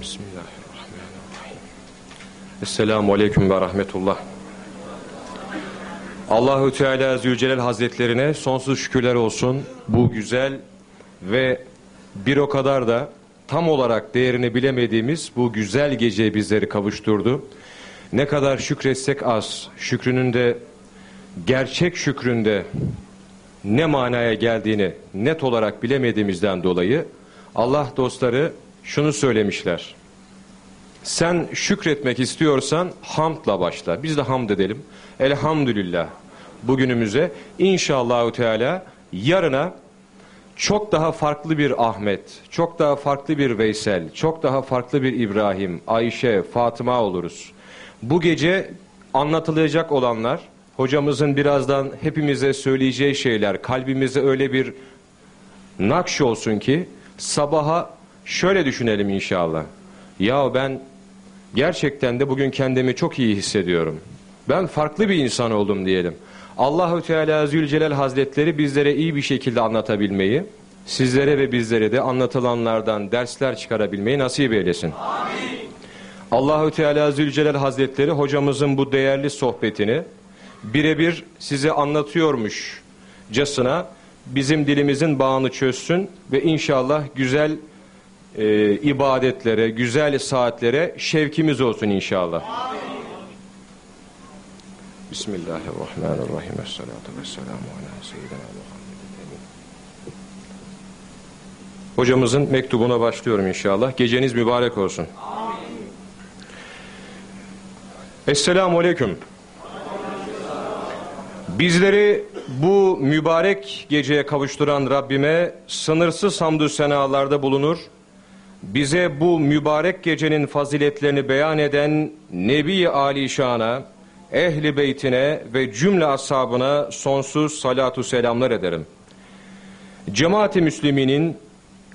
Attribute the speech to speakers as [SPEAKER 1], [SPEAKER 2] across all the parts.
[SPEAKER 1] Bismillahirrahmanirrahim. Esselamu Aleyküm ve Rahmetullah. Allahü Teala Zülcelal Hazretlerine sonsuz şükürler olsun. Bu güzel ve bir o kadar da tam olarak değerini bilemediğimiz bu güzel gece bizleri kavuşturdu. Ne kadar şükretsek az, şükrünün de gerçek şükründe ne manaya geldiğini net olarak bilemediğimizden dolayı Allah dostları şunu söylemişler. Sen şükretmek istiyorsan hamdla başla. Biz de hamd edelim. Elhamdülillah bugünümüze inşallahü teala yarına çok daha farklı bir Ahmet, çok daha farklı bir Veysel, çok daha farklı bir İbrahim, Ayşe, Fatıma oluruz. Bu gece anlatılacak olanlar hocamızın birazdan hepimize söyleyeceği şeyler kalbimize öyle bir nakş olsun ki sabaha şöyle düşünelim inşallah. Ya ben gerçekten de bugün kendimi çok iyi hissediyorum. Ben farklı bir insan oldum diyelim. Allahü Teala Zülcelal Hazretleri bizlere iyi bir şekilde anlatabilmeyi, sizlere ve bizlere de anlatılanlardan dersler çıkarabilmeyi nasip eylesin. Allahü Teala Zülcelal Hazretleri hocamızın bu değerli sohbetini birebir size anlatıyormuşcasına bizim dilimizin bağını çözsün ve inşallah güzel e, ibadetlere, güzel saatlere şevkimiz olsun inşallah. Amin. Bismillahirrahmanirrahim. Esselatu vesselamu ala seyyidina Muhammedin Hocamızın mektubuna başlıyorum inşallah. Geceniz mübarek olsun. Amin. Esselamu aleyküm. Bizleri bu mübarek geceye kavuşturan Rabbime sınırsız hamdü senalarda bulunur. Bize bu mübarek gecenin faziletlerini beyan eden Nebi Alişan'a, ehli beytine ve cümle ashabına sonsuz salatu selamlar ederim. Cemaat-i Müslüminin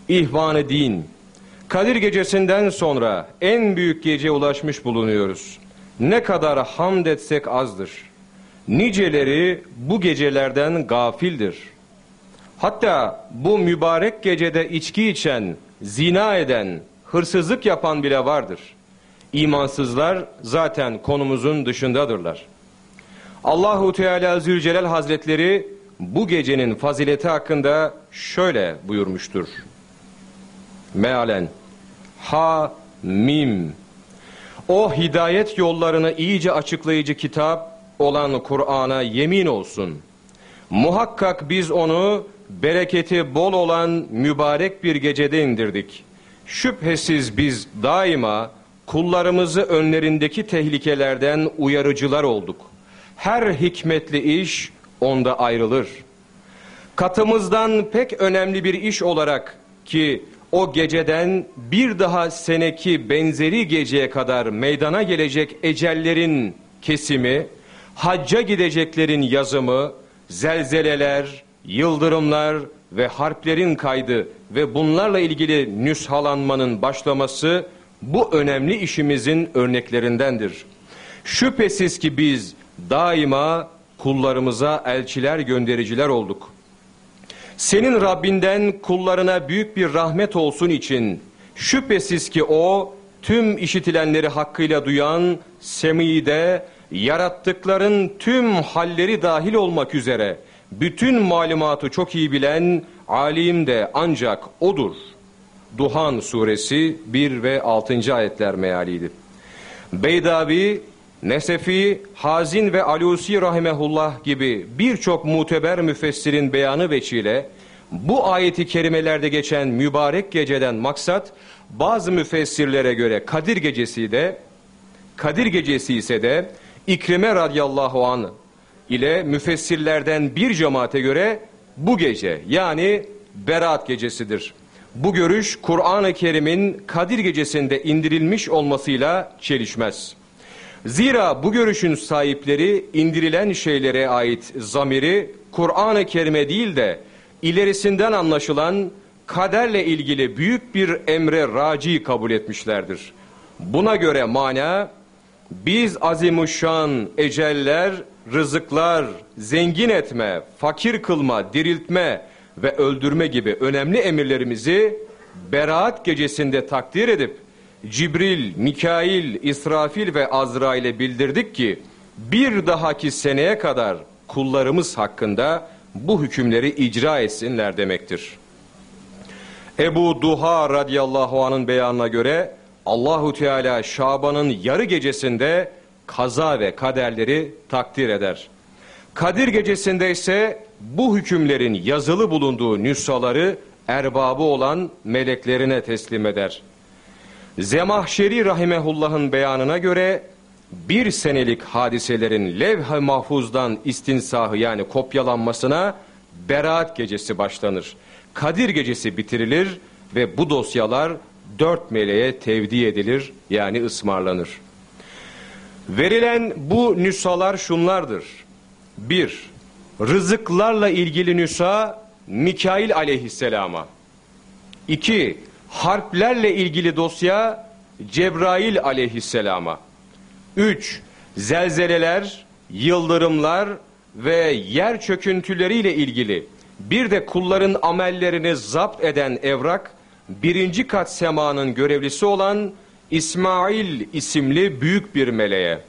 [SPEAKER 1] ihvanı din, Kadir gecesinden sonra en büyük geceye ulaşmış bulunuyoruz. Ne kadar hamd etsek azdır. Niceleri bu gecelerden gafildir. Hatta bu mübarek gecede içki içen, zina eden, hırsızlık yapan bile vardır.'' İmansızlar zaten konumuzun dışındadırlar. Allahu Teala Zülcelal Hazretleri bu gecenin fazileti hakkında şöyle buyurmuştur. Mealen Ha Mim O hidayet yollarını iyice açıklayıcı kitap olan Kur'an'a yemin olsun. Muhakkak biz onu bereketi bol olan mübarek bir gecede indirdik. Şüphesiz biz daima kullarımızı önlerindeki tehlikelerden uyarıcılar olduk. Her hikmetli iş onda ayrılır. Katımızdan pek önemli bir iş olarak ki o geceden bir daha seneki benzeri geceye kadar meydana gelecek ecellerin kesimi, hacca gideceklerin yazımı, zelzeleler, yıldırımlar ve harplerin kaydı ve bunlarla ilgili nüshalanmanın başlaması bu önemli işimizin örneklerindendir. Şüphesiz ki biz daima kullarımıza elçiler göndericiler olduk. Senin Rabbinden kullarına büyük bir rahmet olsun için şüphesiz ki o tüm işitilenleri hakkıyla duyan semide yarattıkların tüm halleri dahil olmak üzere bütün malumatı çok iyi bilen alim de ancak odur.'' Duhan suresi 1 ve 6. ayetler mealiydi. Beydavi, Nesefi, Hazin ve Alusi rahimehullah gibi birçok muteber müfessirin beyanı veçile bu ayeti kerimelerde geçen mübarek geceden maksat bazı müfessirlere göre Kadir gecesi de Kadir gecesi ise de İkrime radıyallahu an ile müfessirlerden bir cemaate göre bu gece yani Berat gecesidir. Bu görüş Kur'an-ı Kerim'in Kadir gecesinde indirilmiş olmasıyla çelişmez. Zira bu görüşün sahipleri indirilen şeylere ait zamiri Kur'an-ı Kerim'e değil de ilerisinden anlaşılan kaderle ilgili büyük bir emre raci kabul etmişlerdir. Buna göre mana biz azimuşşan eceller, rızıklar, zengin etme, fakir kılma, diriltme, ve öldürme gibi önemli emirlerimizi beraat gecesinde takdir edip Cibril, Mikail, İsrafil ve Azrail'e bildirdik ki bir dahaki seneye kadar kullarımız hakkında bu hükümleri icra etsinler demektir. Ebu Duha radıyallahu anın beyanına göre Allahu Teala Şaban'ın yarı gecesinde kaza ve kaderleri takdir eder. Kadir gecesinde ise bu hükümlerin yazılı bulunduğu nüshaları erbabı olan meleklerine teslim eder. Zemahşeri Rahimehullah'ın beyanına göre bir senelik hadiselerin levh-i mahfuzdan istinsahı yani kopyalanmasına Berat gecesi başlanır. Kadir gecesi bitirilir ve bu dosyalar dört meleğe tevdi edilir yani ısmarlanır. Verilen bu nüshalar şunlardır. Bir, rızıklarla ilgili nüsa Mikail aleyhisselama. İki, harplerle ilgili dosya Cebrail aleyhisselama. Üç, zelzeleler, yıldırımlar ve yer çöküntüleriyle ilgili bir de kulların amellerini zapt eden evrak birinci kat semanın görevlisi olan İsmail isimli büyük bir meleğe.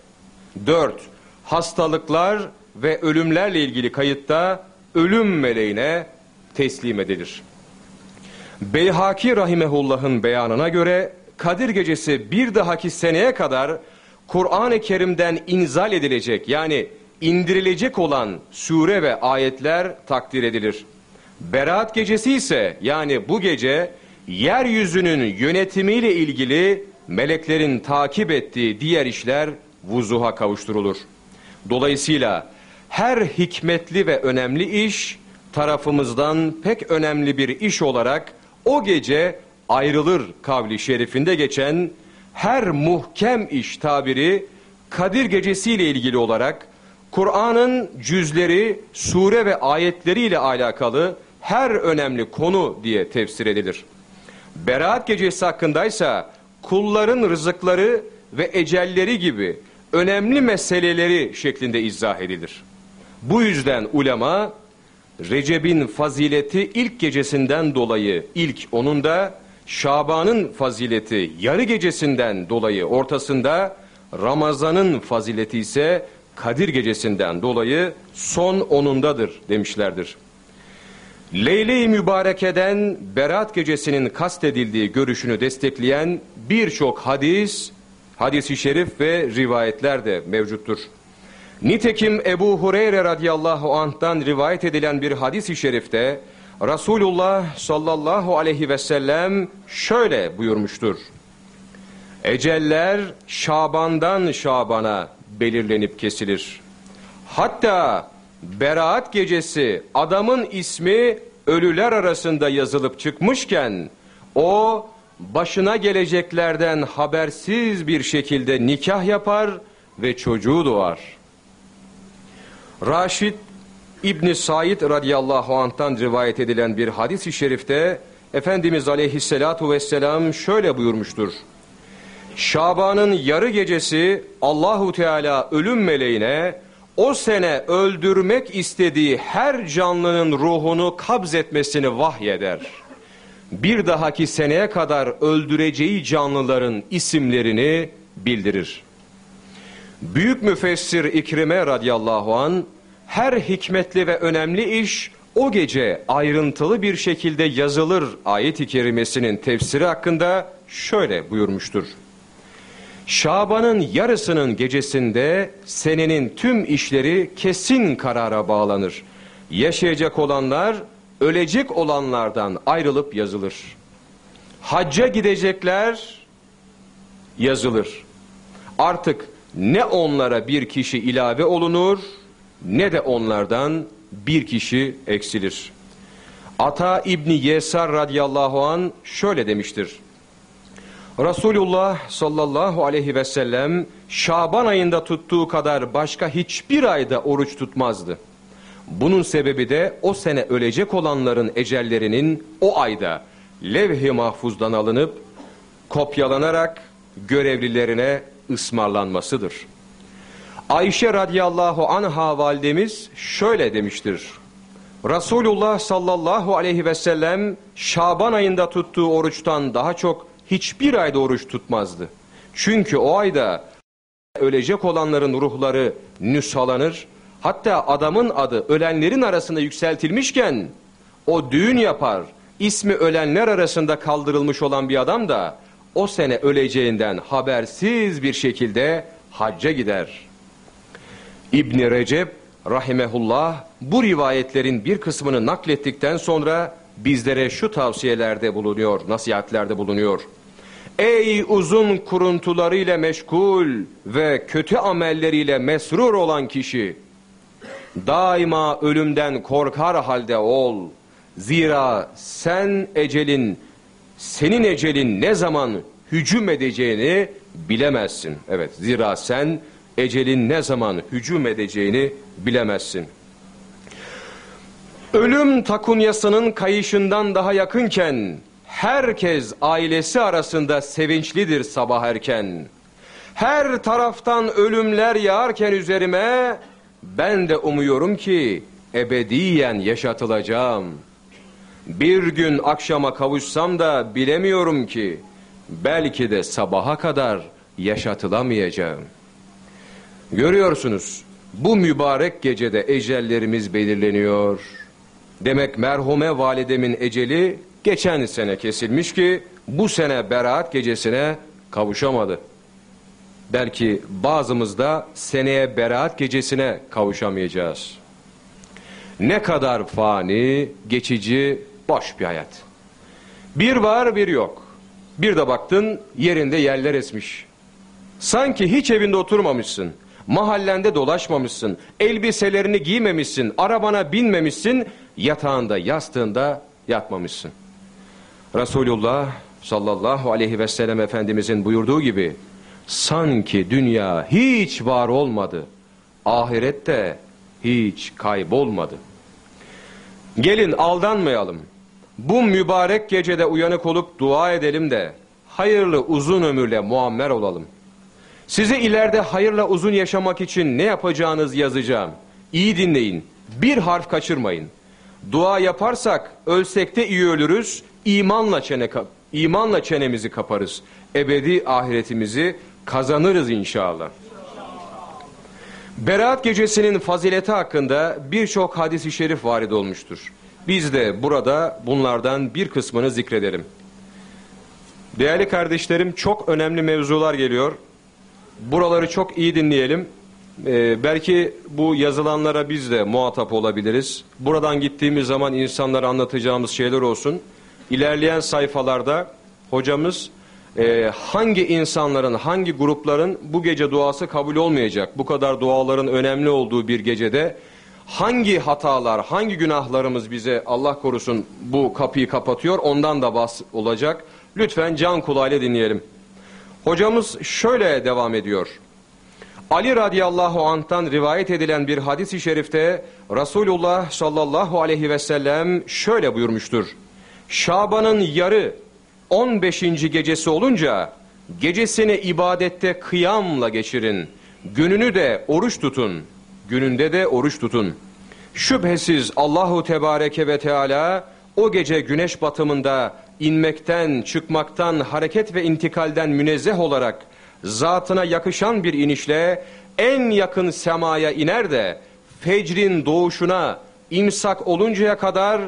[SPEAKER 1] Dört, hastalıklar ve ölümlerle ilgili kayıtta ölüm meleğine teslim edilir. Beyhaki Rahimehullah'ın beyanına göre Kadir Gecesi bir dahaki seneye kadar Kur'an-ı Kerim'den inzal edilecek yani indirilecek olan sure ve ayetler takdir edilir. Berat gecesi ise yani bu gece yeryüzünün yönetimiyle ilgili meleklerin takip ettiği diğer işler vuzuha kavuşturulur. Dolayısıyla her hikmetli ve önemli iş tarafımızdan pek önemli bir iş olarak o gece ayrılır kavli şerifinde geçen her muhkem iş tabiri Kadir Gecesi ile ilgili olarak Kur'an'ın cüzleri, sure ve ayetleriyle alakalı her önemli konu diye tefsir edilir. Berat Gecesi hakkındaysa kulların rızıkları ve ecelleri gibi önemli meseleleri şeklinde izah edilir. Bu yüzden ulema Recep'in fazileti ilk gecesinden dolayı ilk onun da Şaban'ın fazileti yarı gecesinden dolayı ortasında Ramazan'ın fazileti ise Kadir gecesinden dolayı son onundadır demişlerdir. Leyle-i Mübareke'den Berat gecesinin kastedildiği görüşünü destekleyen birçok hadis, hadisi şerif ve rivayetler de mevcuttur. Nitekim Ebu Hureyre radıyallahu anh'tan rivayet edilen bir hadis-i şerifte Resulullah sallallahu aleyhi ve sellem şöyle buyurmuştur. Eceller Şaban'dan Şaban'a belirlenip kesilir. Hatta Beraat gecesi adamın ismi ölüler arasında yazılıp çıkmışken o başına geleceklerden habersiz bir şekilde nikah yapar ve çocuğu doğar. Raşid İbn Said radıyallahu anh'tan rivayet edilen bir hadis-i şerifte Efendimiz aleyhissalatu vesselam şöyle buyurmuştur. Şaban'ın yarı gecesi Allahu Teala ölüm meleğine o sene öldürmek istediği her canlının ruhunu kabz etmesini vahyeder. Bir dahaki seneye kadar öldüreceği canlıların isimlerini bildirir. Büyük müfessir İkrime radıyallahu an her hikmetli ve önemli iş o gece ayrıntılı bir şekilde yazılır ayet-i kerimesinin tefsiri hakkında şöyle buyurmuştur. Şaban'ın yarısının gecesinde senenin tüm işleri kesin karara bağlanır. Yaşayacak olanlar ölecek olanlardan ayrılıp yazılır. Hacca gidecekler yazılır. Artık ne onlara bir kişi ilave olunur ne de onlardan bir kişi eksilir. Ata İbni Yesar radıyallahu an şöyle demiştir. Resulullah sallallahu aleyhi ve sellem Şaban ayında tuttuğu kadar başka hiçbir ayda oruç tutmazdı. Bunun sebebi de o sene ölecek olanların ecellerinin o ayda levh-i mahfuzdan alınıp kopyalanarak görevlilerine ısmarlanmasıdır. Ayşe radıyallahu anha validemiz şöyle demiştir. Resulullah sallallahu aleyhi ve sellem Şaban ayında tuttuğu oruçtan daha çok hiçbir ayda oruç tutmazdı. Çünkü o ayda ölecek olanların ruhları nüshalanır. Hatta adamın adı ölenlerin arasında yükseltilmişken o düğün yapar. İsmi ölenler arasında kaldırılmış olan bir adam da o sene öleceğinden habersiz bir şekilde hacca gider. İbni Recep rahimehullah bu rivayetlerin bir kısmını naklettikten sonra bizlere şu tavsiyelerde bulunuyor, nasihatlerde bulunuyor. Ey uzun kuruntularıyla meşgul ve kötü amelleriyle mesrur olan kişi! Daima ölümden korkar halde ol. Zira sen ecelin, senin ecelin ne zaman hücum edeceğini bilemezsin. Evet, zira sen ecelin ne zaman hücum edeceğini bilemezsin. Ölüm takunyasının kayışından daha yakınken herkes ailesi arasında sevinçlidir sabah erken. Her taraftan ölümler yağarken üzerime ben de umuyorum ki ebediyen yaşatılacağım. Bir gün akşama kavuşsam da bilemiyorum ki belki de sabaha kadar yaşatılamayacağım. Görüyorsunuz bu mübarek gecede ecellerimiz belirleniyor. Demek merhume validemin eceli geçen sene kesilmiş ki bu sene beraat gecesine kavuşamadı. Belki bazımız da seneye beraat gecesine kavuşamayacağız. Ne kadar fani, geçici, boş bir hayat. Bir var bir yok. Bir de baktın yerinde yerler esmiş. Sanki hiç evinde oturmamışsın. Mahallende dolaşmamışsın. Elbiselerini giymemişsin. Arabana binmemişsin. Yatağında, yastığında yatmamışsın. Resulullah sallallahu aleyhi ve sellem Efendimizin buyurduğu gibi sanki dünya hiç var olmadı. Ahirette hiç kaybolmadı. Gelin aldanmayalım. Bu mübarek gecede uyanık olup dua edelim de hayırlı uzun ömürle muammer olalım. Size ileride hayırla uzun yaşamak için ne yapacağınız yazacağım. İyi dinleyin. Bir harf kaçırmayın. Dua yaparsak ölsek de iyi ölürüz. İmanla çene imanla çenemizi kaparız. Ebedi ahiretimizi kazanırız inşallah. Berat gecesinin fazileti hakkında birçok hadisi şerif varid olmuştur. Biz de burada bunlardan bir kısmını zikredelim. Değerli kardeşlerim çok önemli mevzular geliyor. Buraları çok iyi dinleyelim. Ee, belki bu yazılanlara biz de muhatap olabiliriz. Buradan gittiğimiz zaman insanlara anlatacağımız şeyler olsun. İlerleyen sayfalarda hocamız e, hangi insanların, hangi grupların bu gece duası kabul olmayacak, bu kadar duaların önemli olduğu bir gecede hangi hatalar, hangi günahlarımız bize Allah korusun bu kapıyı kapatıyor ondan da bahs olacak. Lütfen can kulağıyla dinleyelim. Hocamız şöyle devam ediyor. Ali radıyallahu anh'tan rivayet edilen bir hadis-i şerifte Resulullah sallallahu aleyhi ve sellem şöyle buyurmuştur. Şaban'ın yarı 15. gecesi olunca gecesini ibadette kıyamla geçirin. Gününü de oruç tutun. Gününde de oruç tutun. Şüphesiz Allahu Tebareke ve Teala o gece güneş batımında inmekten, çıkmaktan, hareket ve intikalden münezzeh olarak zatına yakışan bir inişle en yakın semaya iner de fecrin doğuşuna imsak oluncaya kadar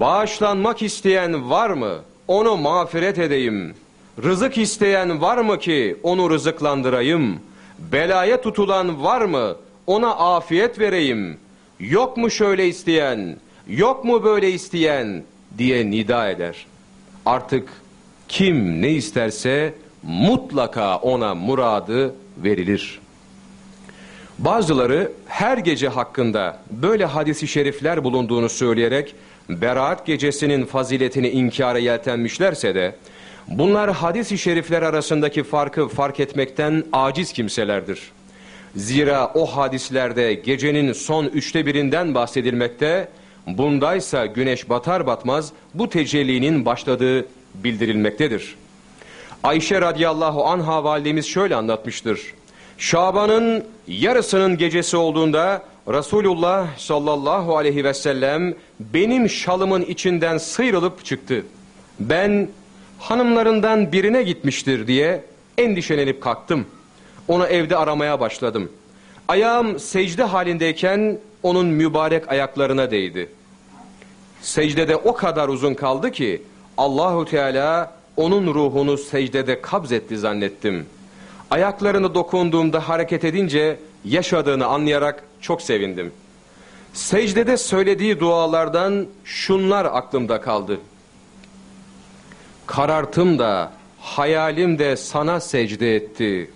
[SPEAKER 1] bağışlanmak isteyen var mı? Onu mağfiret edeyim. Rızık isteyen var mı ki onu rızıklandırayım? Belaya tutulan var mı? Ona afiyet vereyim. Yok mu şöyle isteyen? Yok mu böyle isteyen? diye nida eder. Artık kim ne isterse mutlaka ona muradı verilir. Bazıları her gece hakkında böyle hadisi şerifler bulunduğunu söyleyerek Berat gecesinin faziletini inkara yeltenmişlerse de bunlar hadis-i şerifler arasındaki farkı fark etmekten aciz kimselerdir. Zira o hadislerde gecenin son üçte birinden bahsedilmekte, bundaysa güneş batar batmaz bu tecellinin başladığı bildirilmektedir. Ayşe radıyallahu anha validemiz şöyle anlatmıştır. Şaban'ın yarısının gecesi olduğunda Resulullah sallallahu aleyhi ve sellem benim şalımın içinden sıyrılıp çıktı. Ben hanımlarından birine gitmiştir diye endişelenip kalktım. Onu evde aramaya başladım. Ayağım secde halindeyken onun mübarek ayaklarına değdi. Secdede o kadar uzun kaldı ki Allahu Teala onun ruhunu secdede kabzetti zannettim. Ayaklarını dokunduğumda hareket edince yaşadığını anlayarak çok sevindim. Secdede söylediği dualardan şunlar aklımda kaldı. Karartım da hayalim de sana secde etti.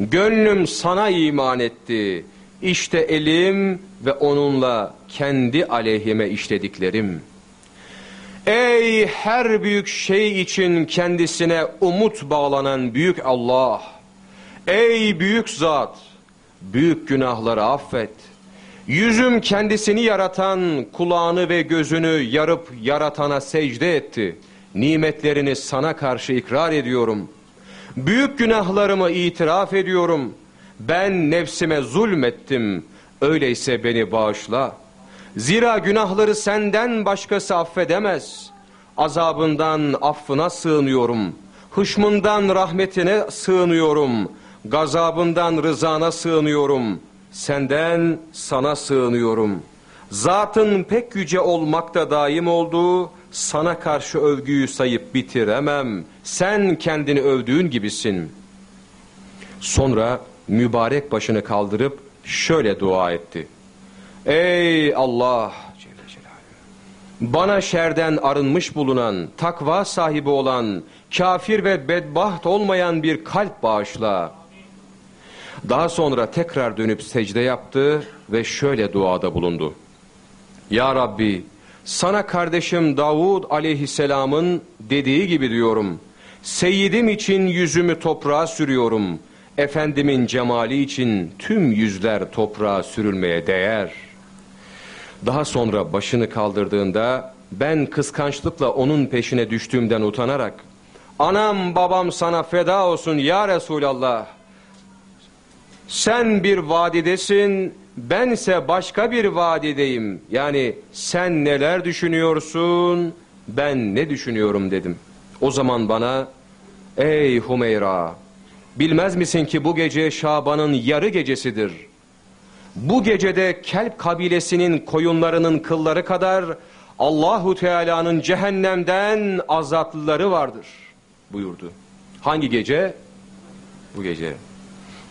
[SPEAKER 1] Gönlüm sana iman etti. İşte elim ve onunla kendi aleyhime işlediklerim. Ey her büyük şey için kendisine umut bağlanan büyük Allah. Ey büyük zat, büyük günahları affet. Yüzüm kendisini yaratan, kulağını ve gözünü yarıp yaratana secde etti. Nimetlerini sana karşı ikrar ediyorum. Büyük günahlarımı itiraf ediyorum. Ben nefsime zulmettim. Öyleyse beni bağışla. Zira günahları senden başkası affedemez. Azabından affına sığınıyorum. Hışmından rahmetine sığınıyorum. Gazabından rızana sığınıyorum. Senden sana sığınıyorum. Zatın pek yüce olmakta daim olduğu, sana karşı övgüyü sayıp bitiremem. Sen kendini övdüğün gibisin. Sonra mübarek başını kaldırıp şöyle dua etti. Ey Allah. Bana şerden arınmış bulunan, takva sahibi olan, kafir ve bedbaht olmayan bir kalp bağışla. Daha sonra tekrar dönüp secde yaptı ve şöyle duada bulundu. Ya Rabbi sana kardeşim Davud aleyhisselamın dediği gibi diyorum. Seyyidim için yüzümü toprağa sürüyorum. Efendimin cemali için tüm yüzler toprağa sürülmeye değer. Daha sonra başını kaldırdığında ben kıskançlıkla onun peşine düştüğümden utanarak Anam babam sana feda olsun ya Resulallah. Sen bir vadidesin, bense başka bir vadideyim. Yani sen neler düşünüyorsun, ben ne düşünüyorum dedim. O zaman bana, ey Humeyra, bilmez misin ki bu gece Şaban'ın yarı gecesidir. Bu gecede Kelp kabilesinin koyunlarının kılları kadar Allahu Teala'nın cehennemden azatlıları vardır buyurdu. Hangi gece? Bu gece.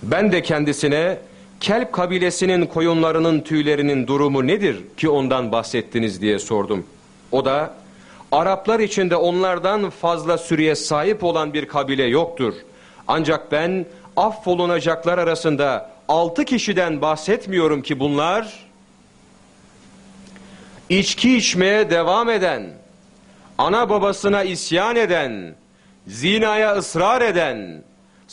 [SPEAKER 1] Ben de kendisine Kelp kabilesinin koyunlarının tüylerinin durumu nedir ki ondan bahsettiniz diye sordum. O da Araplar içinde onlardan fazla sürüye sahip olan bir kabile yoktur. Ancak ben affolunacaklar arasında altı kişiden bahsetmiyorum ki bunlar içki içmeye devam eden, ana babasına isyan eden, zinaya ısrar eden,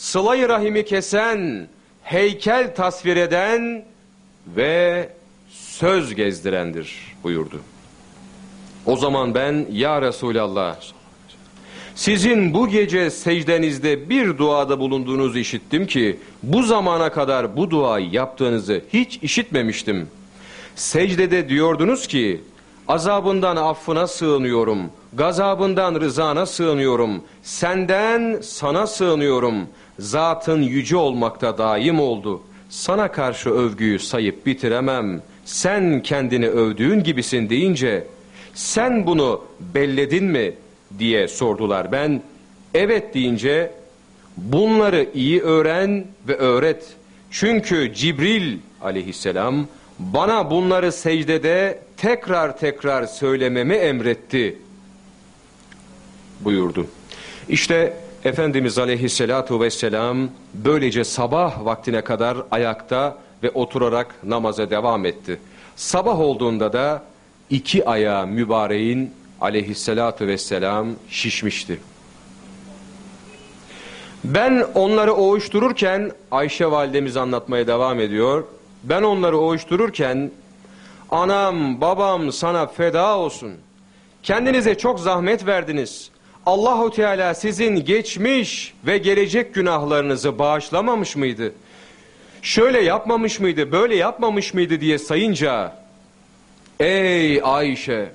[SPEAKER 1] sılayı rahimi kesen, heykel tasvir eden ve söz gezdirendir buyurdu. O zaman ben ya Resulallah sizin bu gece secdenizde bir duada bulunduğunuzu işittim ki bu zamana kadar bu duayı yaptığınızı hiç işitmemiştim. Secdede diyordunuz ki azabından affına sığınıyorum, gazabından rızana sığınıyorum, senden sana sığınıyorum, zatın yüce olmakta daim oldu. Sana karşı övgüyü sayıp bitiremem, sen kendini övdüğün gibisin deyince sen bunu belledin mi diye sordular. Ben evet deyince bunları iyi öğren ve öğret. Çünkü Cibril aleyhisselam bana bunları secdede tekrar tekrar söylememi emretti buyurdu. İşte Efendimiz aleyhissalatu vesselam böylece sabah vaktine kadar ayakta ve oturarak namaza devam etti. Sabah olduğunda da iki ayağı mübareğin aleyhissalatu vesselam şişmişti. Ben onları oğuştururken Ayşe validemiz anlatmaya devam ediyor. Ben onları oğuştururken anam babam sana feda olsun. Kendinize çok zahmet verdiniz. Allahu Teala sizin geçmiş ve gelecek günahlarınızı bağışlamamış mıydı? Şöyle yapmamış mıydı, böyle yapmamış mıydı diye sayınca Ey Ayşe!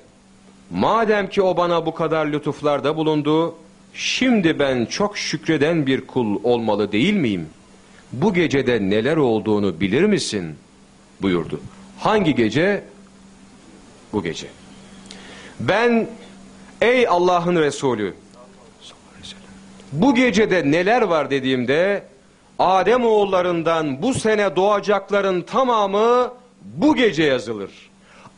[SPEAKER 1] Madem ki o bana bu kadar lütuflarda bulundu, şimdi ben çok şükreden bir kul olmalı değil miyim? Bu gecede neler olduğunu bilir misin? buyurdu. Hangi gece? Bu gece. Ben ey Allah'ın Resulü bu gecede neler var dediğimde Adem oğullarından bu sene doğacakların tamamı bu gece yazılır.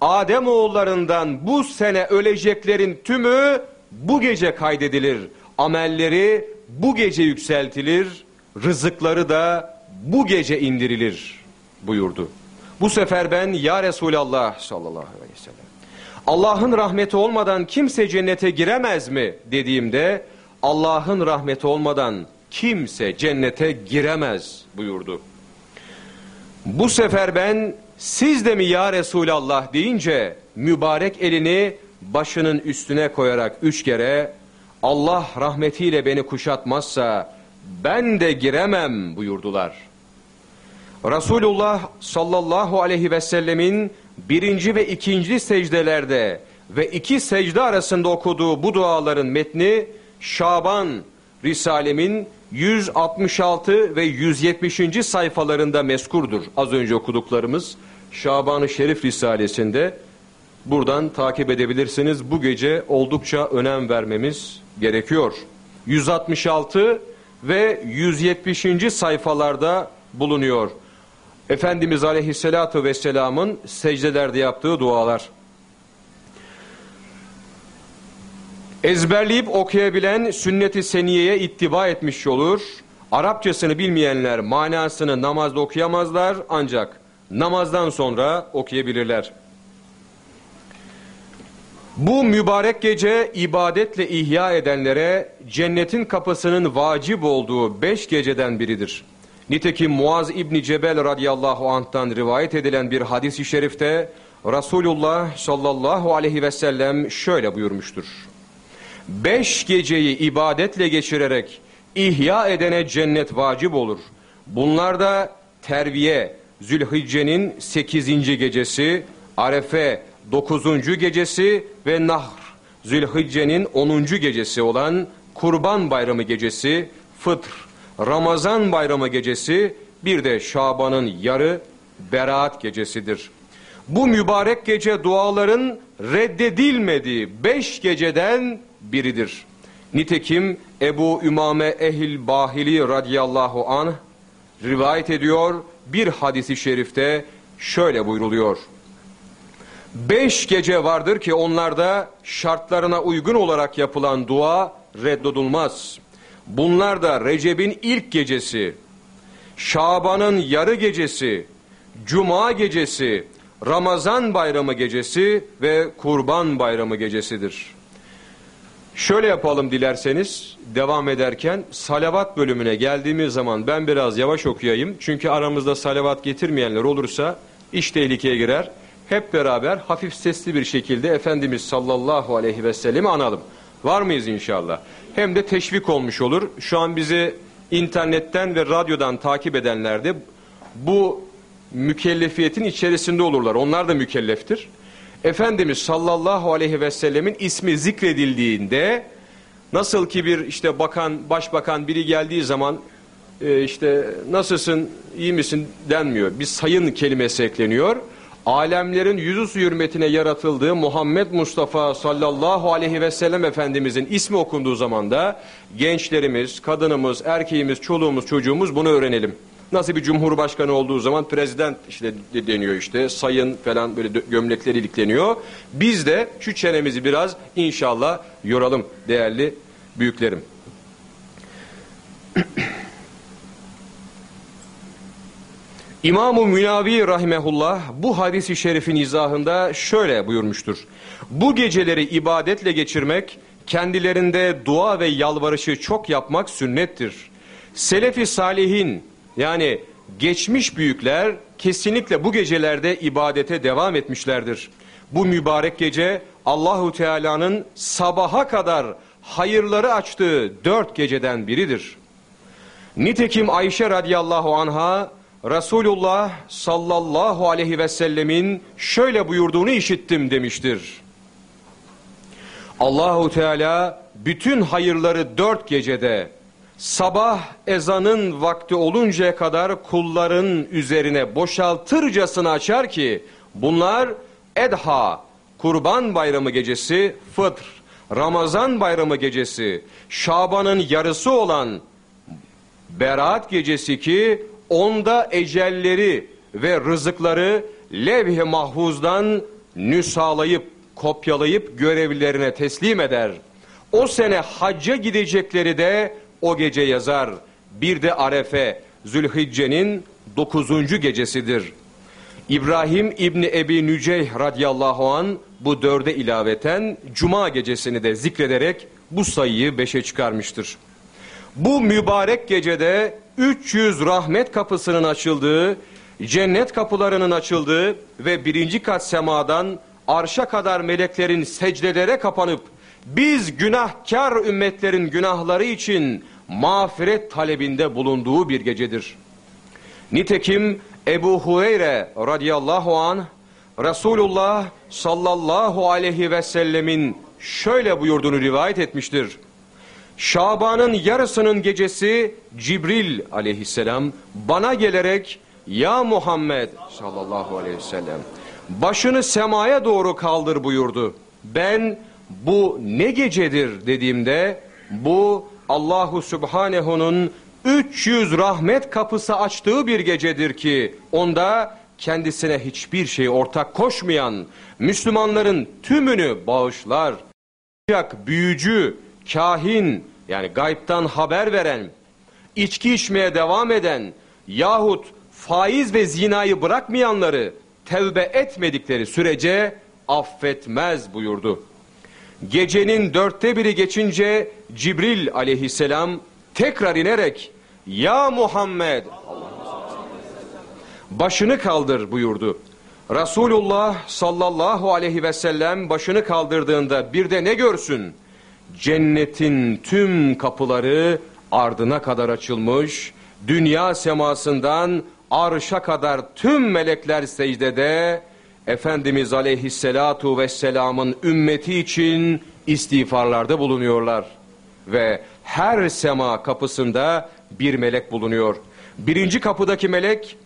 [SPEAKER 1] Adem oğullarından bu sene öleceklerin tümü bu gece kaydedilir. Amelleri bu gece yükseltilir. Rızıkları da bu gece indirilir buyurdu. Bu sefer ben ya Resulallah sallallahu aleyhi ve sellem Allah'ın rahmeti olmadan kimse cennete giremez mi dediğimde Allah'ın rahmeti olmadan kimse cennete giremez buyurdu. Bu sefer ben siz de mi ya Resulallah deyince mübarek elini başının üstüne koyarak üç kere Allah rahmetiyle beni kuşatmazsa ben de giremem buyurdular. Resulullah sallallahu aleyhi ve sellemin birinci ve ikinci secdelerde ve iki secde arasında okuduğu bu duaların metni Şaban Risalemin 166 ve 170. sayfalarında meskurdur. Az önce okuduklarımız Şaban-ı Şerif Risalesinde buradan takip edebilirsiniz. Bu gece oldukça önem vermemiz gerekiyor. 166 ve 170. sayfalarda bulunuyor. Efendimiz Aleyhisselatü Vesselam'ın secdelerde yaptığı dualar. Ezberleyip okuyabilen sünnet-i seniyeye ittiba etmiş olur. Arapçasını bilmeyenler manasını namazda okuyamazlar ancak namazdan sonra okuyabilirler. Bu mübarek gece ibadetle ihya edenlere cennetin kapısının vacip olduğu beş geceden biridir. Nitekim Muaz İbni Cebel radıyallahu anh'tan rivayet edilen bir hadis-i şerifte Resulullah sallallahu aleyhi ve sellem şöyle buyurmuştur. Beş geceyi ibadetle geçirerek ihya edene cennet vacip olur. Bunlar da terviye, Zülhicce'nin sekizinci gecesi, Arefe dokuzuncu gecesi ve Nahr, Zülhicce'nin onuncu gecesi olan Kurban Bayramı gecesi, Fıtr, Ramazan Bayramı gecesi, bir de Şaban'ın yarı Beraat gecesidir. Bu mübarek gece duaların reddedilmediği beş geceden biridir. Nitekim Ebu Ümame Ehil Bahili radıyallahu anh rivayet ediyor bir hadisi şerifte şöyle buyruluyor. Beş gece vardır ki onlarda şartlarına uygun olarak yapılan dua reddolunmaz. Bunlar da Recep'in ilk gecesi, Şaban'ın yarı gecesi, Cuma gecesi, Ramazan bayramı gecesi ve Kurban bayramı gecesidir. Şöyle yapalım dilerseniz devam ederken salavat bölümüne geldiğimiz zaman ben biraz yavaş okuyayım. Çünkü aramızda salavat getirmeyenler olursa iş tehlikeye girer. Hep beraber hafif sesli bir şekilde Efendimiz sallallahu aleyhi ve sellem'i analım. Var mıyız inşallah? Hem de teşvik olmuş olur. Şu an bizi internetten ve radyodan takip edenler de bu mükellefiyetin içerisinde olurlar. Onlar da mükelleftir. Efendimiz sallallahu aleyhi ve sellemin ismi zikredildiğinde nasıl ki bir işte bakan, başbakan biri geldiği zaman e, işte nasılsın, iyi misin denmiyor. Bir sayın kelimesi ekleniyor. Alemlerin yüzü su hürmetine yaratıldığı Muhammed Mustafa sallallahu aleyhi ve sellem Efendimizin ismi okunduğu zaman da gençlerimiz, kadınımız, erkeğimiz, çoluğumuz, çocuğumuz bunu öğrenelim. Nasıl bir cumhurbaşkanı olduğu zaman prezident işte deniyor işte sayın falan böyle gömlekleri ilikleniyor. Biz de şu çenemizi biraz inşallah yoralım değerli büyüklerim. İmam-ı Münavi rahimehullah bu hadisi şerifin izahında şöyle buyurmuştur. Bu geceleri ibadetle geçirmek, kendilerinde dua ve yalvarışı çok yapmak sünnettir. Selefi salihin yani geçmiş büyükler kesinlikle bu gecelerde ibadete devam etmişlerdir. Bu mübarek gece Allahu Teala'nın sabaha kadar hayırları açtığı dört geceden biridir. Nitekim Ayşe radıyallahu anha Resulullah sallallahu aleyhi ve sellemin şöyle buyurduğunu işittim demiştir. Allahu Teala bütün hayırları dört gecede, sabah ezanın vakti oluncaya kadar kulların üzerine boşaltırcasına açar ki, bunlar Edha, Kurban Bayramı gecesi, Fıtr, Ramazan Bayramı gecesi, Şaban'ın yarısı olan Berat gecesi ki onda ecelleri ve rızıkları levh-i mahfuzdan nüsalayıp, kopyalayıp görevlilerine teslim eder. O sene hacca gidecekleri de o gece yazar. Bir de Arefe, Zülhicce'nin dokuzuncu gecesidir. İbrahim İbni Ebi Nüceyh radıyallahu an bu dörde ilaveten Cuma gecesini de zikrederek bu sayıyı beşe çıkarmıştır. Bu mübarek gecede 300 rahmet kapısının açıldığı, cennet kapılarının açıldığı ve birinci kat semadan arşa kadar meleklerin secdelere kapanıp biz günahkar ümmetlerin günahları için mağfiret talebinde bulunduğu bir gecedir. Nitekim Ebu Hureyre radıyallahu an Resulullah sallallahu aleyhi ve sellemin şöyle buyurduğunu rivayet etmiştir. Şaban'ın yarısının gecesi Cibril aleyhisselam bana gelerek ya Muhammed sallallahu aleyhi ve sellem başını semaya doğru kaldır buyurdu. Ben bu ne gecedir dediğimde bu Allahu Subhanehu'nun 300 rahmet kapısı açtığı bir gecedir ki onda kendisine hiçbir şey ortak koşmayan Müslümanların tümünü bağışlar. Büyücü, kahin yani gaybtan haber veren, içki içmeye devam eden yahut faiz ve zinayı bırakmayanları tevbe etmedikleri sürece affetmez buyurdu. Gecenin dörtte biri geçince Cibril aleyhisselam tekrar inerek ya Muhammed başını kaldır buyurdu. Resulullah sallallahu aleyhi ve sellem başını kaldırdığında bir de ne görsün? Cennetin tüm kapıları ardına kadar açılmış, dünya semasından arşa kadar tüm melekler secdede, Efendimiz aleyhisselatu vesselamın ümmeti için istiğfarlarda bulunuyorlar. Ve her sema kapısında bir melek bulunuyor. Birinci kapıdaki melek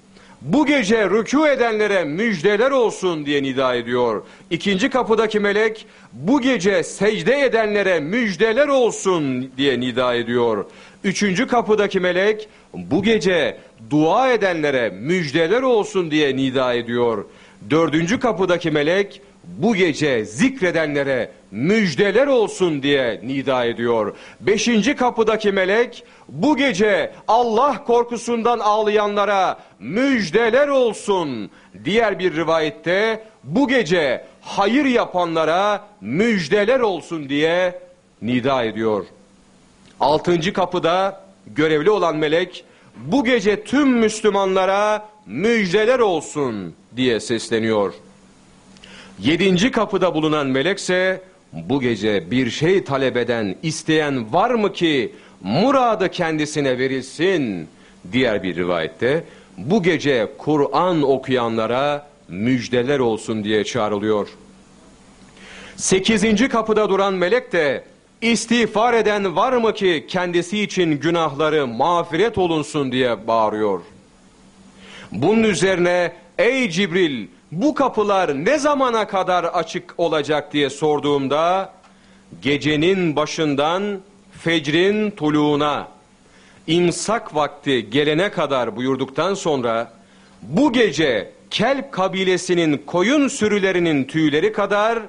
[SPEAKER 1] bu gece rükû edenlere müjdeler olsun diye nida ediyor. İkinci kapıdaki melek bu gece secde edenlere müjdeler olsun diye nida ediyor. Üçüncü kapıdaki melek bu gece dua edenlere müjdeler olsun diye nida ediyor. Dördüncü kapıdaki melek bu gece zikredenlere müjdeler olsun diye nida ediyor. Beşinci kapıdaki melek bu gece Allah korkusundan ağlayanlara müjdeler olsun. Diğer bir rivayette bu gece hayır yapanlara müjdeler olsun diye nida ediyor. Altıncı kapıda görevli olan melek bu gece tüm Müslümanlara müjdeler olsun diye sesleniyor. Yedinci kapıda bulunan melekse bu gece bir şey talep eden, isteyen var mı ki muradı kendisine verilsin? Diğer bir rivayette bu gece Kur'an okuyanlara müjdeler olsun diye çağrılıyor. Sekizinci kapıda duran melek de istiğfar eden var mı ki kendisi için günahları mağfiret olunsun diye bağırıyor. Bunun üzerine ey Cibril bu kapılar ne zamana kadar açık olacak diye sorduğumda gecenin başından fecrin tuluğuna imsak vakti gelene kadar buyurduktan sonra bu gece Kelp kabilesinin koyun sürülerinin tüyleri kadar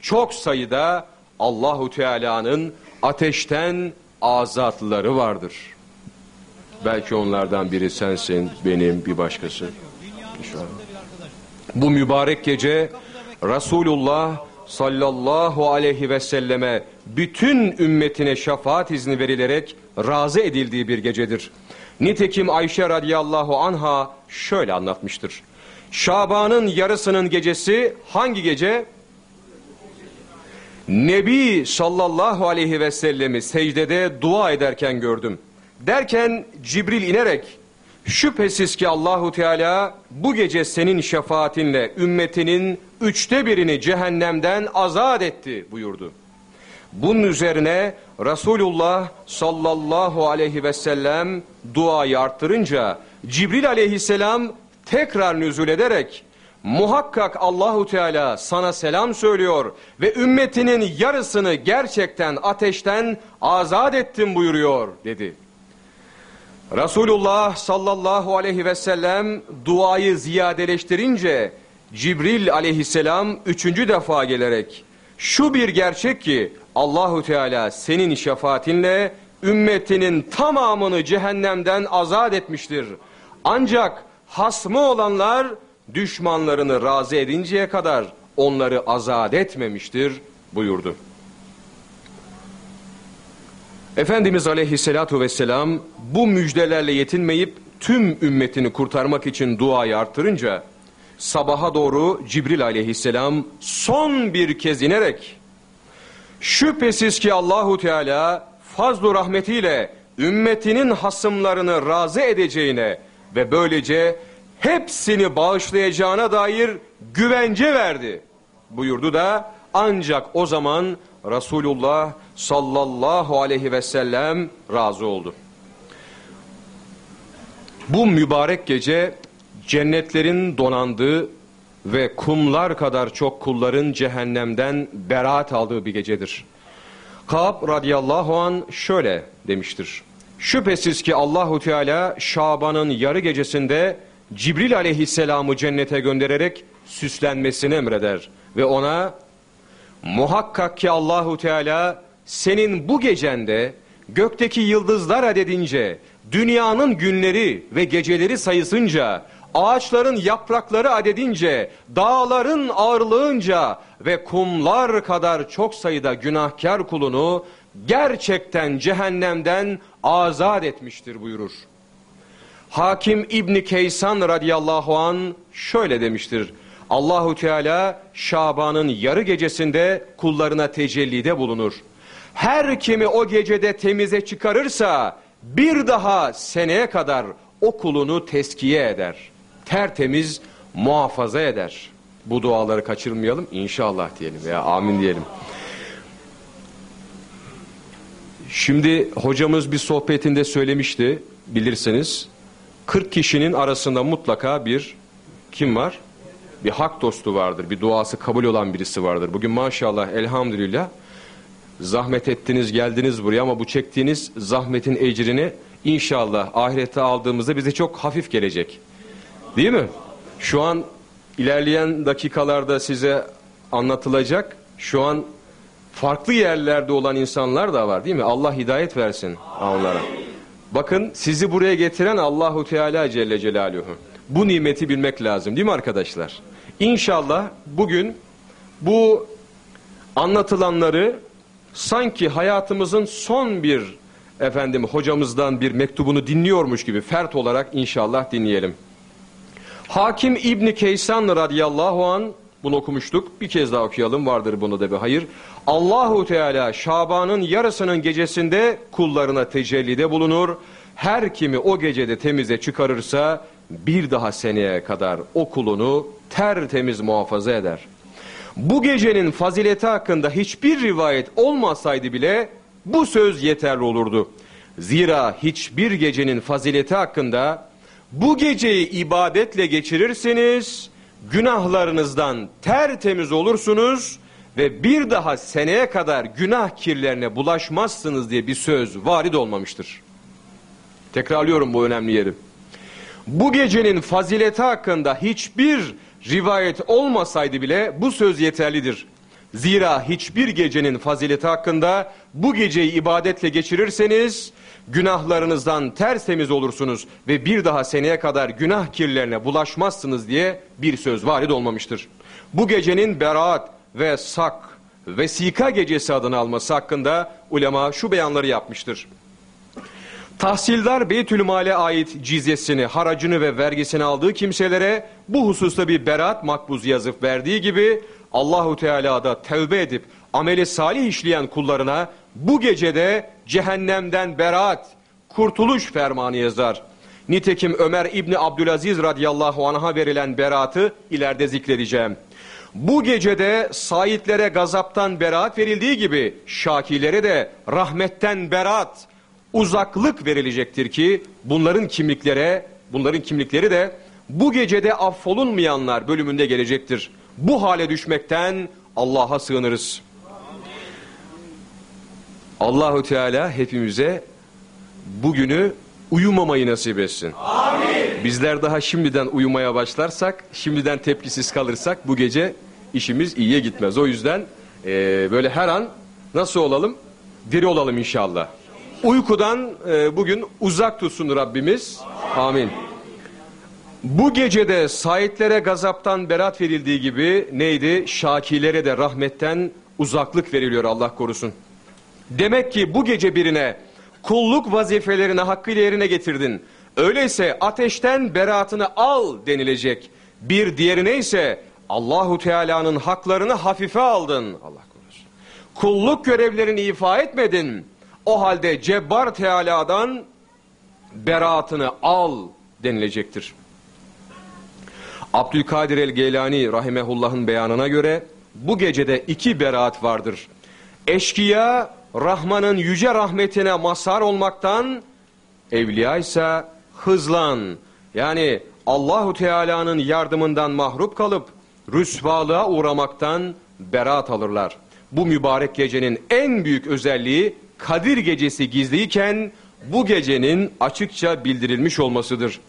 [SPEAKER 1] çok sayıda Allahu Teala'nın ateşten azatları vardır. Belki onlardan biri sensin, benim bir başkası. İnşallah. Bu mübarek gece Resulullah sallallahu aleyhi ve selleme bütün ümmetine şefaat izni verilerek razı edildiği bir gecedir. Nitekim Ayşe radıyallahu anha şöyle anlatmıştır. Şaban'ın yarısının gecesi hangi gece? Nebi sallallahu aleyhi ve sellemi secdede dua ederken gördüm. Derken Cibril inerek şüphesiz ki Allahu Teala bu gece senin şefaatinle ümmetinin üçte birini cehennemden azat etti buyurdu. Bunun üzerine Resulullah sallallahu aleyhi ve sellem duayı arttırınca Cibril aleyhisselam tekrar nüzul ederek muhakkak Allahu Teala sana selam söylüyor ve ümmetinin yarısını gerçekten ateşten azat ettim buyuruyor dedi. Resulullah sallallahu aleyhi ve sellem duayı ziyadeleştirince Cibril aleyhisselam üçüncü defa gelerek şu bir gerçek ki Allahu Teala senin şefaatinle ümmetinin tamamını cehennemden azat etmiştir. Ancak hasmı olanlar düşmanlarını razı edinceye kadar onları azat etmemiştir buyurdu. Efendimiz aleyhissalatu vesselam bu müjdelerle yetinmeyip tüm ümmetini kurtarmak için duayı arttırınca sabaha doğru Cibril aleyhisselam son bir kez inerek şüphesiz ki Allahu Teala fazlu rahmetiyle ümmetinin hasımlarını razı edeceğine ve böylece hepsini bağışlayacağına dair güvence verdi. buyurdu da ancak o zaman Resulullah sallallahu aleyhi ve sellem razı oldu. Bu mübarek gece cennetlerin donandığı ve kumlar kadar çok kulların cehennemden beraat aldığı bir gecedir. Kab radıyallahu an şöyle demiştir. Şüphesiz ki Allahu Teala Şaban'ın yarı gecesinde Cibril aleyhisselamı cennete göndererek süslenmesini emreder ve ona muhakkak ki Allahu Teala senin bu gecende gökteki yıldızlar adedince, dünyanın günleri ve geceleri sayısınca, ağaçların yaprakları adedince, dağların ağırlığınca ve kumlar kadar çok sayıda günahkar kulunu gerçekten cehennemden azat etmiştir buyurur. Hakim İbni Keysan radıyallahu an şöyle demiştir. Allahu Teala Şaban'ın yarı gecesinde kullarına tecellide bulunur. Her kimi o gecede temize çıkarırsa bir daha seneye kadar o kulunu teskiye eder. Tertemiz muhafaza eder. Bu duaları kaçırmayalım inşallah diyelim veya amin diyelim. Şimdi hocamız bir sohbetinde söylemişti bilirsiniz. 40 kişinin arasında mutlaka bir kim var? Bir hak dostu vardır, bir duası kabul olan birisi vardır. Bugün maşallah elhamdülillah zahmet ettiniz geldiniz buraya ama bu çektiğiniz zahmetin ecrini inşallah ahirette aldığımızda bize çok hafif gelecek. Değil mi? Şu an ilerleyen dakikalarda size anlatılacak. Şu an farklı yerlerde olan insanlar da var değil mi? Allah hidayet versin onlara. Bakın sizi buraya getiren Allahu Teala Celle Celaluhu. Bu nimeti bilmek lazım değil mi arkadaşlar? İnşallah bugün bu anlatılanları sanki hayatımızın son bir efendim hocamızdan bir mektubunu dinliyormuş gibi fert olarak inşallah dinleyelim. Hakim İbni Keysan radıyallahu an bunu okumuştuk. Bir kez daha okuyalım. Vardır bunu da bir hayır. Allahu Teala Şaban'ın yarısının gecesinde kullarına tecellide bulunur. Her kimi o gecede temize çıkarırsa bir daha seneye kadar o kulunu tertemiz muhafaza eder. Bu gecenin fazileti hakkında hiçbir rivayet olmasaydı bile bu söz yeterli olurdu. Zira hiçbir gecenin fazileti hakkında bu geceyi ibadetle geçirirseniz günahlarınızdan tertemiz olursunuz ve bir daha seneye kadar günah kirlerine bulaşmazsınız diye bir söz varid olmamıştır. Tekrarlıyorum bu önemli yeri. Bu gecenin fazileti hakkında hiçbir rivayet olmasaydı bile bu söz yeterlidir. Zira hiçbir gecenin fazileti hakkında bu geceyi ibadetle geçirirseniz günahlarınızdan tertemiz olursunuz ve bir daha seneye kadar günah kirlerine bulaşmazsınız diye bir söz varid olmamıştır. Bu gecenin beraat ve sak, vesika gecesi adını alması hakkında ulema şu beyanları yapmıştır. Tahsildar Beytülmal'e ait cizyesini, haracını ve vergisini aldığı kimselere bu hususta bir beraat makbuz yazıp verdiği gibi Allahu Teala da tevbe edip ameli salih işleyen kullarına bu gecede cehennemden beraat, kurtuluş fermanı yazar. Nitekim Ömer İbni Abdülaziz radıyallahu anh'a verilen beraatı ileride zikredeceğim. Bu gecede saitlere gazaptan beraat verildiği gibi şakilere de rahmetten beraat, uzaklık verilecektir ki bunların kimliklere, bunların kimlikleri de bu gecede affolunmayanlar bölümünde gelecektir. Bu hale düşmekten Allah'a sığınırız. Allahu Teala hepimize bugünü uyumamayı nasip etsin. Amin. Bizler daha şimdiden uyumaya başlarsak, şimdiden tepkisiz kalırsak bu gece işimiz iyiye gitmez. O yüzden e, böyle her an nasıl olalım? Diri olalım inşallah. Uykudan e, bugün uzak tutsun Rabbimiz. Amin. Bu gecede sahitlere gazaptan berat verildiği gibi neydi? Şakilere de rahmetten uzaklık veriliyor Allah korusun. Demek ki bu gece birine kulluk vazifelerini hakkıyla yerine getirdin. Öyleyse ateşten beraatını al denilecek. Bir diğerine ise Allahu Teala'nın haklarını hafife aldın. Allah korusun. Kulluk görevlerini ifa etmedin. O halde Cebbar Teala'dan beraatını al denilecektir. Abdülkadir el-Geylani rahimehullah'ın beyanına göre bu gecede iki beraat vardır. Eşkıya Rahman'ın yüce rahmetine mazhar olmaktan, evliya ise hızlan yani Allahu Teala'nın yardımından mahrup kalıp rüsvalığa uğramaktan beraat alırlar. Bu mübarek gecenin en büyük özelliği Kadir gecesi gizliyken bu gecenin açıkça bildirilmiş olmasıdır.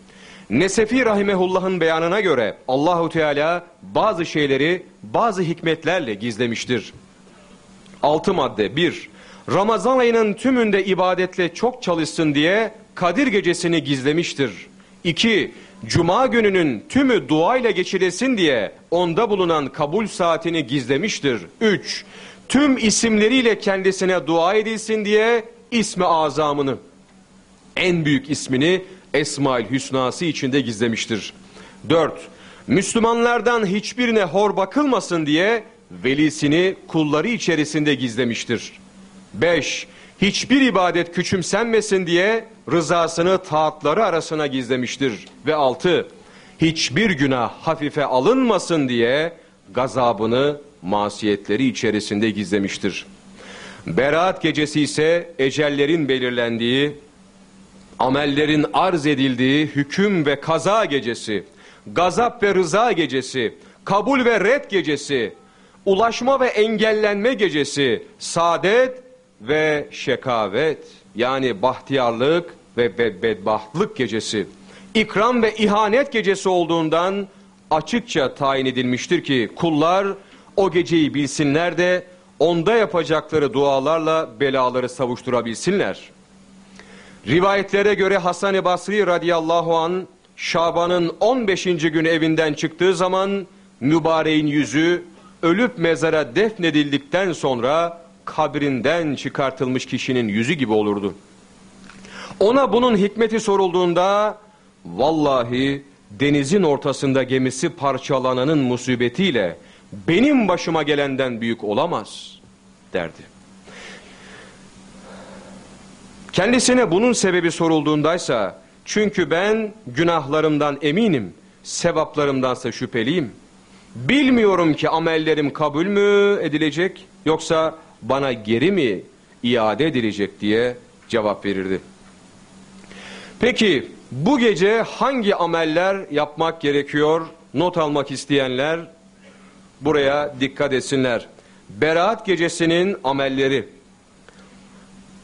[SPEAKER 1] Nesefi Rahimehullah'ın beyanına göre Allahu Teala bazı şeyleri bazı hikmetlerle gizlemiştir. Altı madde 1. Ramazan ayının tümünde ibadetle çok çalışsın diye Kadir gecesini gizlemiştir. 2. Cuma gününün tümü duayla geçirilsin diye onda bulunan kabul saatini gizlemiştir. 3. Tüm isimleriyle kendisine dua edilsin diye ismi azamını, en büyük ismini Esmaül Hüsnası içinde gizlemiştir. 4. Müslümanlardan hiçbirine hor bakılmasın diye velisini kulları içerisinde gizlemiştir. 5. Hiçbir ibadet küçümsenmesin diye rızasını taatları arasına gizlemiştir. Ve 6. Hiçbir günah hafife alınmasın diye gazabını masiyetleri içerisinde gizlemiştir. Berat gecesi ise ecellerin belirlendiği, amellerin arz edildiği hüküm ve kaza gecesi, gazap ve rıza gecesi, kabul ve red gecesi, ulaşma ve engellenme gecesi, saadet ve şekavet yani bahtiyarlık ve bedbahtlık gecesi, ikram ve ihanet gecesi olduğundan açıkça tayin edilmiştir ki kullar o geceyi bilsinler de onda yapacakları dualarla belaları savuşturabilsinler. Rivayetlere göre Hasan-ı Basri radıyallahu an Şaban'ın 15. günü evinden çıktığı zaman mübareğin yüzü ölüp mezara defnedildikten sonra kabrinden çıkartılmış kişinin yüzü gibi olurdu. Ona bunun hikmeti sorulduğunda vallahi denizin ortasında gemisi parçalananın musibetiyle benim başıma gelenden büyük olamaz derdi. Kendisine bunun sebebi sorulduğundaysa çünkü ben günahlarımdan eminim, sevaplarımdansa şüpheliyim. Bilmiyorum ki amellerim kabul mü edilecek yoksa bana geri mi iade edilecek diye cevap verirdi. Peki bu gece hangi ameller yapmak gerekiyor? Not almak isteyenler buraya dikkat etsinler. Berat gecesinin amelleri.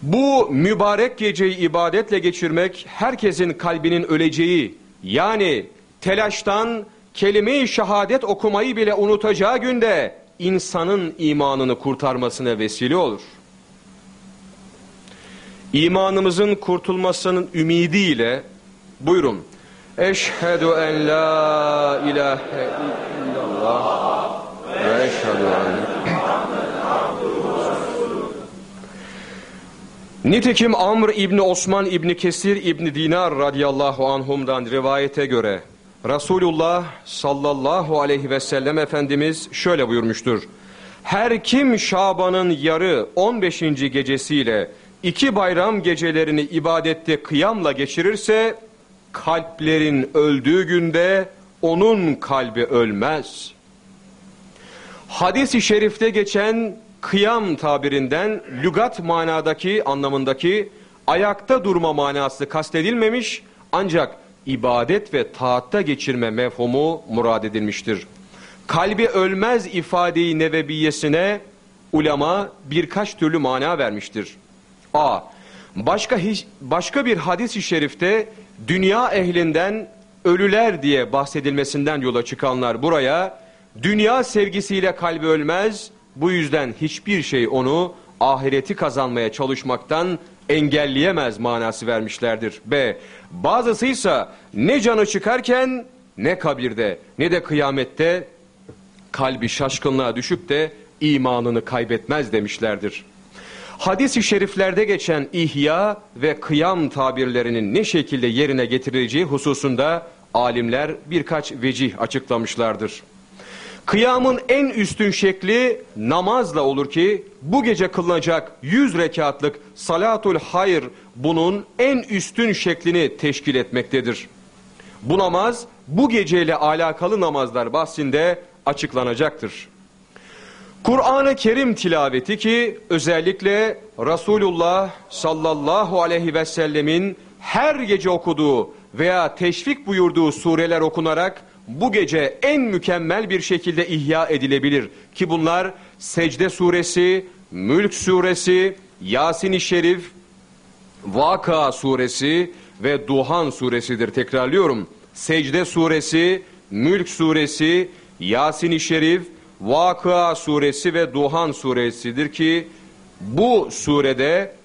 [SPEAKER 1] Bu mübarek geceyi ibadetle geçirmek herkesin kalbinin öleceği yani telaştan kelime-i şehadet okumayı bile unutacağı günde insanın imanını kurtarmasına vesile olur. İmanımızın kurtulmasının ümidiyle buyurun. Eşhedü en la ilahe illallah ve eşhedü en Nitekim Amr İbni Osman İbni Kesir İbni Dinar radıyallahu anhumdan rivayete göre Resulullah sallallahu aleyhi ve sellem Efendimiz şöyle buyurmuştur. Her kim Şaban'ın yarı 15. gecesiyle iki bayram gecelerini ibadette kıyamla geçirirse kalplerin öldüğü günde onun kalbi ölmez. Hadis-i şerifte geçen kıyam tabirinden lügat manadaki anlamındaki ayakta durma manası kastedilmemiş ancak ibadet ve taatta geçirme mefhumu murad edilmiştir. Kalbi ölmez ifadeyi nevebiyesine ulema birkaç türlü mana vermiştir. A. Başka hiç, başka bir hadis-i şerifte dünya ehlinden ölüler diye bahsedilmesinden yola çıkanlar buraya dünya sevgisiyle kalbi ölmez bu yüzden hiçbir şey onu ahireti kazanmaya çalışmaktan engelleyemez manası vermişlerdir. B. Bazısı ise ne canı çıkarken ne kabirde ne de kıyamette kalbi şaşkınlığa düşüp de imanını kaybetmez demişlerdir. Hadis-i şeriflerde geçen ihya ve kıyam tabirlerinin ne şekilde yerine getirileceği hususunda alimler birkaç vecih açıklamışlardır. Kıyamın en üstün şekli namazla olur ki bu gece kılınacak 100 rekatlık salatul hayr bunun en üstün şeklini teşkil etmektedir. Bu namaz bu geceyle alakalı namazlar bahsinde açıklanacaktır. Kur'an-ı Kerim tilaveti ki özellikle Resulullah sallallahu aleyhi ve sellemin her gece okuduğu veya teşvik buyurduğu sureler okunarak bu gece en mükemmel bir şekilde ihya edilebilir. Ki bunlar Secde suresi, Mülk suresi, Yasin-i Şerif, Vaka suresi ve Duhan suresidir. Tekrarlıyorum. Secde suresi, Mülk suresi, Yasin-i Şerif, Vakıa suresi ve Duhan suresidir ki bu surede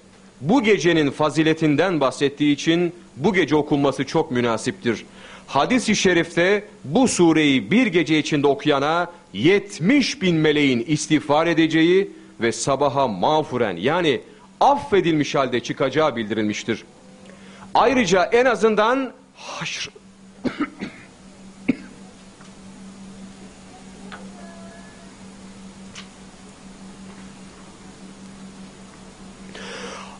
[SPEAKER 1] bu gecenin faziletinden bahsettiği için bu gece okunması çok münasiptir. Hadis-i şerifte bu sureyi bir gece içinde okuyana 70 bin meleğin istiğfar edeceği ve sabaha mağfuren yani affedilmiş halde çıkacağı bildirilmiştir. Ayrıca en azından haşr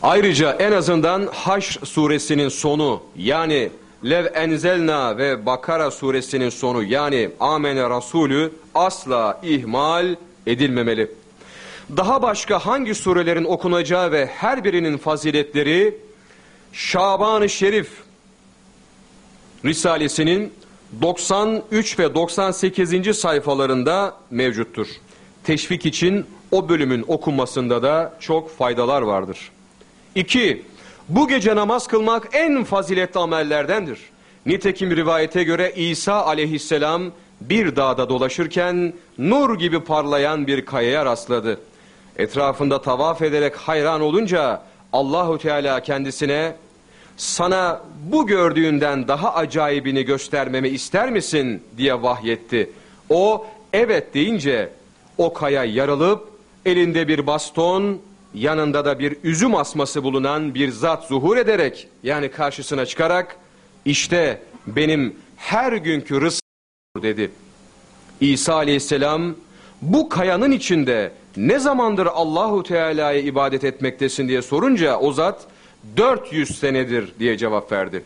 [SPEAKER 1] Ayrıca en azından Haşr suresinin sonu yani Lev enzelna ve Bakara suresinin sonu yani Amene Rasulü asla ihmal edilmemeli. Daha başka hangi surelerin okunacağı ve her birinin faziletleri Şaban-ı Şerif Risalesinin 93 ve 98. sayfalarında mevcuttur. Teşvik için o bölümün okunmasında da çok faydalar vardır. 2. Bu gece namaz kılmak en faziletli amellerdendir. Nitekim rivayete göre İsa aleyhisselam bir dağda dolaşırken nur gibi parlayan bir kayaya rastladı. Etrafında tavaf ederek hayran olunca Allahu Teala kendisine sana bu gördüğünden daha acayibini göstermemi ister misin diye vahyetti. O evet deyince o kaya yarılıp elinde bir baston yanında da bir üzüm asması bulunan bir zat zuhur ederek yani karşısına çıkarak işte benim her günkü rızkım dedi. İsa aleyhisselam bu kayanın içinde ne zamandır Allahu Teala'ya ibadet etmektesin diye sorunca o zat 400 senedir diye cevap verdi.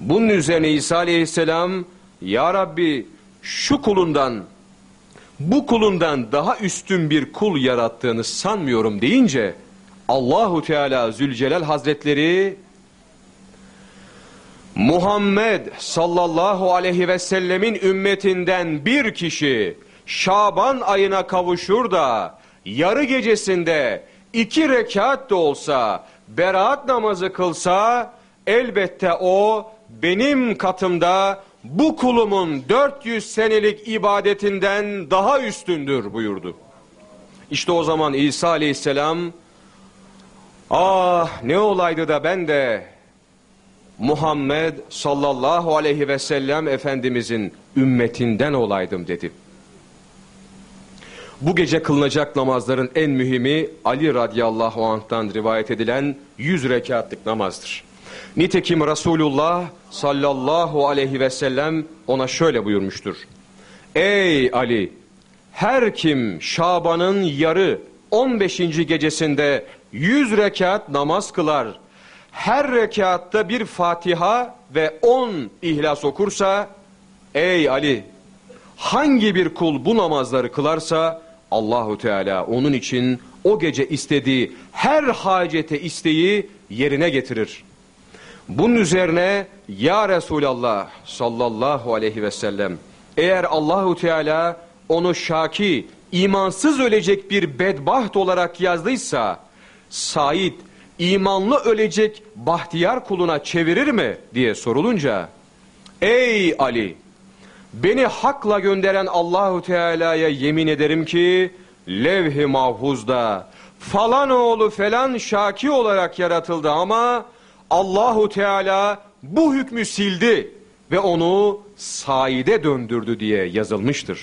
[SPEAKER 1] Bunun üzerine İsa aleyhisselam ya Rabbi şu kulundan bu kulundan daha üstün bir kul yarattığını sanmıyorum deyince Allahu Teala Zülcelal Hazretleri Muhammed sallallahu aleyhi ve sellemin ümmetinden bir kişi Şaban ayına kavuşur da yarı gecesinde iki rekat da olsa beraat namazı kılsa elbette o benim katımda bu kulumun 400 senelik ibadetinden daha üstündür buyurdu. İşte o zaman İsa aleyhisselam ah ne olaydı da ben de Muhammed sallallahu aleyhi ve sellem Efendimizin ümmetinden olaydım dedi. Bu gece kılınacak namazların en mühimi Ali radıyallahu anh'tan rivayet edilen 100 rekatlık namazdır. Nitekim Resulullah sallallahu aleyhi ve sellem ona şöyle buyurmuştur. Ey Ali her kim Şaban'ın yarı 15. gecesinde 100 rekat namaz kılar, her rekatta bir Fatiha ve 10 ihlas okursa, ey Ali hangi bir kul bu namazları kılarsa Allahu Teala onun için o gece istediği her hacete isteği yerine getirir. Bunun üzerine ya Resulallah sallallahu aleyhi ve sellem eğer Allahu Teala onu şaki, imansız ölecek bir bedbaht olarak yazdıysa Said imanlı ölecek bahtiyar kuluna çevirir mi? diye sorulunca Ey Ali beni hakla gönderen Allahu Teala'ya yemin ederim ki levh-i mahfuzda falan oğlu falan şaki olarak yaratıldı ama Allahu Teala bu hükmü sildi ve onu saide döndürdü diye yazılmıştır.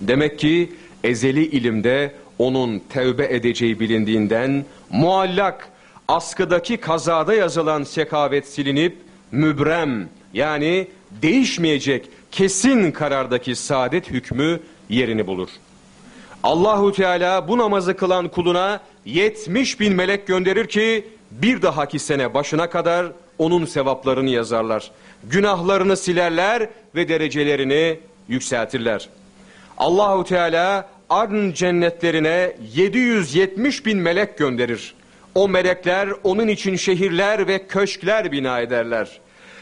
[SPEAKER 1] Demek ki ezeli ilimde onun tevbe edeceği bilindiğinden muallak askıdaki kazada yazılan sekavet silinip mübrem yani değişmeyecek kesin karardaki saadet hükmü yerini bulur. Allahu Teala bu namazı kılan kuluna 70 bin melek gönderir ki bir dahaki sene başına kadar onun sevaplarını yazarlar. Günahlarını silerler ve derecelerini yükseltirler. Allahu Teala Adn cennetlerine 770 bin melek gönderir. O melekler onun için şehirler ve köşkler bina ederler.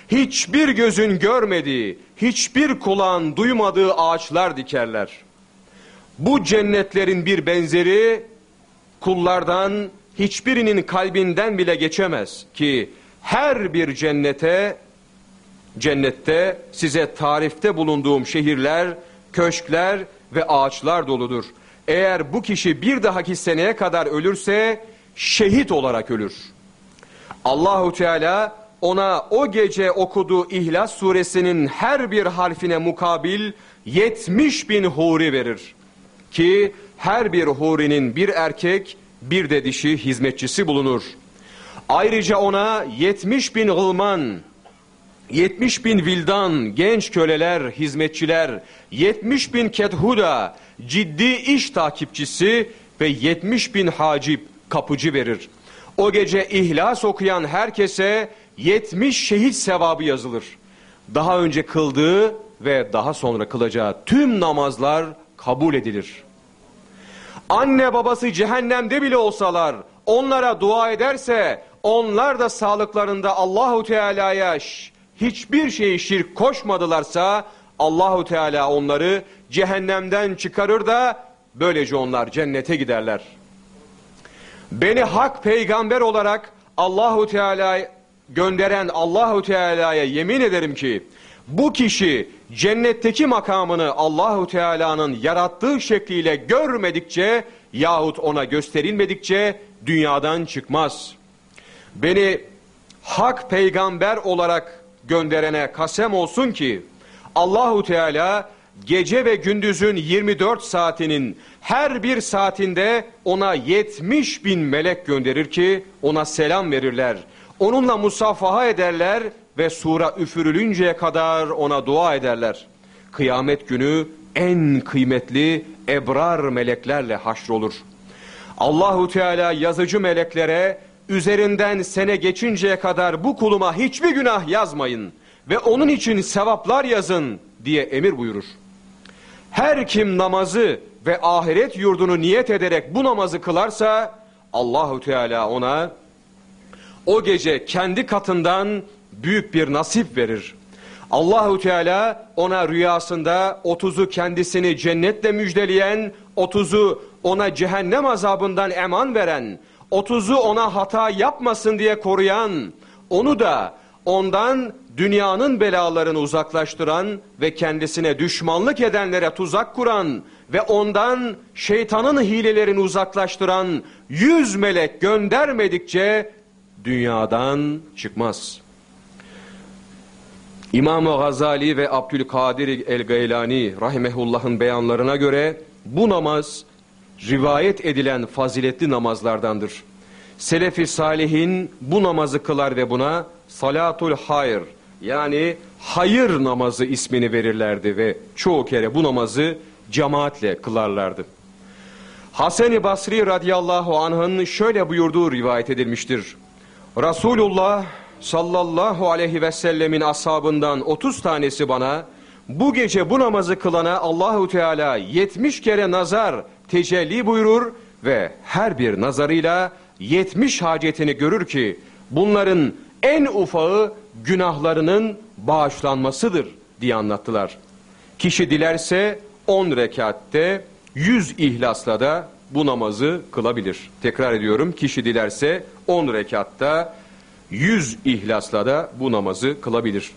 [SPEAKER 1] Hiçbir gözün görmediği, hiçbir kulağın duymadığı ağaçlar dikerler. Bu cennetlerin bir benzeri kullardan hiçbirinin kalbinden bile geçemez ki her bir cennete cennette size tarifte bulunduğum şehirler, köşkler ve ağaçlar doludur. Eğer bu kişi bir dahaki seneye kadar ölürse şehit olarak ölür. Allahu Teala ona o gece okuduğu İhlas suresinin her bir harfine mukabil 70 bin huri verir. Ki her bir hurinin bir erkek bir de dişi hizmetçisi bulunur. Ayrıca ona 70 bin gılman, 70 bin vildan, genç köleler, hizmetçiler, 70 bin kethuda, ciddi iş takipçisi ve 70 bin hacip, kapıcı verir. O gece ihlas okuyan herkese 70 şehit sevabı yazılır. Daha önce kıldığı ve daha sonra kılacağı tüm namazlar kabul edilir. Anne babası cehennemde bile olsalar onlara dua ederse onlar da sağlıklarında Allahu Teala'ya hiçbir şeyi şirk koşmadılarsa Allahu Teala onları cehennemden çıkarır da böylece onlar cennete giderler. Beni hak peygamber olarak Allahu Teala gönderen Allahu Teala'ya yemin ederim ki bu kişi cennetteki makamını Allahu Teala'nın yarattığı şekliyle görmedikçe yahut ona gösterilmedikçe dünyadan çıkmaz. Beni hak peygamber olarak gönderene kasem olsun ki Allahu Teala gece ve gündüzün 24 saatinin her bir saatinde ona 70 bin melek gönderir ki ona selam verirler. Onunla musafaha ederler ve sura üfürülünceye kadar ona dua ederler. Kıyamet günü en kıymetli ebrar meleklerle haşrolur. Allahu Teala yazıcı meleklere üzerinden sene geçinceye kadar bu kuluma hiçbir günah yazmayın ve onun için sevaplar yazın diye emir buyurur. Her kim namazı ve ahiret yurdunu niyet ederek bu namazı kılarsa Allahu Teala ona o gece kendi katından büyük bir nasip verir. Allahu Teala ona rüyasında otuzu kendisini cennetle müjdeleyen, otuzu ona cehennem azabından eman veren, otuzu ona hata yapmasın diye koruyan, onu da ondan dünyanın belalarını uzaklaştıran ve kendisine düşmanlık edenlere tuzak kuran ve ondan şeytanın hilelerini uzaklaştıran yüz melek göndermedikçe dünyadan çıkmaz. İmam-ı Gazali ve Abdülkadir el-Gaylani rahimehullah'ın beyanlarına göre bu namaz rivayet edilen faziletli namazlardandır. Selefi salihin bu namazı kılar ve buna salatul hayr yani hayır namazı ismini verirlerdi ve çoğu kere bu namazı cemaatle kılarlardı. Hasan-ı Basri radıyallahu anh'ın şöyle buyurduğu rivayet edilmiştir. Resulullah sallallahu aleyhi ve sellemin ashabından 30 tanesi bana bu gece bu namazı kılana Allahu Teala 70 kere nazar tecelli buyurur ve her bir nazarıyla 70 hacetini görür ki bunların en ufağı günahlarının bağışlanmasıdır diye anlattılar. Kişi dilerse 10 rekatte 100 ihlasla da bu namazı kılabilir. Tekrar ediyorum kişi dilerse 10 rekatta 100 ihlasla da bu namazı kılabilir.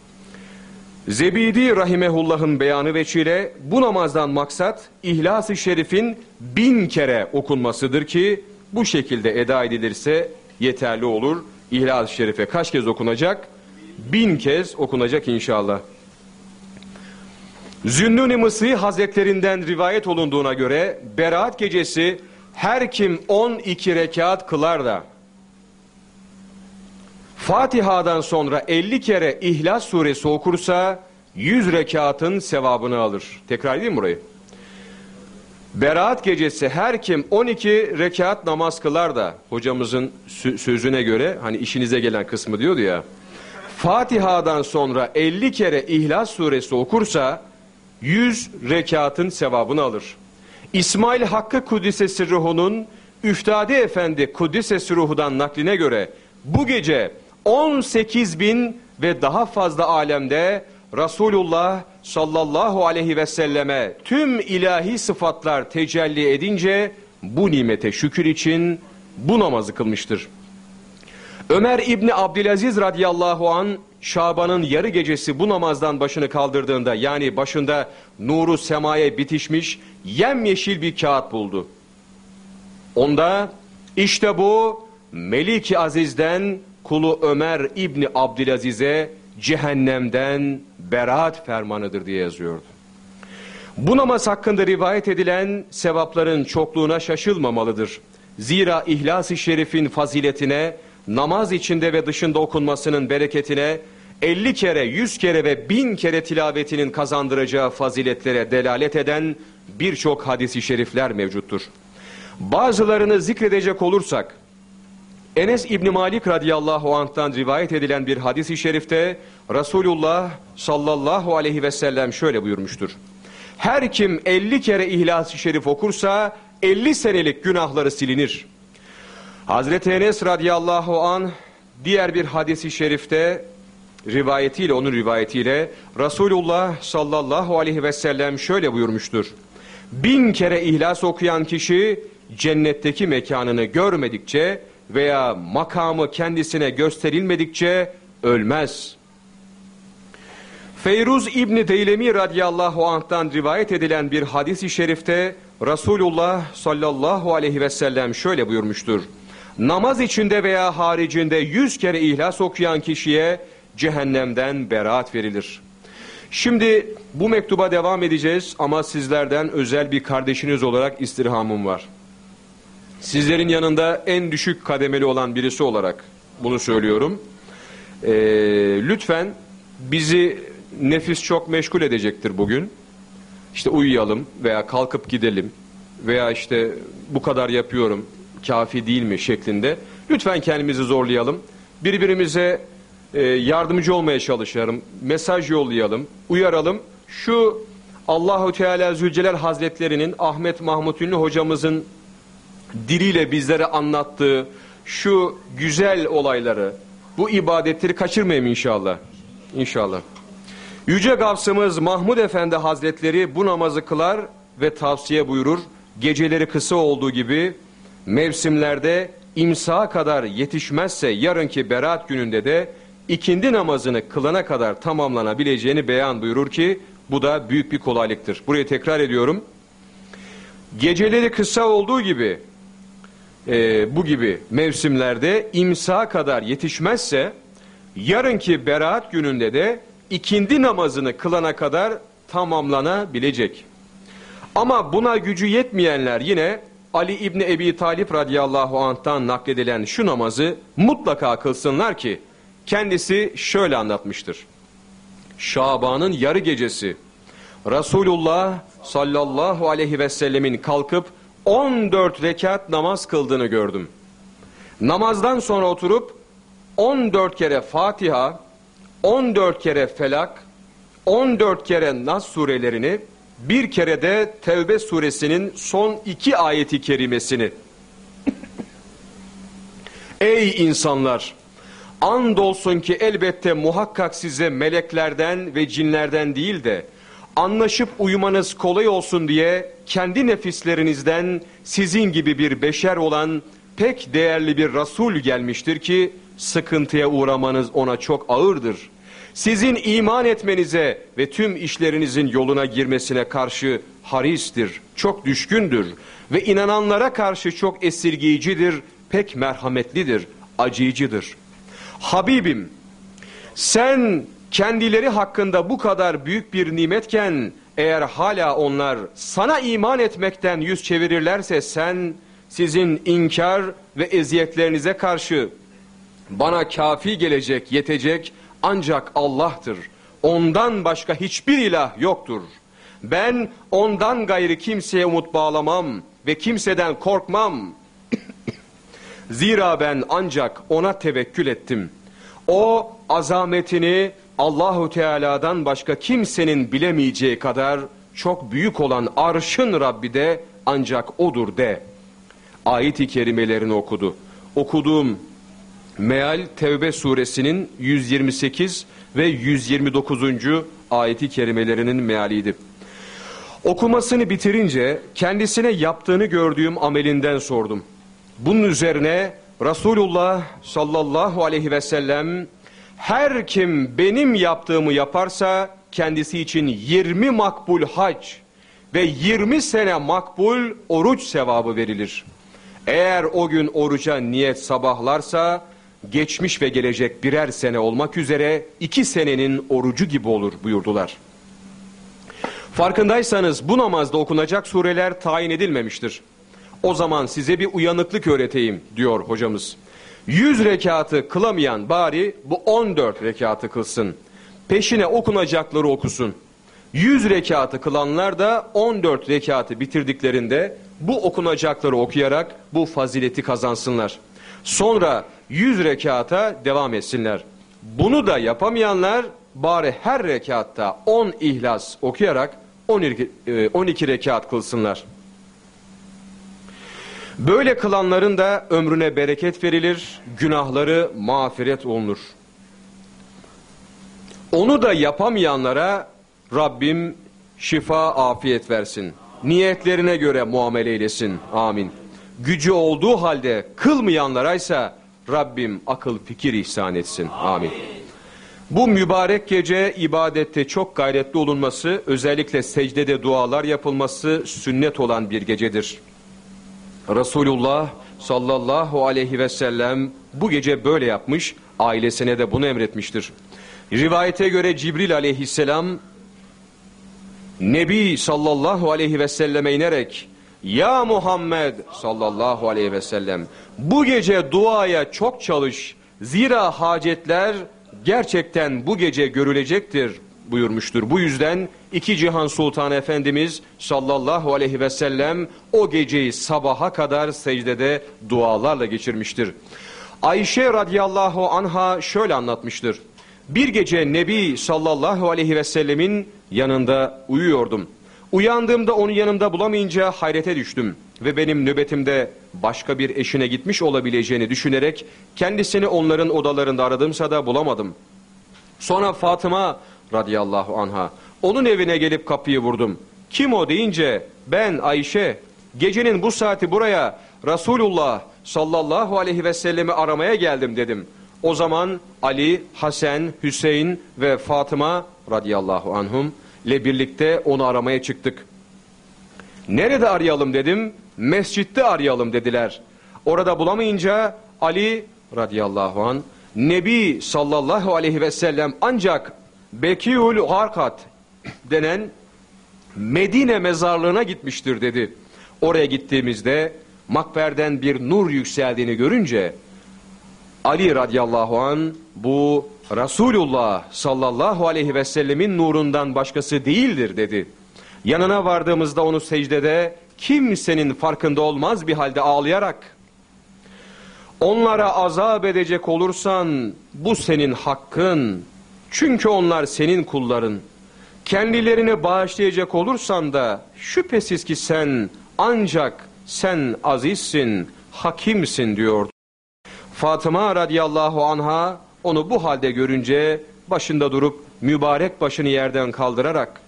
[SPEAKER 1] Zebidi Rahimehullah'ın beyanı veçile bu namazdan maksat İhlas-ı Şerif'in bin kere okunmasıdır ki bu şekilde eda edilirse yeterli olur. İhlas-ı Şerif'e kaç kez okunacak? Bin kez okunacak inşallah. Zünnun-i Mısri Hazretlerinden rivayet olunduğuna göre Berat gecesi her kim 12 rekat kılar da Fatiha'dan sonra 50 kere İhlas suresi okursa 100 rekatın sevabını alır. Tekrar edeyim burayı. Berat gecesi her kim 12 rekat namaz kılar da hocamızın sözüne göre hani işinize gelen kısmı diyordu ya. Fatiha'dan sonra 50 kere İhlas suresi okursa 100 rekatın sevabını alır. İsmail Hakkı Kudüs'e ruhunun Üftade Efendi Kudüs'e ruhudan nakline göre bu gece 18 bin ve daha fazla alemde Resulullah sallallahu aleyhi ve selleme tüm ilahi sıfatlar tecelli edince bu nimete şükür için bu namazı kılmıştır. Ömer İbni Abdülaziz radıyallahu an Şaban'ın yarı gecesi bu namazdan başını kaldırdığında yani başında nuru semaya bitişmiş yemyeşil bir kağıt buldu. Onda işte bu Melik-i Aziz'den kulu Ömer İbni Abdülaziz'e cehennemden beraat fermanıdır diye yazıyordu. Bu namaz hakkında rivayet edilen sevapların çokluğuna şaşılmamalıdır. Zira İhlas-ı Şerif'in faziletine, namaz içinde ve dışında okunmasının bereketine, 50 kere, 100 kere ve 1000 kere tilavetinin kazandıracağı faziletlere delalet eden birçok hadisi şerifler mevcuttur. Bazılarını zikredecek olursak, Enes İbni Malik radıyallahu anh'tan rivayet edilen bir hadis-i şerifte Resulullah sallallahu aleyhi ve sellem şöyle buyurmuştur. Her kim 50 kere İhlas-ı Şerif okursa 50 senelik günahları silinir. Hazreti Enes radıyallahu an diğer bir hadisi şerifte rivayetiyle onun rivayetiyle Resulullah sallallahu aleyhi ve sellem şöyle buyurmuştur. Bin kere ihlas okuyan kişi cennetteki mekanını görmedikçe veya makamı kendisine gösterilmedikçe ölmez. Feyruz İbni Deylemi radıyallahu anh'tan rivayet edilen bir hadis-i şerifte Resulullah sallallahu aleyhi ve sellem şöyle buyurmuştur. Namaz içinde veya haricinde yüz kere ihlas okuyan kişiye cehennemden beraat verilir. Şimdi bu mektuba devam edeceğiz ama sizlerden özel bir kardeşiniz olarak istirhamım var. Sizlerin yanında en düşük kademeli olan birisi olarak bunu söylüyorum. Ee, lütfen bizi nefis çok meşgul edecektir bugün. İşte uyuyalım veya kalkıp gidelim veya işte bu kadar yapıyorum kafi değil mi şeklinde. Lütfen kendimizi zorlayalım. Birbirimize e, yardımcı olmaya çalışalım. Mesaj yollayalım, uyaralım. Şu Allahu Teala Zülcelal Hazretlerinin Ahmet Mahmut Ünlü hocamızın diliyle bizlere anlattığı şu güzel olayları, bu ibadetleri kaçırmayayım inşallah. İnşallah. Yüce Gavsımız Mahmud Efendi Hazretleri bu namazı kılar ve tavsiye buyurur. Geceleri kısa olduğu gibi mevsimlerde imsaha kadar yetişmezse yarınki berat gününde de ikindi namazını kılana kadar tamamlanabileceğini beyan buyurur ki bu da büyük bir kolaylıktır. Burayı tekrar ediyorum. Geceleri kısa olduğu gibi e, bu gibi mevsimlerde imsa kadar yetişmezse yarınki beraat gününde de ikindi namazını kılana kadar tamamlanabilecek. Ama buna gücü yetmeyenler yine Ali İbni Ebi Talip radıyallahu anh'tan nakledilen şu namazı mutlaka kılsınlar ki kendisi şöyle anlatmıştır. Şaban'ın yarı gecesi Resulullah sallallahu aleyhi ve sellemin kalkıp 14 rekat namaz kıldığını gördüm. Namazdan sonra oturup 14 kere Fatiha, 14 kere Felak, 14 kere Nas surelerini, bir kere de Tevbe suresinin son iki ayeti kerimesini. Ey insanlar! Andolsun ki elbette muhakkak size meleklerden ve cinlerden değil de anlaşıp uyumanız kolay olsun diye kendi nefislerinizden sizin gibi bir beşer olan pek değerli bir Resul gelmiştir ki sıkıntıya uğramanız ona çok ağırdır. Sizin iman etmenize ve tüm işlerinizin yoluna girmesine karşı haristir, çok düşkündür ve inananlara karşı çok esirgeyicidir, pek merhametlidir, acıyıcıdır. Habibim sen kendileri hakkında bu kadar büyük bir nimetken eğer hala onlar sana iman etmekten yüz çevirirlerse sen sizin inkar ve eziyetlerinize karşı bana kafi gelecek, yetecek ancak Allah'tır. Ondan başka hiçbir ilah yoktur. Ben ondan gayrı kimseye umut bağlamam ve kimseden korkmam. Zira ben ancak ona tevekkül ettim. O azametini Allahu Teala'dan başka kimsenin bilemeyeceği kadar çok büyük olan arşın Rabbi de ancak odur de. Ayet-i kerimelerini okudu. Okuduğum meal Tevbe suresinin 128 ve 129. ayeti kerimelerinin mealiydi. Okumasını bitirince kendisine yaptığını gördüğüm amelinden sordum. Bunun üzerine Resulullah sallallahu aleyhi ve sellem her kim benim yaptığımı yaparsa kendisi için 20 makbul hac ve 20 sene makbul oruç sevabı verilir. Eğer o gün oruca niyet sabahlarsa geçmiş ve gelecek birer sene olmak üzere iki senenin orucu gibi olur buyurdular. Farkındaysanız bu namazda okunacak sureler tayin edilmemiştir. O zaman size bir uyanıklık öğreteyim diyor hocamız. 100 rekatı kılamayan bari bu 14 rekatı kılsın. Peşine okunacakları okusun. 100 rekatı kılanlar da 14 rekatı bitirdiklerinde bu okunacakları okuyarak bu fazileti kazansınlar. Sonra 100 rekata devam etsinler. Bunu da yapamayanlar bari her rekatta 10 ihlas okuyarak 12, 12 e, rekat kılsınlar. Böyle kılanların da ömrüne bereket verilir, günahları mağfiret olunur. Onu da yapamayanlara Rabbim şifa afiyet versin. Niyetlerine göre muamele eylesin. Amin. Gücü olduğu halde kılmayanlara ise Rabbim akıl fikir ihsan etsin. Amin. Bu mübarek gece ibadette çok gayretli olunması, özellikle secdede dualar yapılması sünnet olan bir gecedir. Resulullah sallallahu aleyhi ve sellem bu gece böyle yapmış, ailesine de bunu emretmiştir. Rivayete göre Cibril aleyhisselam Nebi sallallahu aleyhi ve selleme inerek Ya Muhammed sallallahu aleyhi ve sellem bu gece duaya çok çalış zira hacetler gerçekten bu gece görülecektir buyurmuştur. Bu yüzden iki cihan sultanı efendimiz sallallahu aleyhi ve sellem o geceyi sabaha kadar secdede dualarla geçirmiştir. Ayşe radıyallahu anha şöyle anlatmıştır. Bir gece Nebi sallallahu aleyhi ve sellemin yanında uyuyordum. Uyandığımda onu yanımda bulamayınca hayrete düştüm ve benim nöbetimde başka bir eşine gitmiş olabileceğini düşünerek kendisini onların odalarında aradımsa da bulamadım. Sonra Fatıma radıyallahu anha onun evine gelip kapıyı vurdum. Kim o deyince ben Ayşe gecenin bu saati buraya Resulullah sallallahu aleyhi ve sellemi aramaya geldim dedim. O zaman Ali, Hasan, Hüseyin ve Fatıma radıyallahu anhum ile birlikte onu aramaya çıktık. Nerede arayalım dedim. Mescitte arayalım dediler. Orada bulamayınca Ali radıyallahu an Nebi sallallahu aleyhi ve sellem ancak Bekiul Harkat denen Medine mezarlığına gitmiştir dedi. Oraya gittiğimizde makberden bir nur yükseldiğini görünce Ali radıyallahu an bu Resulullah sallallahu aleyhi ve sellemin nurundan başkası değildir dedi. Yanına vardığımızda onu secdede kimsenin farkında olmaz bir halde ağlayarak onlara azap edecek olursan bu senin hakkın çünkü onlar senin kulların. Kendilerini bağışlayacak olursan da şüphesiz ki sen ancak sen azizsin, hakimsin diyordu. Fatıma radıyallahu anha onu bu halde görünce başında durup mübarek başını yerden kaldırarak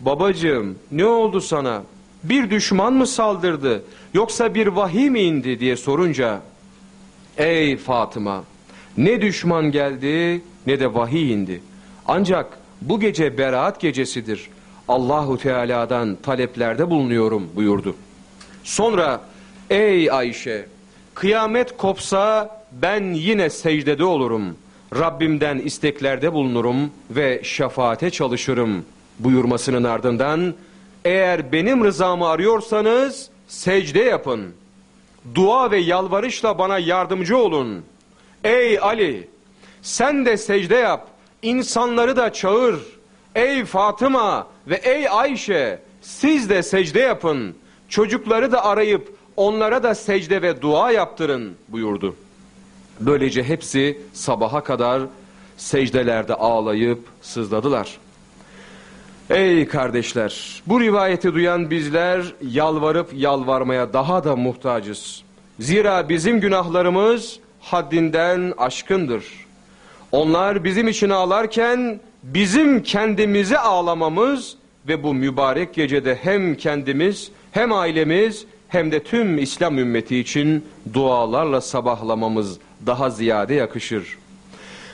[SPEAKER 1] babacığım ne oldu sana? Bir düşman mı saldırdı yoksa bir vahiy mi indi? diye sorunca ey Fatıma ne düşman geldi ne de vahiy indi ancak bu gece beraat gecesidir Allahu Teala'dan taleplerde bulunuyorum buyurdu. Sonra ey Ayşe kıyamet kopsa ben yine secdede olurum. Rabbimden isteklerde bulunurum ve şefaate çalışırım buyurmasının ardından eğer benim rızamı arıyorsanız secde yapın. Dua ve yalvarışla bana yardımcı olun. Ey Ali sen de secde yap. insanları da çağır. Ey Fatıma ve ey Ayşe siz de secde yapın. Çocukları da arayıp onlara da secde ve dua yaptırın buyurdu. Böylece hepsi sabaha kadar secdelerde ağlayıp sızladılar. Ey kardeşler, bu rivayeti duyan bizler yalvarıp yalvarmaya daha da muhtacız. Zira bizim günahlarımız haddinden aşkındır. Onlar bizim için ağlarken bizim kendimizi ağlamamız ve bu mübarek gecede hem kendimiz hem ailemiz hem de tüm İslam ümmeti için dualarla sabahlamamız daha ziyade yakışır.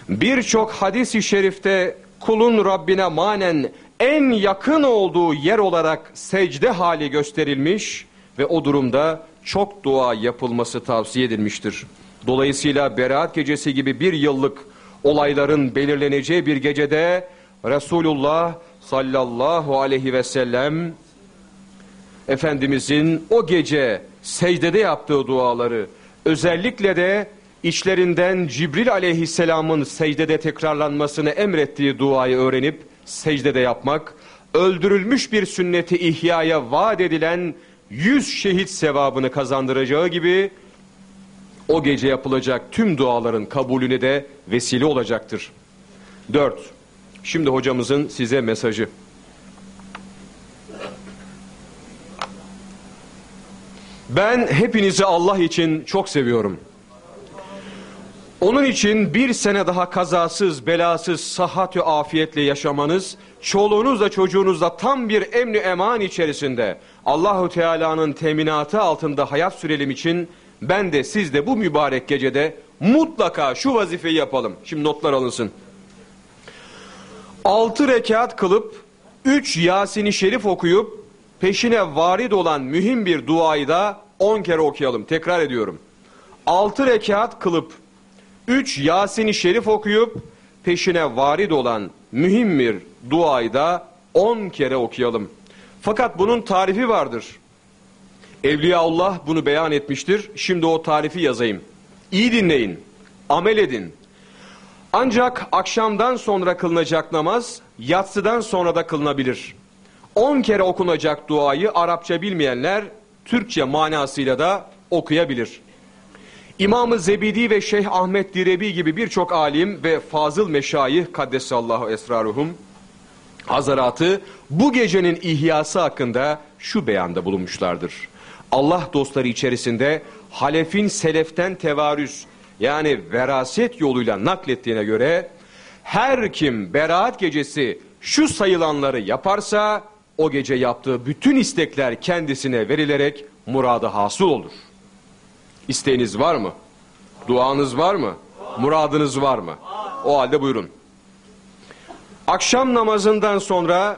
[SPEAKER 1] Birçok hadis-i şerifte kulun Rabbine manen en yakın olduğu yer olarak secde hali gösterilmiş ve o durumda çok dua yapılması tavsiye edilmiştir. Dolayısıyla Berat gecesi gibi bir yıllık olayların belirleneceği bir gecede Resulullah sallallahu aleyhi ve sellem Efendimizin o gece secdede yaptığı duaları özellikle de içlerinden Cibril aleyhisselamın secdede tekrarlanmasını emrettiği duayı öğrenip secdede yapmak, öldürülmüş bir sünneti ihyaya vaat edilen yüz şehit sevabını kazandıracağı gibi o gece yapılacak tüm duaların kabulüne de vesile olacaktır. 4. Şimdi hocamızın size mesajı. Ben hepinizi Allah için çok seviyorum. Onun için bir sene daha kazasız, belasız, sıhhat ve afiyetle yaşamanız, çoluğunuzla çocuğunuzla tam bir emni eman içerisinde Allahu Teala'nın teminatı altında hayat sürelim için ben de siz de bu mübarek gecede mutlaka şu vazifeyi yapalım. Şimdi notlar alınsın. Altı rekat kılıp, üç Yasin-i Şerif okuyup, peşine varid olan mühim bir duayı da on kere okuyalım. Tekrar ediyorum. Altı rekat kılıp, üç Yasin-i Şerif okuyup, peşine varid olan mühim bir duayı da on kere okuyalım. Fakat bunun tarifi vardır. Evliyaullah bunu beyan etmiştir. Şimdi o tarifi yazayım. İyi dinleyin, amel edin. Ancak akşamdan sonra kılınacak namaz, yatsıdan sonra da kılınabilir. On kere okunacak duayı Arapça bilmeyenler Türkçe manasıyla da okuyabilir. İmam-ı Zebidi ve Şeyh Ahmet Direbi gibi birçok alim ve fazıl meşayih kaddesallahu esraruhum hazaratı bu gecenin ihyası hakkında şu beyanda bulunmuşlardır. Allah dostları içerisinde halefin seleften tevarüz yani veraset yoluyla naklettiğine göre her kim beraat gecesi şu sayılanları yaparsa o gece yaptığı bütün istekler kendisine verilerek muradı hasıl olur. İsteğiniz var mı? Duanız var mı? Muradınız var mı? O halde buyurun. Akşam namazından sonra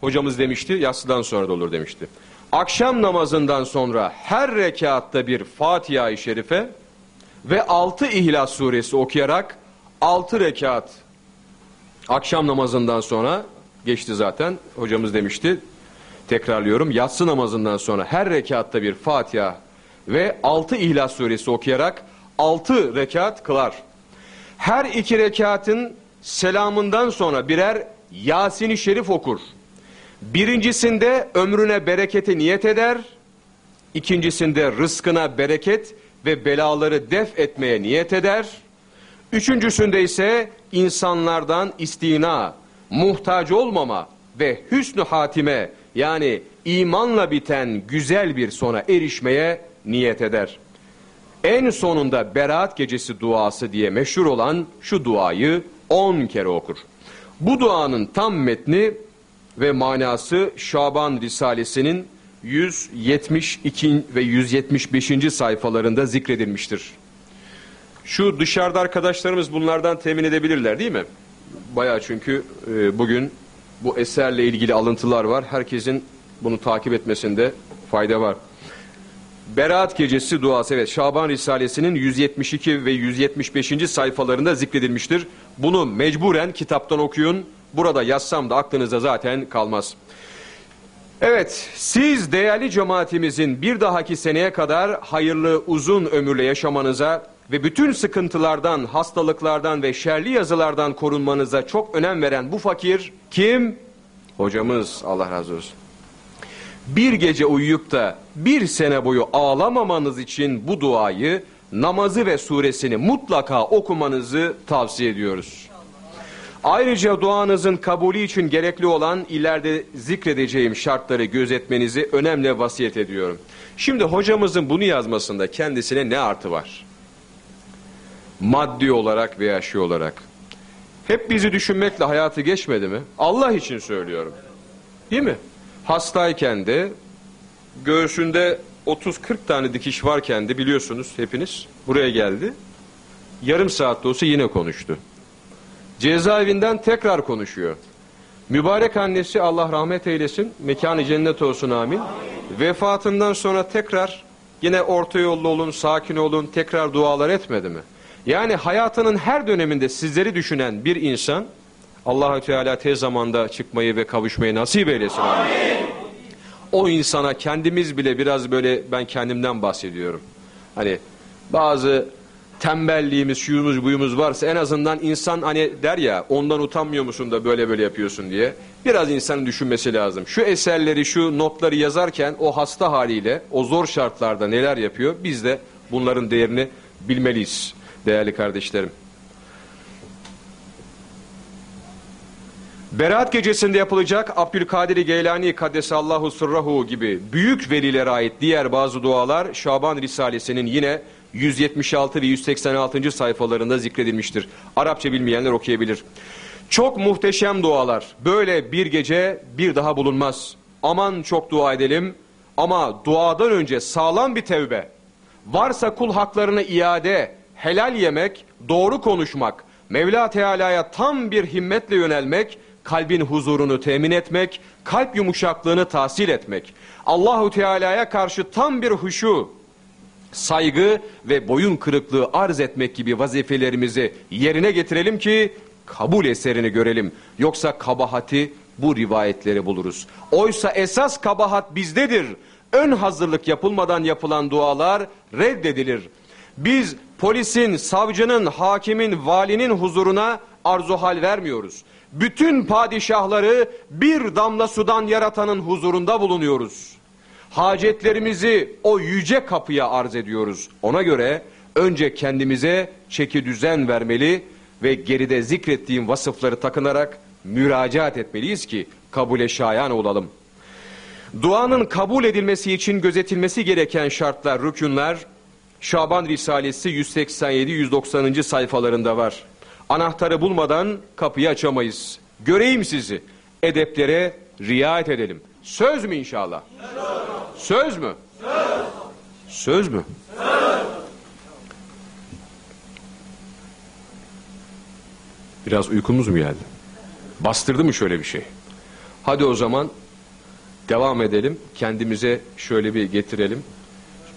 [SPEAKER 1] hocamız demişti yatsıdan sonra da olur demişti. Akşam namazından sonra her rekatta bir Fatiha-i Şerife ve altı İhlas suresi okuyarak altı rekat akşam namazından sonra geçti zaten hocamız demişti tekrarlıyorum yatsı namazından sonra her rekatta bir Fatiha ve altı İhlas suresi okuyarak altı rekat kılar. Her iki rekatın selamından sonra birer Yasin-i Şerif okur. Birincisinde ömrüne bereketi niyet eder. İkincisinde rızkına bereket ve belaları def etmeye niyet eder. Üçüncüsünde ise insanlardan istina, muhtaç olmama, ve hüsnü hatime yani imanla biten güzel bir sona erişmeye niyet eder. En sonunda beraat gecesi duası diye meşhur olan şu duayı 10 kere okur. Bu duanın tam metni ve manası Şaban Risalesi'nin 172 ve 175. sayfalarında zikredilmiştir. Şu dışarıda arkadaşlarımız bunlardan temin edebilirler değil mi? Baya çünkü e, bugün bu eserle ilgili alıntılar var. Herkesin bunu takip etmesinde fayda var. Berat Gecesi duası evet Şaban Risalesi'nin 172 ve 175. sayfalarında zikredilmiştir. Bunu mecburen kitaptan okuyun. Burada yazsam da aklınıza zaten kalmaz. Evet, siz değerli cemaatimizin bir dahaki seneye kadar hayırlı uzun ömürle yaşamanıza ve bütün sıkıntılardan, hastalıklardan ve şerli yazılardan korunmanıza çok önem veren bu fakir kim? Hocamız Allah razı olsun. Bir gece uyuyup da bir sene boyu ağlamamanız için bu duayı, namazı ve suresini mutlaka okumanızı tavsiye ediyoruz. Ayrıca duanızın kabulü için gerekli olan ileride zikredeceğim şartları gözetmenizi önemli vasiyet ediyorum. Şimdi hocamızın bunu yazmasında kendisine ne artı var? Maddi olarak veya şey olarak. Hep bizi düşünmekle hayatı geçmedi mi? Allah için söylüyorum. Değil mi? Hastayken de göğsünde 30-40 tane dikiş varken de biliyorsunuz hepiniz buraya geldi. Yarım saat de olsa yine konuştu. Cezaevinden tekrar konuşuyor. Mübarek annesi Allah rahmet eylesin, mekanı cennet olsun amin. Vefatından sonra tekrar yine orta yollu olun, sakin olun, tekrar dualar etmedi mi? Yani hayatının her döneminde sizleri düşünen bir insan Allahü Teala tez zamanda çıkmayı ve kavuşmayı nasip eylesin. Amin. O insana kendimiz bile biraz böyle ben kendimden bahsediyorum. Hani bazı tembelliğimiz, şuyumuz, buyumuz varsa en azından insan hani der ya ondan utanmıyor musun da böyle böyle yapıyorsun diye. Biraz insanın düşünmesi lazım. Şu eserleri, şu notları yazarken o hasta haliyle, o zor şartlarda neler yapıyor biz de bunların değerini bilmeliyiz değerli kardeşlerim. Berat gecesinde yapılacak Abdülkadir Geylani Kaddesallahu Sırrahu gibi büyük velilere ait diğer bazı dualar Şaban Risalesi'nin yine 176 ve 186. sayfalarında zikredilmiştir. Arapça bilmeyenler okuyabilir. Çok muhteşem dualar. Böyle bir gece bir daha bulunmaz. Aman çok dua edelim ama duadan önce sağlam bir tevbe. Varsa kul haklarını iade, helal yemek, doğru konuşmak, Mevla Teala'ya tam bir himmetle yönelmek, kalbin huzurunu temin etmek, kalp yumuşaklığını tahsil etmek, Allahu Teala'ya karşı tam bir huşu, saygı ve boyun kırıklığı arz etmek gibi vazifelerimizi yerine getirelim ki kabul eserini görelim. Yoksa kabahati bu rivayetleri buluruz. Oysa esas kabahat bizdedir. Ön hazırlık yapılmadan yapılan dualar reddedilir. Biz polisin, savcının, hakimin, valinin huzuruna arzu hal vermiyoruz. Bütün padişahları bir damla sudan yaratanın huzurunda bulunuyoruz. Hacetlerimizi o yüce kapıya arz ediyoruz. Ona göre önce kendimize çeki düzen vermeli ve geride zikrettiğim vasıfları takınarak müracaat etmeliyiz ki kabule şayan olalım. Duanın kabul edilmesi için gözetilmesi gereken şartlar, rükünler Şaban Risalesi 187-190. sayfalarında var. Anahtarı bulmadan kapıyı açamayız. Göreyim sizi. Edeplere riayet edelim. Söz mü inşallah? Söz, Söz mü? Söz. Söz mü? Söz. Biraz uykumuz mu geldi? Bastırdı mı şöyle bir şey? Hadi o zaman devam edelim. Kendimize şöyle bir getirelim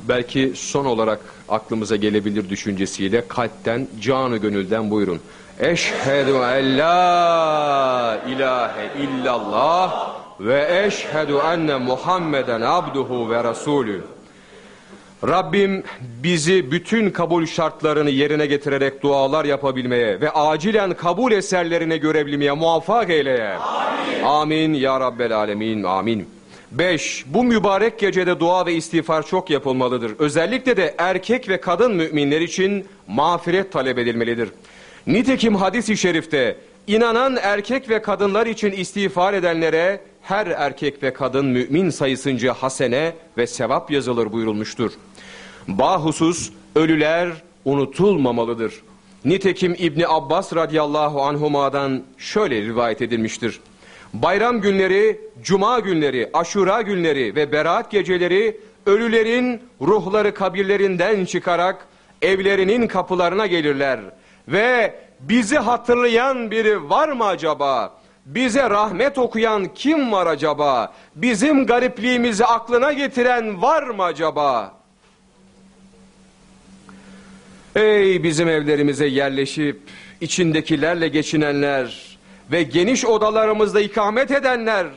[SPEAKER 1] belki son olarak aklımıza gelebilir düşüncesiyle kalpten, canı gönülden buyurun. Eşhedü en la ilahe illallah ve eşhedü enne Muhammeden abduhu ve rasulü. Rabbim bizi bütün kabul şartlarını yerine getirerek dualar yapabilmeye ve acilen kabul eserlerine görebilmeye muvaffak eyleye. Amin. Amin ya Rabbel alemin. Amin. 5. Bu mübarek gecede dua ve istiğfar çok yapılmalıdır. Özellikle de erkek ve kadın müminler için mağfiret talep edilmelidir. Nitekim hadis-i şerifte inanan erkek ve kadınlar için istiğfar edenlere her erkek ve kadın mümin sayısınca hasene ve sevap yazılır buyurulmuştur. Bahusus ölüler unutulmamalıdır. Nitekim İbni Abbas radıyallahu anhuma'dan şöyle rivayet edilmiştir. Bayram günleri, cuma günleri, aşura günleri ve beraat geceleri ölülerin ruhları kabirlerinden çıkarak evlerinin kapılarına gelirler. Ve bizi hatırlayan biri var mı acaba? Bize rahmet okuyan kim var acaba? Bizim garipliğimizi aklına getiren var mı acaba? Ey bizim evlerimize yerleşip içindekilerle geçinenler ve geniş odalarımızda ikamet edenler.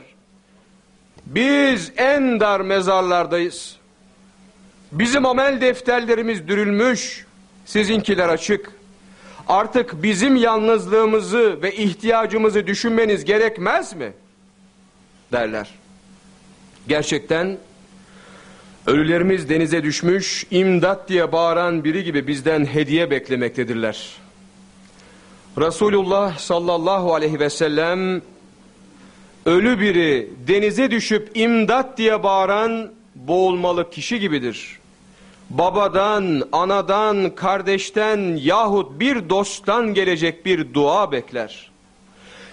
[SPEAKER 1] Biz en dar mezarlardayız. Bizim amel defterlerimiz dürülmüş, sizinkiler açık. Artık bizim yalnızlığımızı ve ihtiyacımızı düşünmeniz gerekmez mi? Derler. Gerçekten ölülerimiz denize düşmüş, imdat diye bağıran biri gibi bizden hediye beklemektedirler. Resulullah sallallahu aleyhi ve sellem ölü biri denize düşüp imdat diye bağıran boğulmalı kişi gibidir babadan, anadan, kardeşten yahut bir dosttan gelecek bir dua bekler.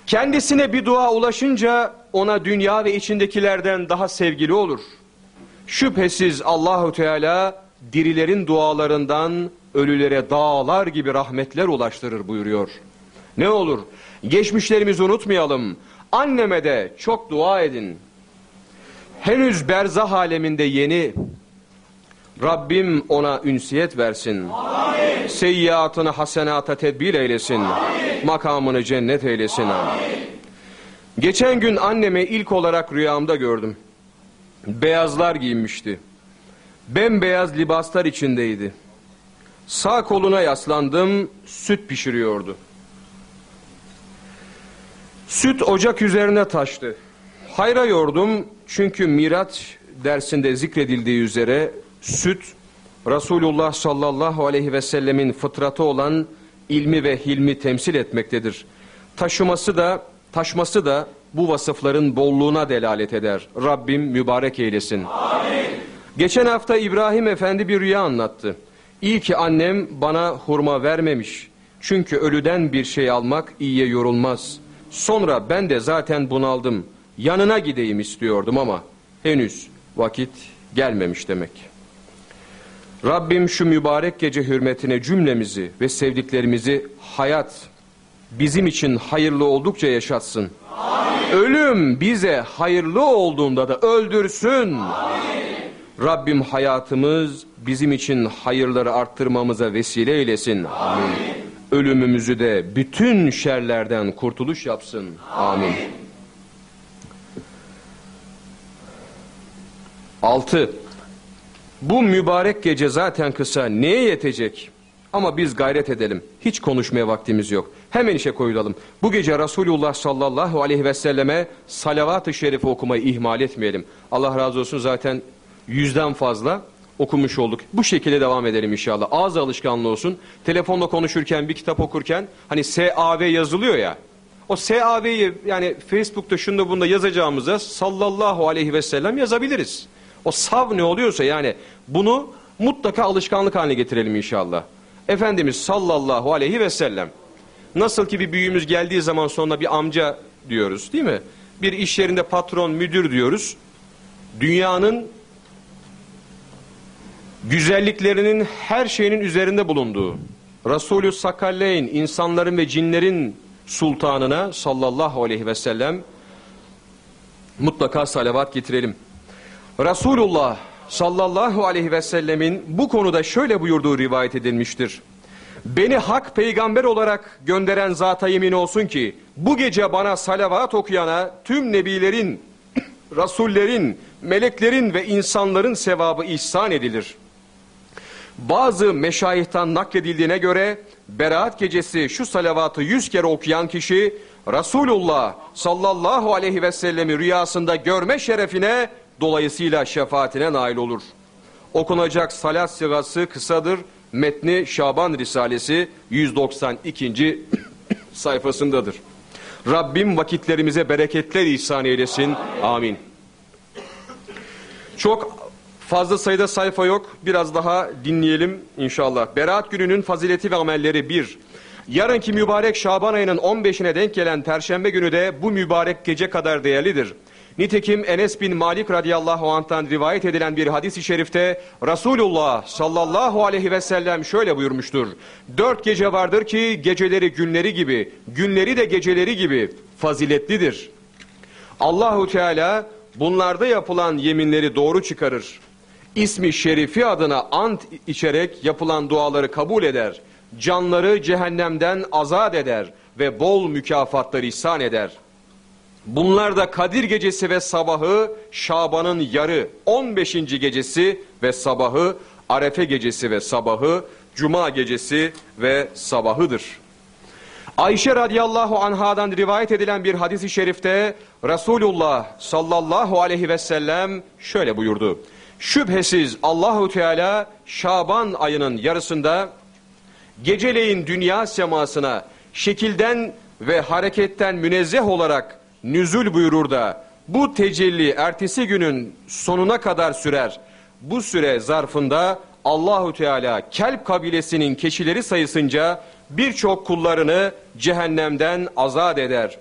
[SPEAKER 1] Kendisine bir dua ulaşınca ona dünya ve içindekilerden daha sevgili olur. Şüphesiz Allahu Teala dirilerin dualarından ölülere dağlar gibi rahmetler ulaştırır buyuruyor. Ne olur geçmişlerimizi unutmayalım. Anneme de çok dua edin. Henüz berzah aleminde yeni Rabbim ona ünsiyet versin. Amin. Seyyiatını hasenata tedbir eylesin. Amin. Makamını cennet eylesin. Amin. Geçen gün annemi ilk olarak rüyamda gördüm. Beyazlar giyinmişti. Bembeyaz libaslar içindeydi. Sağ koluna yaslandım, süt pişiriyordu. Süt ocak üzerine taştı. Hayra yordum çünkü Miraç dersinde zikredildiği üzere Süt, Resulullah sallallahu aleyhi ve sellemin fıtratı olan ilmi ve hilmi temsil etmektedir. Taşıması da, taşması da bu vasıfların bolluğuna delalet eder. Rabbim mübarek eylesin. Amin. Geçen hafta İbrahim Efendi bir rüya anlattı. İyi ki annem bana hurma vermemiş. Çünkü ölüden bir şey almak iyiye yorulmaz. Sonra ben de zaten bunaldım. Yanına gideyim istiyordum ama henüz vakit gelmemiş demek. Rabbim şu mübarek gece hürmetine cümlemizi ve sevdiklerimizi hayat bizim için hayırlı oldukça yaşatsın. Amin. Ölüm bize hayırlı olduğunda da öldürsün. Amin. Rabbim hayatımız bizim için hayırları arttırmamıza vesile eylesin. Amin. Ölümümüzü de bütün şerlerden kurtuluş yapsın. Amin. 6. Bu mübarek gece zaten kısa neye yetecek? Ama biz gayret edelim. Hiç konuşmaya vaktimiz yok. Hemen işe koyulalım. Bu gece Resulullah sallallahu aleyhi ve selleme salavat-ı şerife okumayı ihmal etmeyelim. Allah razı olsun zaten yüzden fazla okumuş olduk. Bu şekilde devam edelim inşallah. Ağız alışkanlığı olsun. Telefonla konuşurken, bir kitap okurken hani SAV yazılıyor ya. O SAV'yi yani Facebook'ta şunda bunda yazacağımıza sallallahu aleyhi ve sellem yazabiliriz. O sav ne oluyorsa yani bunu mutlaka alışkanlık haline getirelim inşallah. Efendimiz sallallahu aleyhi ve sellem. Nasıl ki bir büyüğümüz geldiği zaman sonra bir amca diyoruz değil mi? Bir iş yerinde patron, müdür diyoruz. Dünyanın güzelliklerinin her şeyinin üzerinde bulunduğu Resulü Sakalleyn insanların ve cinlerin sultanına sallallahu aleyhi ve sellem mutlaka salavat getirelim. Resulullah sallallahu aleyhi ve sellemin bu konuda şöyle buyurduğu rivayet edilmiştir. Beni hak peygamber olarak gönderen zata yemin olsun ki bu gece bana salavat okuyana tüm nebilerin, rasullerin, meleklerin ve insanların sevabı ihsan edilir. Bazı meşayihtan nakledildiğine göre Berat gecesi şu salavatı yüz kere okuyan kişi Resulullah sallallahu aleyhi ve sellemi rüyasında görme şerefine Dolayısıyla şefaatine nail olur. Okunacak salat sigası kısadır Metni Şaban Risalesi 192. sayfasındadır. Rabbim vakitlerimize bereketler ihsan eylesin. Amin. Çok fazla sayıda sayfa yok. Biraz daha dinleyelim inşallah. Berat gününün fazileti ve amelleri 1. Yarınki mübarek Şaban ayının 15'ine denk gelen Perşembe günü de bu mübarek gece kadar değerlidir. Nitekim Enes bin Malik radıyallahu anh'tan rivayet edilen bir hadis-i şerifte Resulullah sallallahu aleyhi ve sellem şöyle buyurmuştur. Dört gece vardır ki geceleri günleri gibi, günleri de geceleri gibi faziletlidir. Allahu Teala bunlarda yapılan yeminleri doğru çıkarır. İsmi şerifi adına ant içerek yapılan duaları kabul eder. Canları cehennemden azat eder ve bol mükafatlar ihsan eder.'' Bunlar da Kadir gecesi ve sabahı, Şaban'ın yarı 15. gecesi ve sabahı, Arefe gecesi ve sabahı, Cuma gecesi ve sabahıdır. Ayşe radıyallahu anhadan rivayet edilen bir hadisi şerifte Resulullah sallallahu aleyhi ve sellem şöyle buyurdu. Şüphesiz Allahu Teala Şaban ayının yarısında geceleyin dünya semasına şekilden ve hareketten münezzeh olarak nüzul buyurur da bu tecelli ertesi günün sonuna kadar sürer. Bu süre zarfında Allahu Teala Kelp kabilesinin keçileri sayısınca birçok kullarını cehennemden azat eder.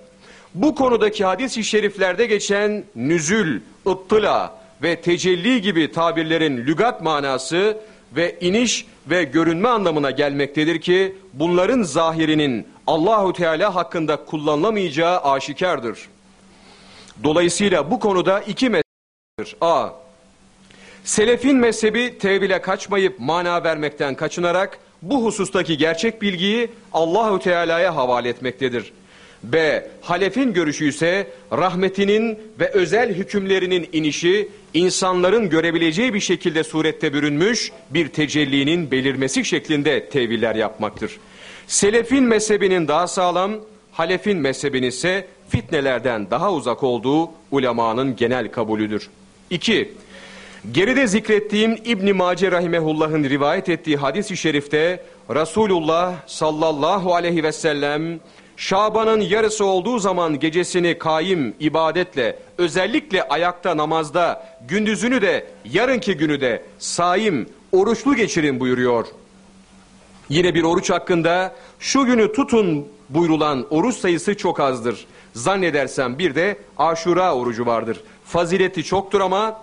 [SPEAKER 1] Bu konudaki hadis-i şeriflerde geçen nüzül, ıttıla ve tecelli gibi tabirlerin lügat manası ve iniş ve görünme anlamına gelmektedir ki bunların zahirinin Allahu Teala hakkında kullanılamayacağı aşikardır. Dolayısıyla bu konuda iki mezheptir. A. Selefin mezhebi tevhile kaçmayıp mana vermekten kaçınarak bu husustaki gerçek bilgiyi Allahu Teala'ya havale etmektedir. B. Halefin görüşü ise rahmetinin ve özel hükümlerinin inişi insanların görebileceği bir şekilde surette bürünmüş bir tecellinin belirmesi şeklinde teviller yapmaktır. Selefin mezhebinin daha sağlam, Halef'in mezhebinin ise fitnelerden daha uzak olduğu ulemanın genel kabulüdür. 2. Geride zikrettiğim İbn Mace rahimehullah'ın rivayet ettiği hadis-i şerifte Resulullah sallallahu aleyhi ve sellem Şaban'ın yarısı olduğu zaman gecesini kaim ibadetle özellikle ayakta namazda gündüzünü de yarınki günü de saim oruçlu geçirin buyuruyor. Yine bir oruç hakkında şu günü tutun buyrulan oruç sayısı çok azdır. Zannedersem bir de aşura orucu vardır. Fazileti çoktur ama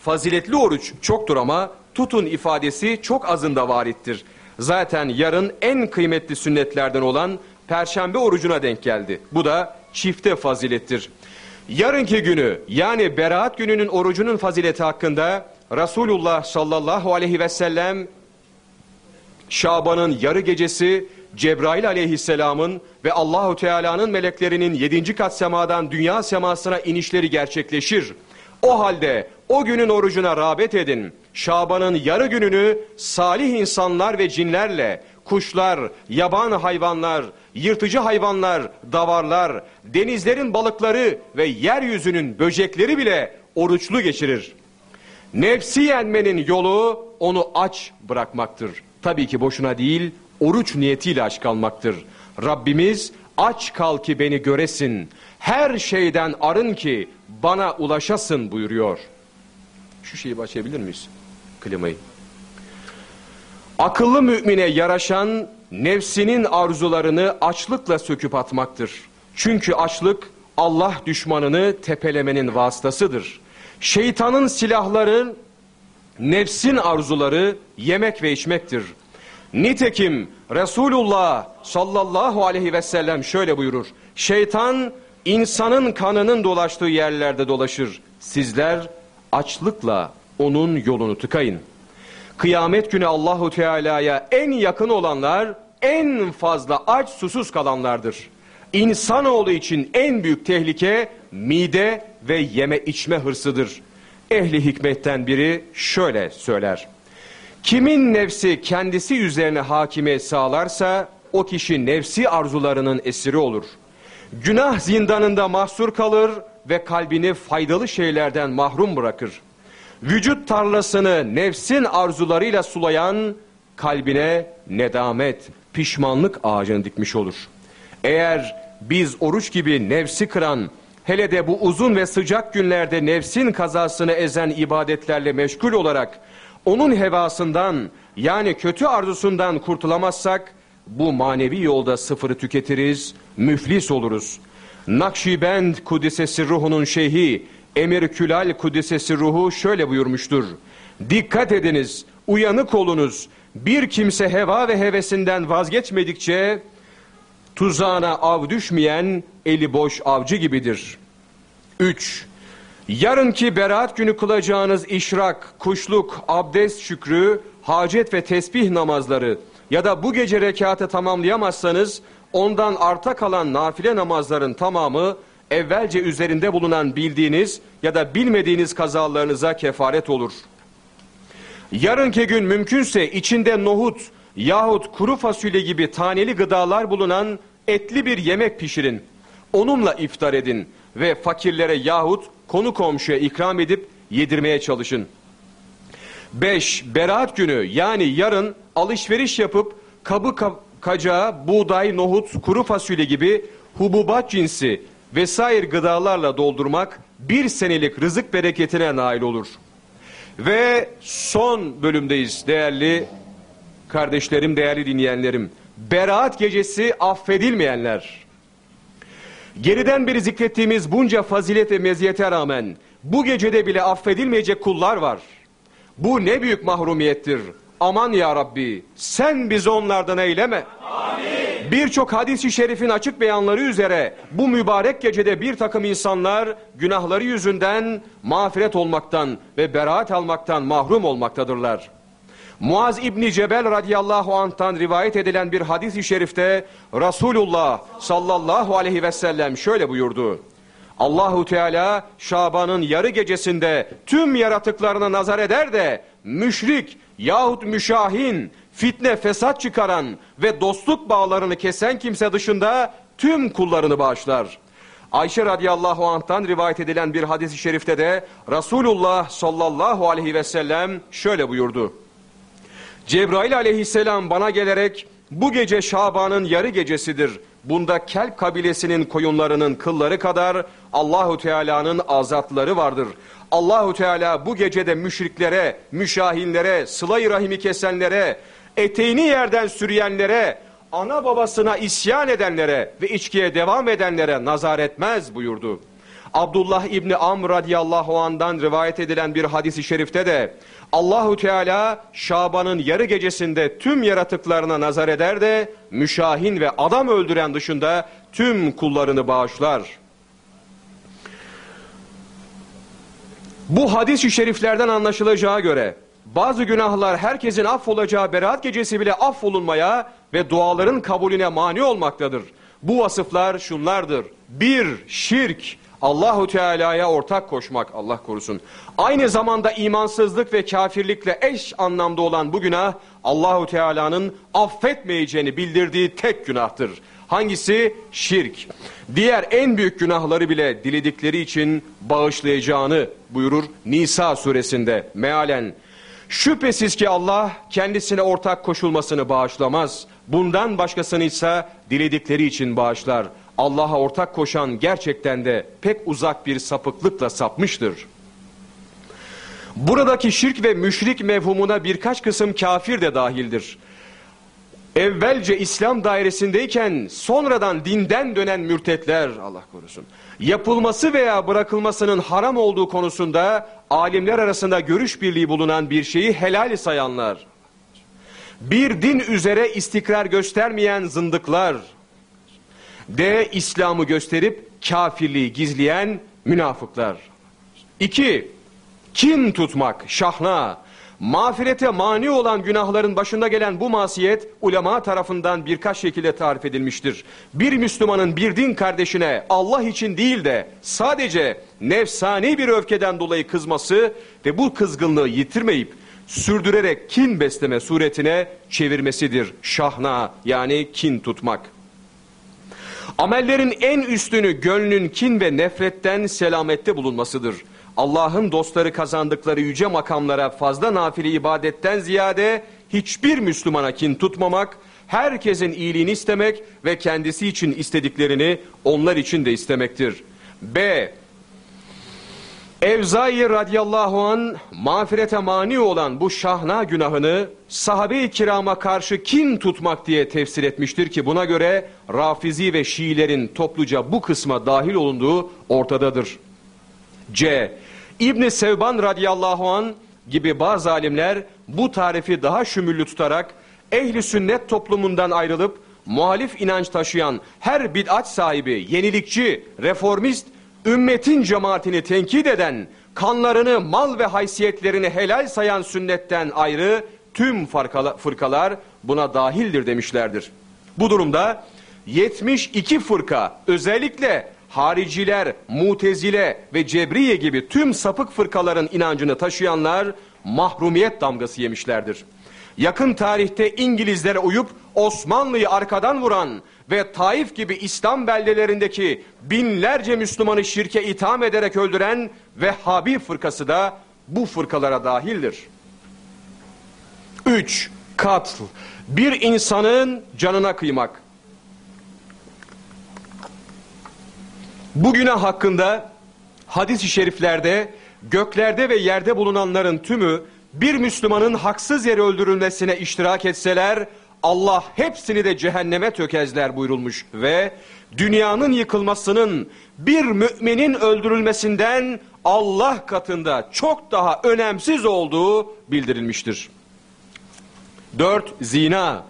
[SPEAKER 1] faziletli oruç çoktur ama tutun ifadesi çok azında varittir. Zaten yarın en kıymetli sünnetlerden olan perşembe orucuna denk geldi. Bu da çifte fazilettir. Yarınki günü yani beraat gününün orucunun fazileti hakkında Resulullah sallallahu aleyhi ve sellem Şaban'ın yarı gecesi Cebrail aleyhisselamın ve Allahu Teala'nın meleklerinin yedinci kat semadan dünya semasına inişleri gerçekleşir. O halde o günün orucuna rağbet edin. Şaban'ın yarı gününü salih insanlar ve cinlerle, kuşlar, yaban hayvanlar, yırtıcı hayvanlar, davarlar, denizlerin balıkları ve yeryüzünün böcekleri bile oruçlu geçirir. Nefsi yenmenin yolu onu aç bırakmaktır. Tabii ki boşuna değil, oruç niyetiyle aç kalmaktır. Rabbimiz aç kal ki beni göresin, her şeyden arın ki bana ulaşasın buyuruyor. Şu şeyi açabilir miyiz? Klimayı. Akıllı mümine yaraşan nefsinin arzularını açlıkla söküp atmaktır. Çünkü açlık Allah düşmanını tepelemenin vasıtasıdır. Şeytanın silahları nefsin arzuları yemek ve içmektir. Nitekim Resulullah sallallahu aleyhi ve sellem şöyle buyurur. Şeytan insanın kanının dolaştığı yerlerde dolaşır. Sizler açlıkla onun yolunu tıkayın. Kıyamet günü Allahu Teala'ya en yakın olanlar en fazla aç susuz kalanlardır. İnsanoğlu için en büyük tehlike mide ve yeme içme hırsıdır. Ehli hikmetten biri şöyle söyler. Kimin nefsi kendisi üzerine hakime sağlarsa o kişi nefsi arzularının esiri olur. Günah zindanında mahsur kalır ve kalbini faydalı şeylerden mahrum bırakır. Vücut tarlasını nefsin arzularıyla sulayan kalbine nedamet, pişmanlık ağacını dikmiş olur. Eğer biz oruç gibi nefsi kıran, hele de bu uzun ve sıcak günlerde nefsin kazasını ezen ibadetlerle meşgul olarak onun hevasından yani kötü arzusundan kurtulamazsak bu manevi yolda sıfırı tüketiriz, müflis oluruz. Nakşibend Kudüs'esi ruhunun şeyhi Emir Külal Kudüs'esi ruhu şöyle buyurmuştur. Dikkat ediniz, uyanık olunuz. Bir kimse heva ve hevesinden vazgeçmedikçe tuzağına av düşmeyen eli boş avcı gibidir. 3. Yarınki beraat günü kılacağınız işrak, kuşluk, abdest şükrü, hacet ve tesbih namazları ya da bu gece rekatı tamamlayamazsanız ondan arta kalan nafile namazların tamamı evvelce üzerinde bulunan bildiğiniz ya da bilmediğiniz kazalarınıza kefaret olur. Yarınki gün mümkünse içinde nohut yahut kuru fasulye gibi taneli gıdalar bulunan etli bir yemek pişirin. Onunla iftar edin ve fakirlere yahut konu komşuya ikram edip yedirmeye çalışın. 5. Beraat günü yani yarın alışveriş yapıp kabı kacağı, buğday, nohut, kuru fasulye gibi hububat cinsi vesaire gıdalarla doldurmak bir senelik rızık bereketine nail olur. Ve son bölümdeyiz değerli kardeşlerim, değerli dinleyenlerim. Beraat gecesi affedilmeyenler. Geriden beri zikrettiğimiz bunca fazilet ve meziyete rağmen bu gecede bile affedilmeyecek kullar var. Bu ne büyük mahrumiyettir. Aman ya Rabbi sen bizi onlardan eyleme. Birçok hadisi şerifin açık beyanları üzere bu mübarek gecede bir takım insanlar günahları yüzünden mağfiret olmaktan ve beraat almaktan mahrum olmaktadırlar. Muaz İbni Cebel radıyallahu anh'tan rivayet edilen bir hadis-i şerifte Resulullah sallallahu aleyhi ve sellem şöyle buyurdu. Allahu Teala Şaban'ın yarı gecesinde tüm yaratıklarına nazar eder de müşrik yahut müşahin, fitne fesat çıkaran ve dostluk bağlarını kesen kimse dışında tüm kullarını bağışlar. Ayşe radıyallahu anh'tan rivayet edilen bir hadis-i şerifte de Resulullah sallallahu aleyhi ve sellem şöyle buyurdu. Cebrail aleyhisselam bana gelerek bu gece Şaban'ın yarı gecesidir. Bunda Kelp kabilesinin koyunlarının kılları kadar Allahu Teala'nın azatları vardır. Allahu Teala bu gecede müşriklere, müşahinlere, sıla rahimi kesenlere, eteğini yerden sürüyenlere, ana babasına isyan edenlere ve içkiye devam edenlere nazar etmez buyurdu. Abdullah İbni Amr radıyallahu andan rivayet edilen bir hadisi şerifte de Allahu Teala Şaban'ın yarı gecesinde tüm yaratıklarına nazar eder de müşahin ve adam öldüren dışında tüm kullarını bağışlar. Bu hadis-i şeriflerden anlaşılacağı göre bazı günahlar herkesin affolacağı beraat gecesi bile affolunmaya ve duaların kabulüne mani olmaktadır. Bu vasıflar şunlardır. Bir, şirk. Allahu Teala'ya ortak koşmak Allah korusun. Aynı zamanda imansızlık ve kafirlikle eş anlamda olan bu günah Allahu Teala'nın affetmeyeceğini bildirdiği tek günahtır. Hangisi? Şirk. Diğer en büyük günahları bile diledikleri için bağışlayacağını buyurur Nisa suresinde mealen. Şüphesiz ki Allah kendisine ortak koşulmasını bağışlamaz. Bundan başkasını ise diledikleri için bağışlar. Allah'a ortak koşan gerçekten de pek uzak bir sapıklıkla sapmıştır. Buradaki şirk ve müşrik mevhumuna birkaç kısım kafir de dahildir. Evvelce İslam dairesindeyken sonradan dinden dönen mürtetler Allah korusun. Yapılması veya bırakılmasının haram olduğu konusunda alimler arasında görüş birliği bulunan bir şeyi helal sayanlar. Bir din üzere istikrar göstermeyen zındıklar D. İslam'ı gösterip kafirliği gizleyen münafıklar. İki, kin tutmak, şahna, mağfirete mani olan günahların başında gelen bu masiyet ulema tarafından birkaç şekilde tarif edilmiştir. Bir Müslümanın bir din kardeşine Allah için değil de sadece nefsani bir öfkeden dolayı kızması ve bu kızgınlığı yitirmeyip sürdürerek kin besleme suretine çevirmesidir. Şahna yani kin tutmak. Amellerin en üstünü gönlün kin ve nefretten selamette bulunmasıdır. Allah'ın dostları kazandıkları yüce makamlara fazla nafile ibadetten ziyade hiçbir Müslümana kin tutmamak, herkesin iyiliğini istemek ve kendisi için istediklerini onlar için de istemektir. B. Evzai radıyallahu an mağfirete mani olan bu şahna günahını sahabe-i kirama karşı kin tutmak diye tefsir etmiştir ki buna göre Rafizi ve Şiilerin topluca bu kısma dahil olunduğu ortadadır. C. İbn Sevban radıyallahu an gibi bazı alimler bu tarifi daha şümüllü tutarak ehli sünnet toplumundan ayrılıp muhalif inanç taşıyan her bid'at sahibi, yenilikçi, reformist, ümmetin cemaatini tenkit eden, kanlarını, mal ve haysiyetlerini helal sayan sünnetten ayrı tüm fırkalar buna dahildir demişlerdir. Bu durumda 72 fırka özellikle hariciler, mutezile ve cebriye gibi tüm sapık fırkaların inancını taşıyanlar mahrumiyet damgası yemişlerdir. Yakın tarihte İngilizlere uyup Osmanlı'yı arkadan vuran ve Taif gibi İslam beldelerindeki binlerce Müslümanı şirke itham ederek öldüren Vehhabi fırkası da bu fırkalara dahildir. 3. Katl. Bir insanın canına kıymak. Bu günah hakkında hadis-i şeriflerde göklerde ve yerde bulunanların tümü bir Müslümanın haksız yere öldürülmesine iştirak etseler Allah hepsini de cehenneme tökezler buyurulmuş ve dünyanın yıkılmasının bir müminin öldürülmesinden Allah katında çok daha önemsiz olduğu bildirilmiştir. 4. Zina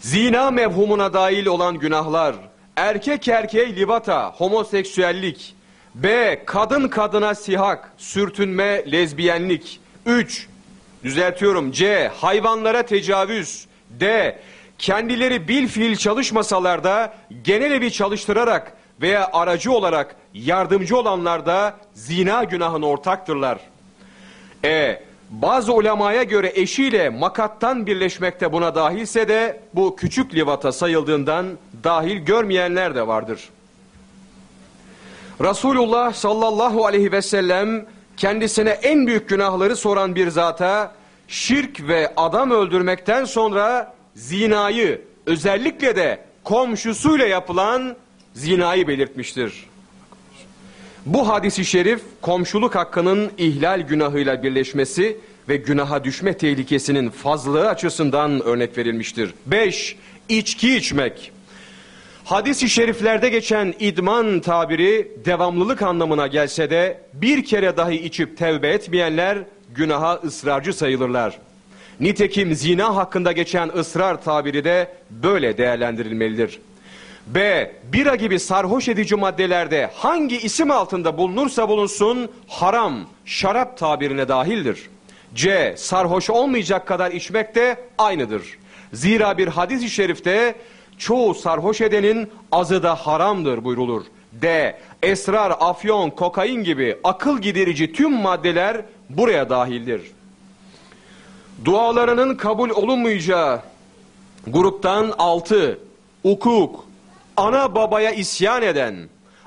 [SPEAKER 1] Zina mevhumuna dahil olan günahlar erkek erkeğe livata, homoseksüellik B. Kadın kadına sihak, sürtünme, lezbiyenlik 3. Düzeltiyorum C. Hayvanlara tecavüz D. Kendileri bil fiil çalışmasalar da genel evi çalıştırarak veya aracı olarak yardımcı olanlar da zina günahına ortaktırlar. E. Bazı ulemaya göre eşiyle makattan birleşmekte buna dahilse de bu küçük livata sayıldığından dahil görmeyenler de vardır. Resulullah sallallahu aleyhi ve sellem kendisine en büyük günahları soran bir zata şirk ve adam öldürmekten sonra zinayı özellikle de komşusuyla yapılan zinayı belirtmiştir. Bu hadisi şerif komşuluk hakkının ihlal günahıyla birleşmesi ve günaha düşme tehlikesinin fazlığı açısından örnek verilmiştir. 5. İçki içmek. Hadis-i şeriflerde geçen idman tabiri devamlılık anlamına gelse de bir kere dahi içip tevbe etmeyenler günaha ısrarcı sayılırlar. Nitekim zina hakkında geçen ısrar tabiri de böyle değerlendirilmelidir. B. Bira gibi sarhoş edici maddelerde hangi isim altında bulunursa bulunsun haram, şarap tabirine dahildir. C. Sarhoş olmayacak kadar içmek de aynıdır. Zira bir hadis-i şerifte çoğu sarhoş edenin azı da haramdır buyrulur. D. Esrar, afyon, kokain gibi akıl giderici tüm maddeler buraya dahildir. Dualarının kabul olunmayacağı gruptan altı, ukuk, ana babaya isyan eden,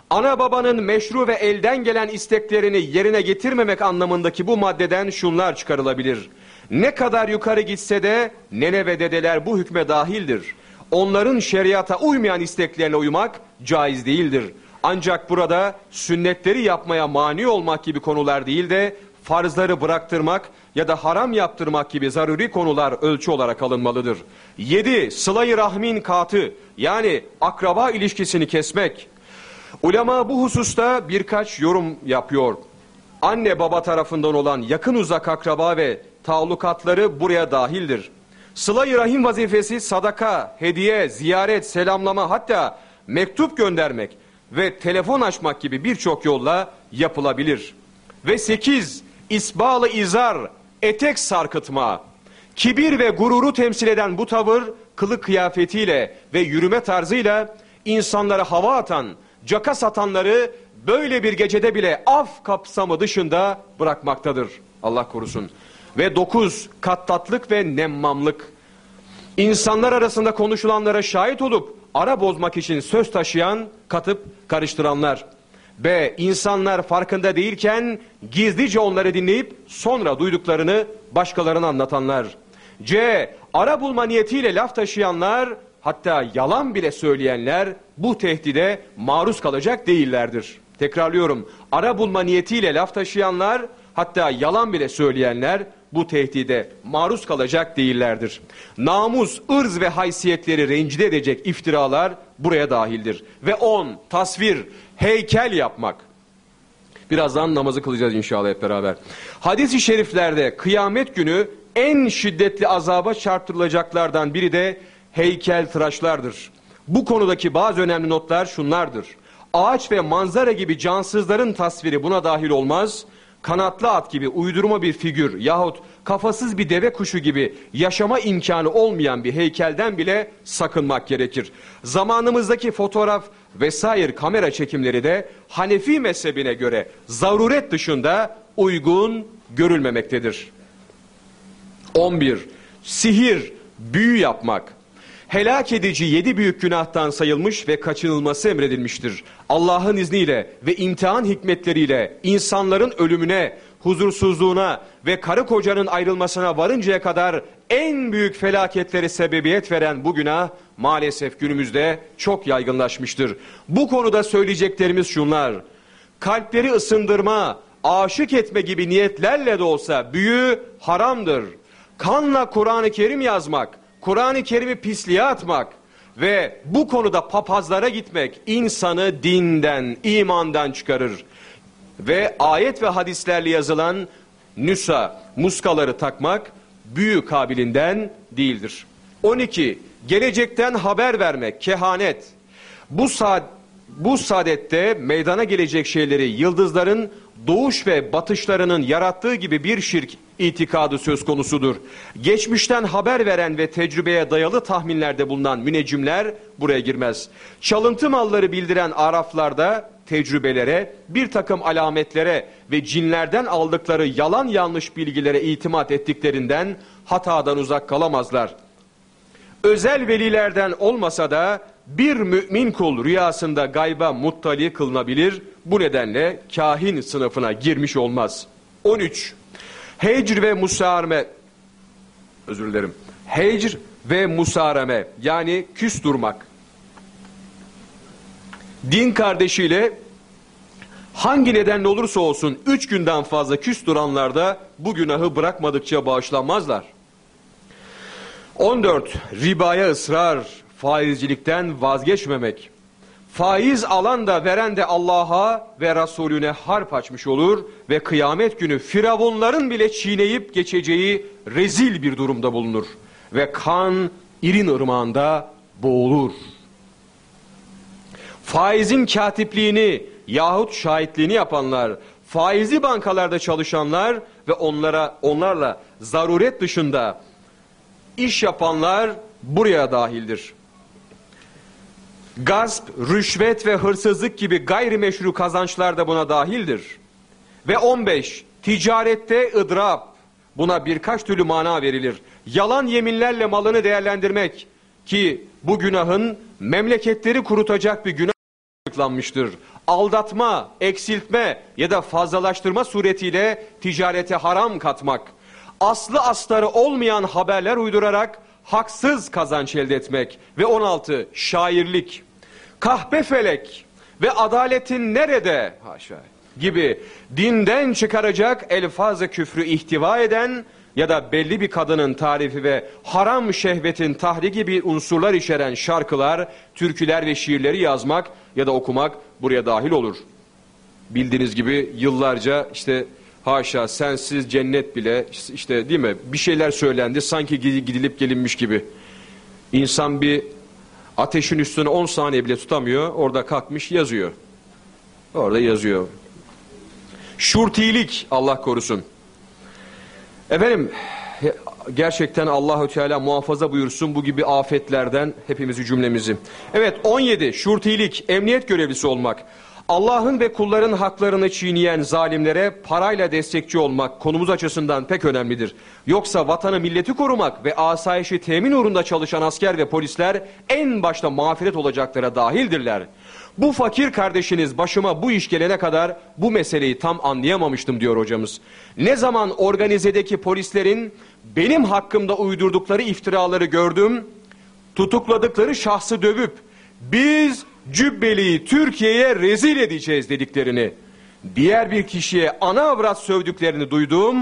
[SPEAKER 1] ana babanın meşru ve elden gelen isteklerini yerine getirmemek anlamındaki bu maddeden şunlar çıkarılabilir. Ne kadar yukarı gitse de nene ve dedeler bu hükme dahildir onların şeriata uymayan isteklerine uymak caiz değildir. Ancak burada sünnetleri yapmaya mani olmak gibi konular değil de farzları bıraktırmak ya da haram yaptırmak gibi zaruri konular ölçü olarak alınmalıdır. 7. Sıla-i rahmin katı yani akraba ilişkisini kesmek. Ulema bu hususta birkaç yorum yapıyor. Anne baba tarafından olan yakın uzak akraba ve taallukatları buraya dahildir. Sıla-i Rahim vazifesi sadaka, hediye, ziyaret, selamlama hatta mektup göndermek ve telefon açmak gibi birçok yolla yapılabilir. Ve sekiz, isbalı izar, etek sarkıtma. Kibir ve gururu temsil eden bu tavır kılık kıyafetiyle ve yürüme tarzıyla insanlara hava atan, caka satanları böyle bir gecede bile af kapsamı dışında bırakmaktadır. Allah korusun. Ve dokuz, kattatlık ve nemmamlık. İnsanlar arasında konuşulanlara şahit olup ara bozmak için söz taşıyan, katıp karıştıranlar. B. İnsanlar farkında değilken gizlice onları dinleyip sonra duyduklarını başkalarına anlatanlar.
[SPEAKER 2] C. Ara bulma niyetiyle laf taşıyanlar hatta yalan bile söyleyenler bu tehdide maruz kalacak değillerdir. Tekrarlıyorum. Ara bulma niyetiyle laf taşıyanlar hatta yalan bile söyleyenler bu tehdide maruz kalacak değillerdir. Namus, ırz ve haysiyetleri rencide edecek iftiralar buraya dahildir. Ve on, tasvir, heykel yapmak. Birazdan namazı kılacağız inşallah hep beraber. Hadis-i şeriflerde kıyamet günü en şiddetli azaba çarptırılacaklardan biri de heykel tıraşlardır. Bu konudaki bazı önemli notlar şunlardır. Ağaç ve manzara gibi cansızların tasviri buna dahil olmaz. Kanatlı at gibi uydurma bir figür yahut kafasız bir deve kuşu gibi yaşama imkanı olmayan bir heykelden bile sakınmak gerekir. Zamanımızdaki fotoğraf vesaire kamera çekimleri de Hanefi mezhebine göre zaruret dışında uygun görülmemektedir. 11. Sihir, büyü yapmak. Helak edici yedi büyük günahtan sayılmış ve kaçınılması emredilmiştir. Allah'ın izniyle ve imtihan hikmetleriyle insanların ölümüne, huzursuzluğuna ve karı kocanın ayrılmasına varıncaya kadar en büyük felaketleri sebebiyet veren bu günah maalesef günümüzde çok yaygınlaşmıştır. Bu konuda söyleyeceklerimiz şunlar. Kalpleri ısındırma, aşık etme gibi niyetlerle de olsa büyü haramdır. Kanla Kur'an-ı Kerim yazmak, Kur'an-ı Kerim'i pisliğe atmak ve bu konuda papazlara gitmek insanı dinden, imandan çıkarır. Ve ayet ve hadislerle yazılan nüsa, muskaları takmak büyü kabilinden değildir. 12. Gelecekten haber vermek, kehanet. Bu saat bu saadette meydana gelecek şeyleri yıldızların doğuş ve batışlarının yarattığı gibi bir şirk itikadı söz konusudur. Geçmişten haber veren ve tecrübeye dayalı tahminlerde bulunan müneccimler buraya girmez. Çalıntı malları bildiren araflarda tecrübelere, bir takım alametlere ve cinlerden aldıkları yalan yanlış bilgilere itimat ettiklerinden hatadan uzak kalamazlar. Özel velilerden olmasa da bir mümin kul rüyasında gayba muttali kılınabilir. Bu nedenle kahin sınıfına girmiş olmaz. 13. Hecr ve musareme özür dilerim. Hecr ve musareme yani küs durmak. Din kardeşiyle hangi nedenle olursa olsun üç günden fazla küs duranlarda bu günahı bırakmadıkça bağışlanmazlar. 14. Ribaya ısrar, faizcilikten vazgeçmemek. Faiz alan da veren de Allah'a ve Resulüne harp açmış olur ve kıyamet günü firavunların bile çiğneyip geçeceği rezil bir durumda bulunur. Ve kan irin ırmağında boğulur. Faizin katipliğini yahut şahitliğini yapanlar, faizli bankalarda çalışanlar ve onlara onlarla zaruret dışında iş yapanlar buraya dahildir. Gasp, rüşvet ve hırsızlık gibi gayrimeşru kazançlar da buna dahildir. Ve 15. Ticarette ıdrap. Buna birkaç türlü mana verilir. Yalan yeminlerle malını değerlendirmek ki bu günahın memleketleri kurutacak bir günah açıklanmıştır. Aldatma, eksiltme ya da fazlalaştırma suretiyle ticarete haram katmak. Aslı astarı olmayan haberler uydurarak haksız kazanç elde etmek ve 16 şairlik, kahpe felek ve adaletin nerede haşa gibi dinden çıkaracak elfazı küfrü ihtiva eden ya da belli bir kadının tarifi ve haram şehvetin tahri gibi unsurlar içeren şarkılar, türküler ve şiirleri yazmak ya da okumak buraya dahil olur. Bildiğiniz gibi yıllarca işte Haşa sensiz cennet bile işte değil mi bir şeyler söylendi sanki gidilip gelinmiş gibi. İnsan bir ateşin üstüne 10 saniye bile tutamıyor orada kalkmış yazıyor. Orada yazıyor. Şurtilik Allah korusun. Efendim gerçekten Allahü Teala muhafaza buyursun bu gibi afetlerden hepimizi cümlemizi. Evet 17 şurtilik emniyet görevlisi olmak. Allah'ın ve kulların haklarını çiğneyen zalimlere parayla destekçi olmak konumuz açısından pek önemlidir. Yoksa vatanı milleti korumak ve asayişi temin uğrunda çalışan asker ve polisler en başta mağfiret olacaklara dahildirler. Bu fakir kardeşiniz başıma bu iş gelene kadar bu meseleyi tam anlayamamıştım diyor hocamız. Ne zaman organizedeki polislerin benim hakkımda uydurdukları iftiraları gördüm. Tutukladıkları şahsı dövüp biz Cübbeli'yi Türkiye'ye rezil edeceğiz dediklerini, diğer bir kişiye ana avrat sövdüklerini duydum.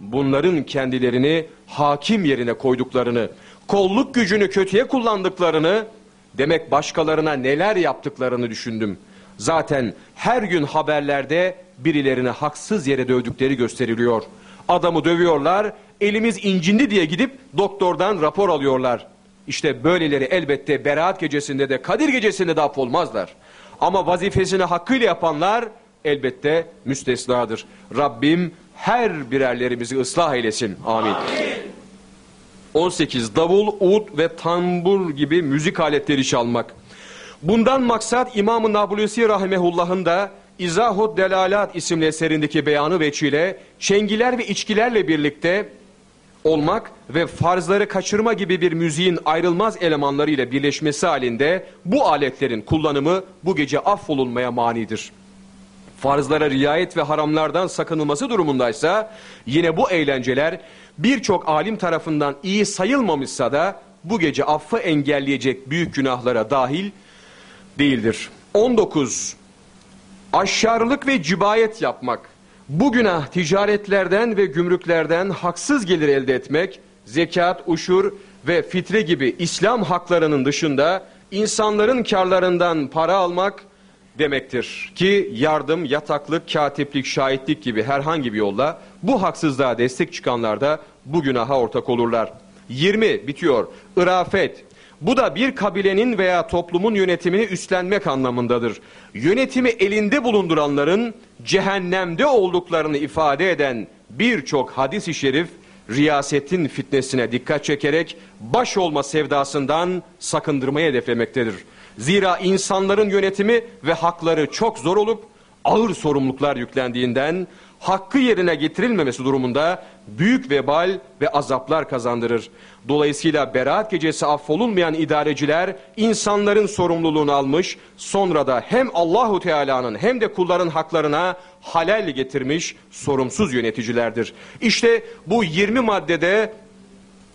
[SPEAKER 2] Bunların kendilerini hakim yerine koyduklarını, kolluk gücünü kötüye kullandıklarını, demek başkalarına neler yaptıklarını düşündüm. Zaten her gün haberlerde birilerini haksız yere dövdükleri gösteriliyor. Adamı dövüyorlar, elimiz incindi diye gidip doktordan rapor alıyorlar. İşte böyleleri elbette beraat gecesinde de Kadir gecesinde de affolmazlar. Ama vazifesini hakkıyla yapanlar elbette müstesnadır. Rabbim her birerlerimizi ıslah eylesin. Amin. Amin. 18. Davul, ud ve tambur gibi müzik aletleri çalmak. Bundan maksat İmam-ı Nablusi Rahimehullah'ın da İzahud Delalat isimli eserindeki beyanı veçile çengiler ve içkilerle birlikte olmak ve farzları kaçırma gibi bir müziğin ayrılmaz elemanları ile birleşmesi halinde bu aletlerin kullanımı bu gece affolunmaya manidir. Farzlara riayet ve haramlardan sakınılması durumundaysa yine bu eğlenceler birçok alim tarafından iyi sayılmamışsa da bu gece affı engelleyecek büyük günahlara dahil değildir. 19. Aşarlık ve cibayet yapmak. Bu günah ticaretlerden ve gümrüklerden haksız gelir elde etmek, zekat, uşur ve fitre gibi İslam haklarının dışında insanların karlarından para almak demektir. Ki yardım, yataklık, katiplik, şahitlik gibi herhangi bir yolla bu haksızlığa destek çıkanlar da bu günaha ortak olurlar. 20 bitiyor. Irafet, bu da bir kabilenin veya toplumun yönetimini üstlenmek anlamındadır. Yönetimi elinde bulunduranların cehennemde olduklarını ifade eden birçok hadis-i şerif riyasetin fitnesine dikkat çekerek baş olma sevdasından sakındırmayı hedeflemektedir. Zira insanların yönetimi ve hakları çok zor olup ağır sorumluluklar yüklendiğinden hakkı yerine getirilmemesi durumunda büyük vebal ve azaplar kazandırır. Dolayısıyla beraat gecesi affolunmayan idareciler insanların sorumluluğunu almış, sonra da hem Allahu Teala'nın hem de kulların haklarına halal getirmiş sorumsuz yöneticilerdir. İşte bu 20 maddede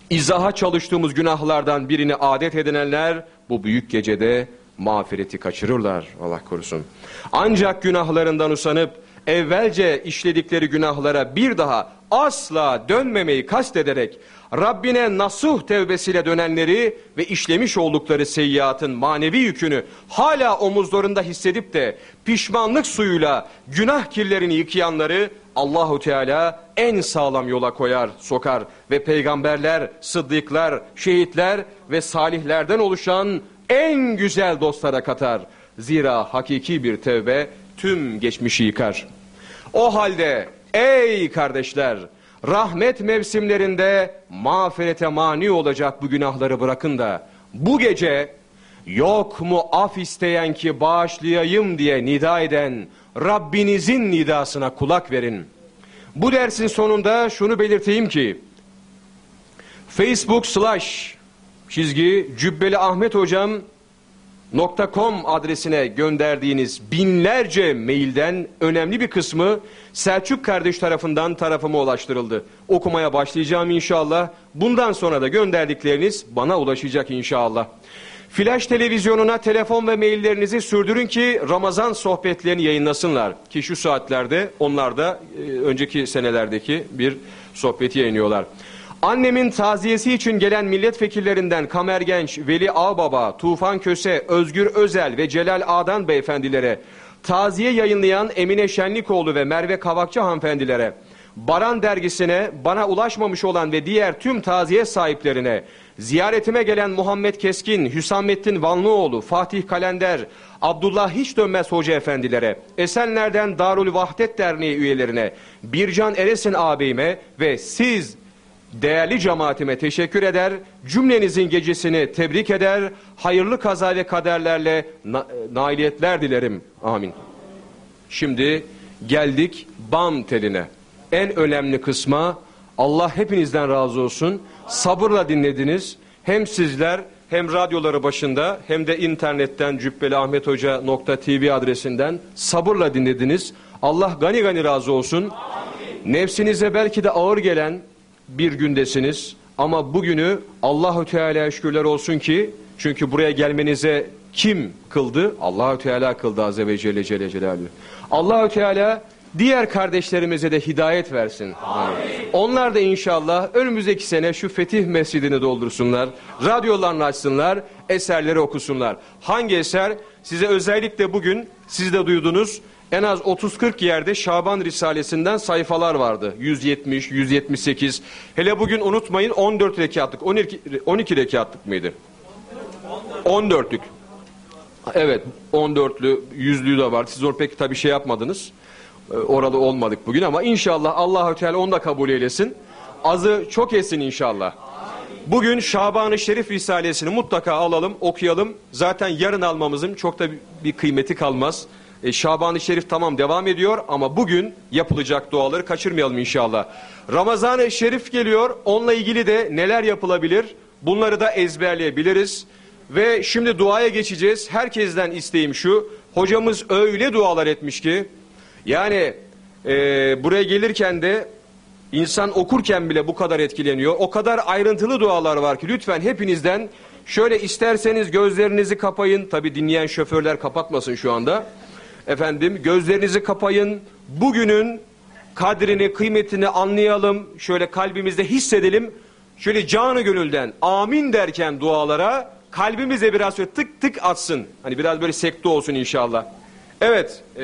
[SPEAKER 2] izaha çalıştığımız günahlardan birini adet edinenler bu büyük gecede mağfireti kaçırırlar Allah korusun. Ancak günahlarından usanıp evvelce işledikleri günahlara bir daha asla dönmemeyi kastederek Rabbine nasuh tevbesiyle dönenleri ve işlemiş oldukları seyyiatın manevi yükünü hala omuzlarında hissedip de pişmanlık suyuyla günah kirlerini yıkayanları Allahu Teala en sağlam yola koyar, sokar ve peygamberler, sıddıklar, şehitler ve salihlerden oluşan en güzel dostlara katar. Zira hakiki bir tevbe tüm geçmişi yıkar. O halde ey kardeşler rahmet mevsimlerinde mağfirete mani olacak bu günahları bırakın da bu gece yok mu af isteyen ki bağışlayayım diye nida eden Rabbinizin nidasına kulak verin. Bu dersin sonunda şunu belirteyim ki Facebook slash çizgi Cübbeli Ahmet Hocam .com adresine gönderdiğiniz binlerce mailden önemli bir kısmı Selçuk kardeş tarafından tarafıma ulaştırıldı. Okumaya başlayacağım inşallah. Bundan sonra da gönderdikleriniz bana ulaşacak inşallah. Flash televizyonuna telefon ve maillerinizi sürdürün ki Ramazan sohbetlerini yayınlasınlar. Ki şu saatlerde onlar da e, önceki senelerdeki bir sohbeti yayınlıyorlar. Annemin taziyesi için gelen milletvekillerinden Kamer Genç, Veli Ağbaba, Tufan Köse, Özgür Özel ve Celal Adan beyefendilere, taziye yayınlayan Emine Şenlikoğlu ve Merve Kavakçı hanımefendilere, Baran dergisine bana ulaşmamış olan ve diğer tüm taziye sahiplerine, ziyaretime gelen Muhammed Keskin, Hüsamettin Vanlıoğlu, Fatih Kalender, Abdullah Hiç Dönmez Hoca Efendilere, Esenler'den Darül Vahdet Derneği üyelerine, Bircan Eresin ağabeyime ve siz Değerli cemaatime teşekkür eder, cümlenizin gecesini tebrik eder, hayırlı kaza ve kaderlerle na nailiyetler dilerim. Amin. Şimdi geldik bam teline. En önemli kısma Allah hepinizden razı olsun. Sabırla dinlediniz. Hem sizler hem radyoları başında hem de internetten cübbeliahmethoca.tv adresinden sabırla dinlediniz. Allah gani gani razı olsun. Amin. Nefsinize belki de ağır gelen bir gündesiniz. Ama bugünü Allahü Teala'ya şükürler olsun ki çünkü buraya gelmenize kim kıldı? Allahü Teala kıldı Azze ve Celle Celle Celaluhu. Allahü Teala diğer kardeşlerimize de hidayet versin. Amin. Onlar da inşallah önümüzdeki sene şu Fetih Mescidini doldursunlar. Radyolarını açsınlar, eserleri okusunlar. Hangi eser? Size özellikle bugün siz de duydunuz. En az 30-40 yerde Şaban Risalesinden sayfalar vardı. 170, 178. Hele bugün unutmayın 14 rekatlık, 12, 12 rekatlık mıydı? 14'lük. Evet 14'lü, yüzlüğü de var. Siz orada pek tabii şey yapmadınız. Ee, Oralı olmadık bugün ama inşallah Allahü Teala onu da kabul eylesin. Azı çok etsin inşallah. Bugün Şaban-ı Şerif Risalesini mutlaka alalım, okuyalım. Zaten yarın almamızın çok da bir kıymeti kalmaz. E, Şaban-ı Şerif tamam devam ediyor ama bugün yapılacak duaları kaçırmayalım inşallah. Ramazan-ı Şerif geliyor. Onunla ilgili de neler yapılabilir? Bunları da ezberleyebiliriz. Ve şimdi duaya geçeceğiz. Herkesten isteğim şu. Hocamız öyle dualar etmiş ki yani e, buraya gelirken de insan okurken bile bu kadar etkileniyor. O kadar ayrıntılı dualar var ki lütfen hepinizden şöyle isterseniz gözlerinizi kapayın. Tabi dinleyen şoförler kapatmasın şu anda. Efendim gözlerinizi kapayın. Bugünün kadrini, kıymetini anlayalım. Şöyle kalbimizde hissedelim. Şöyle canı gönülden amin derken dualara kalbimize biraz şöyle tık tık atsın. Hani biraz böyle sekte olsun inşallah. Evet, e,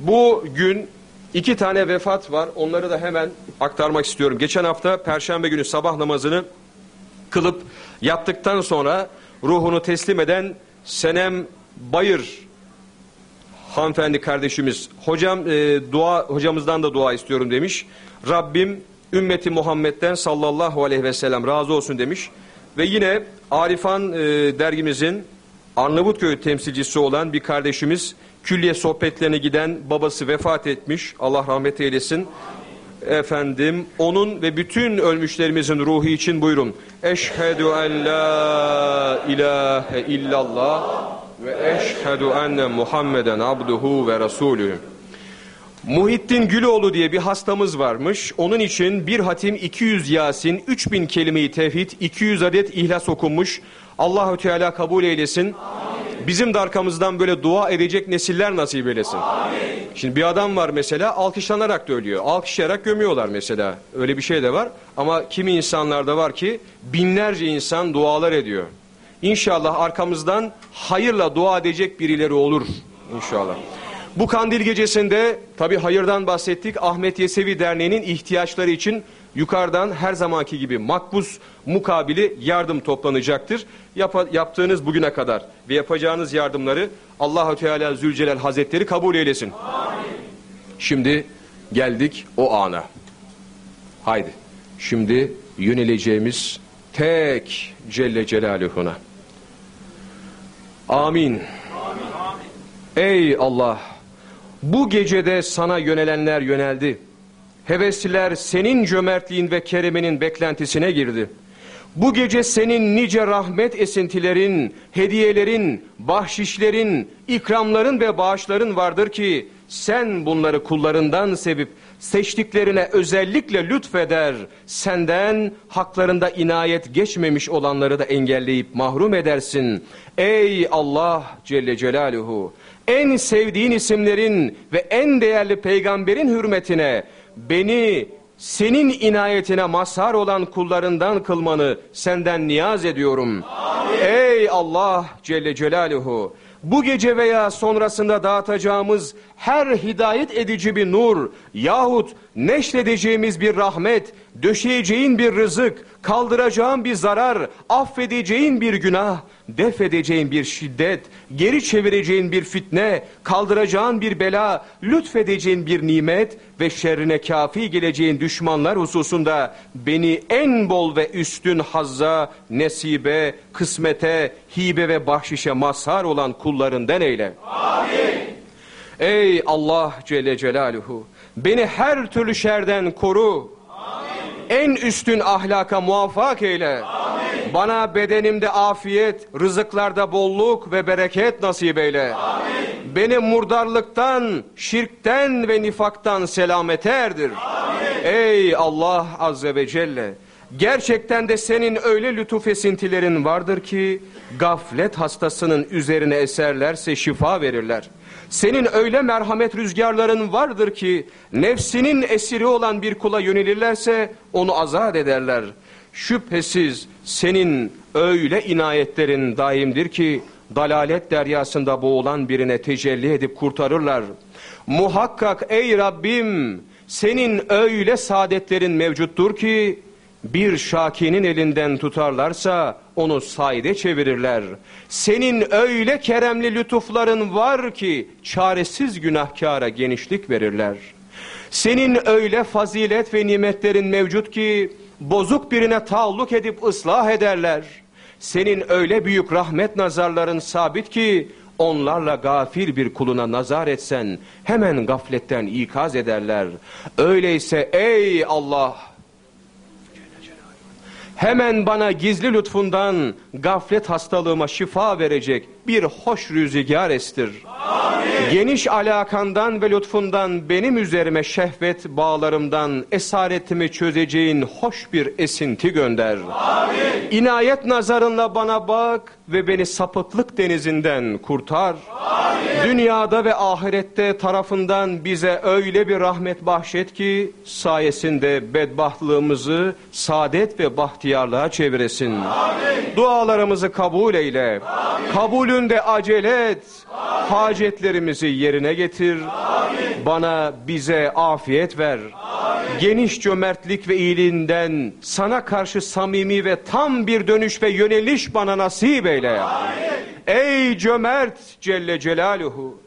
[SPEAKER 2] bu gün iki tane vefat var. Onları da hemen aktarmak istiyorum. Geçen hafta Perşembe günü sabah namazını kılıp yattıktan sonra ruhunu teslim eden Senem Bayır hanımefendi kardeşimiz hocam e, dua hocamızdan da dua istiyorum demiş. Rabbim ümmeti Muhammed'den sallallahu aleyhi ve sellem razı olsun demiş. Ve yine Arifan e, dergimizin Arnavutköy temsilcisi olan bir kardeşimiz külliye sohbetlerine giden babası vefat etmiş. Allah rahmet eylesin. Efendim onun ve bütün ölmüşlerimizin ruhu için buyurun. Eşhedü en la ilahe illallah ve eşhedü enne Muhammeden abduhu ve rasulü. Muhittin Güloğlu diye bir hastamız varmış. Onun için bir hatim 200 Yasin, 3000 kelime-i tevhid, 200 adet ihlas okunmuş. Allahü Teala kabul eylesin. Amin. Bizim de arkamızdan böyle dua edecek nesiller nasip eylesin. Amin. Şimdi bir adam var mesela alkışlanarak da ölüyor. Alkışlayarak gömüyorlar mesela. Öyle bir şey de var. Ama kimi insanlarda var ki binlerce insan dualar ediyor. İnşallah arkamızdan hayırla dua edecek birileri olur. İnşallah. Bu kandil gecesinde tabi hayırdan bahsettik. Ahmet Yesevi Derneği'nin ihtiyaçları için yukarıdan her zamanki gibi makbuz mukabili yardım toplanacaktır. Yap yaptığınız bugüne kadar ve yapacağınız yardımları Allahü Teala Zülcelal Hazretleri kabul eylesin. Amin. Şimdi geldik o ana. Haydi. Şimdi yöneleceğimiz tek Celle Celaluhu'na. Amin. Ey Allah! Bu gecede sana yönelenler yöneldi. Hevesliler senin cömertliğin ve keremenin beklentisine girdi. Bu gece senin nice rahmet esintilerin, hediyelerin, bahşişlerin, ikramların ve bağışların vardır ki sen bunları kullarından sevip seçtiklerine özellikle lütfeder. Senden haklarında inayet geçmemiş olanları da engelleyip mahrum edersin. Ey Allah Celle Celaluhu! En sevdiğin isimlerin ve en değerli peygamberin hürmetine beni senin inayetine mazhar olan kullarından kılmanı senden niyaz ediyorum. Amin. Ey Allah Celle Celaluhu! Bu gece veya sonrasında dağıtacağımız her hidayet edici bir nur yahut neşredeceğimiz bir rahmet, döşeyeceğin bir rızık, kaldıracağın bir zarar, affedeceğin bir günah, def edeceğin bir şiddet, geri çevireceğin bir fitne, kaldıracağın bir bela, lütfedeceğin bir nimet ve şerrine kafi geleceğin düşmanlar hususunda beni en bol ve üstün hazza, nesibe, kısmete, hibe ve bahşişe mazhar olan kullarından eyle. Amin. Ey Allah Celle Celaluhu, beni her türlü şerden koru. En üstün ahlaka muvaffak eyle. Amin. Bana bedenimde afiyet, rızıklarda bolluk ve bereket nasip eyle. Amin. Beni murdarlıktan, şirkten ve nifaktan selamete erdir. Amin. Ey Allah Azze ve Celle! Gerçekten de senin öyle lütuf esintilerin vardır ki gaflet hastasının üzerine eserlerse şifa verirler. Senin öyle merhamet rüzgarların vardır ki nefsinin esiri olan bir kula yönelirlerse onu azat ederler. Şüphesiz senin öyle inayetlerin daimdir ki dalalet deryasında boğulan birine tecelli edip kurtarırlar. Muhakkak ey Rabbim senin öyle saadetlerin mevcuttur ki bir şakinin elinden tutarlarsa onu saide çevirirler. Senin öyle keremli lütufların var ki çaresiz günahkara genişlik verirler. Senin öyle fazilet ve nimetlerin mevcut ki bozuk birine taalluk edip ıslah ederler. Senin öyle büyük rahmet nazarların sabit ki onlarla gafil bir kuluna nazar etsen hemen gafletten ikaz ederler. Öyleyse ey Allah hemen bana gizli lütfundan gaflet hastalığıma şifa verecek bir hoş rüzgar estir. Amin. Geniş alakandan ve lütfundan benim üzerime şehvet bağlarımdan esaretimi çözeceğin hoş bir esinti gönder. Amin. İnayet nazarınla bana bak ve beni sapıklık denizinden kurtar. Amin. Dünyada ve ahirette tarafından bize öyle bir rahmet bahşet ki sayesinde bedbahtlığımızı saadet ve bahtiyarlığa çeviresin. Amin. Dualarımızı kabul eyle. Amin. Kabulünde acele et. Amin. Hacetlerimizi yerine getir. Amin. Bana bize afiyet ver. Amin. Geniş cömertlik ve iyiliğinden sana karşı samimi ve tam bir dönüş ve yöneliş bana nasip eyle. Amin. Ey cömert Celle Celaluhu.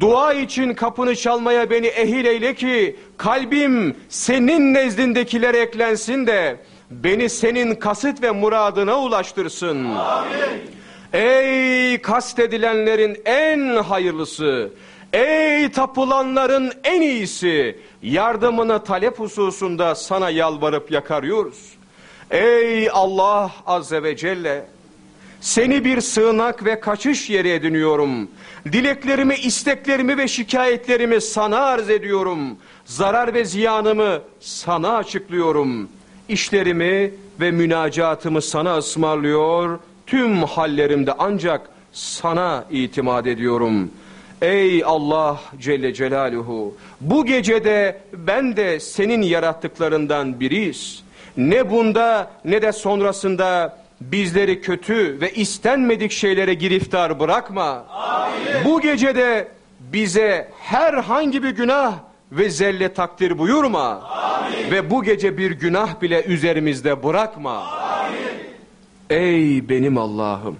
[SPEAKER 2] Dua için kapını çalmaya beni ehil eyle ki kalbim senin nezdindekilere eklensin de beni senin kasıt ve muradına ulaştırsın. Amin. Ey kastedilenlerin en hayırlısı, ey tapılanların en iyisi, yardımını talep hususunda sana yalvarıp yakarıyoruz. Ey Allah Azze ve Celle, seni bir sığınak ve kaçış yeri ediniyorum. Dileklerimi, isteklerimi ve şikayetlerimi sana arz ediyorum. Zarar ve ziyanımı sana açıklıyorum. İşlerimi ve münacatımı sana ısmarlıyor. Tüm hallerimde ancak sana itimat ediyorum. Ey Allah Celle Celaluhu bu gecede ben de senin yarattıklarından biriyiz. Ne bunda ne de sonrasında bizleri kötü ve istenmedik şeylere giriftar bırakma. Amin. Bu gecede bize herhangi bir günah ve zelle takdir buyurma. Amin. Ve bu gece bir günah bile üzerimizde bırakma. Amin. Ey benim Allah'ım.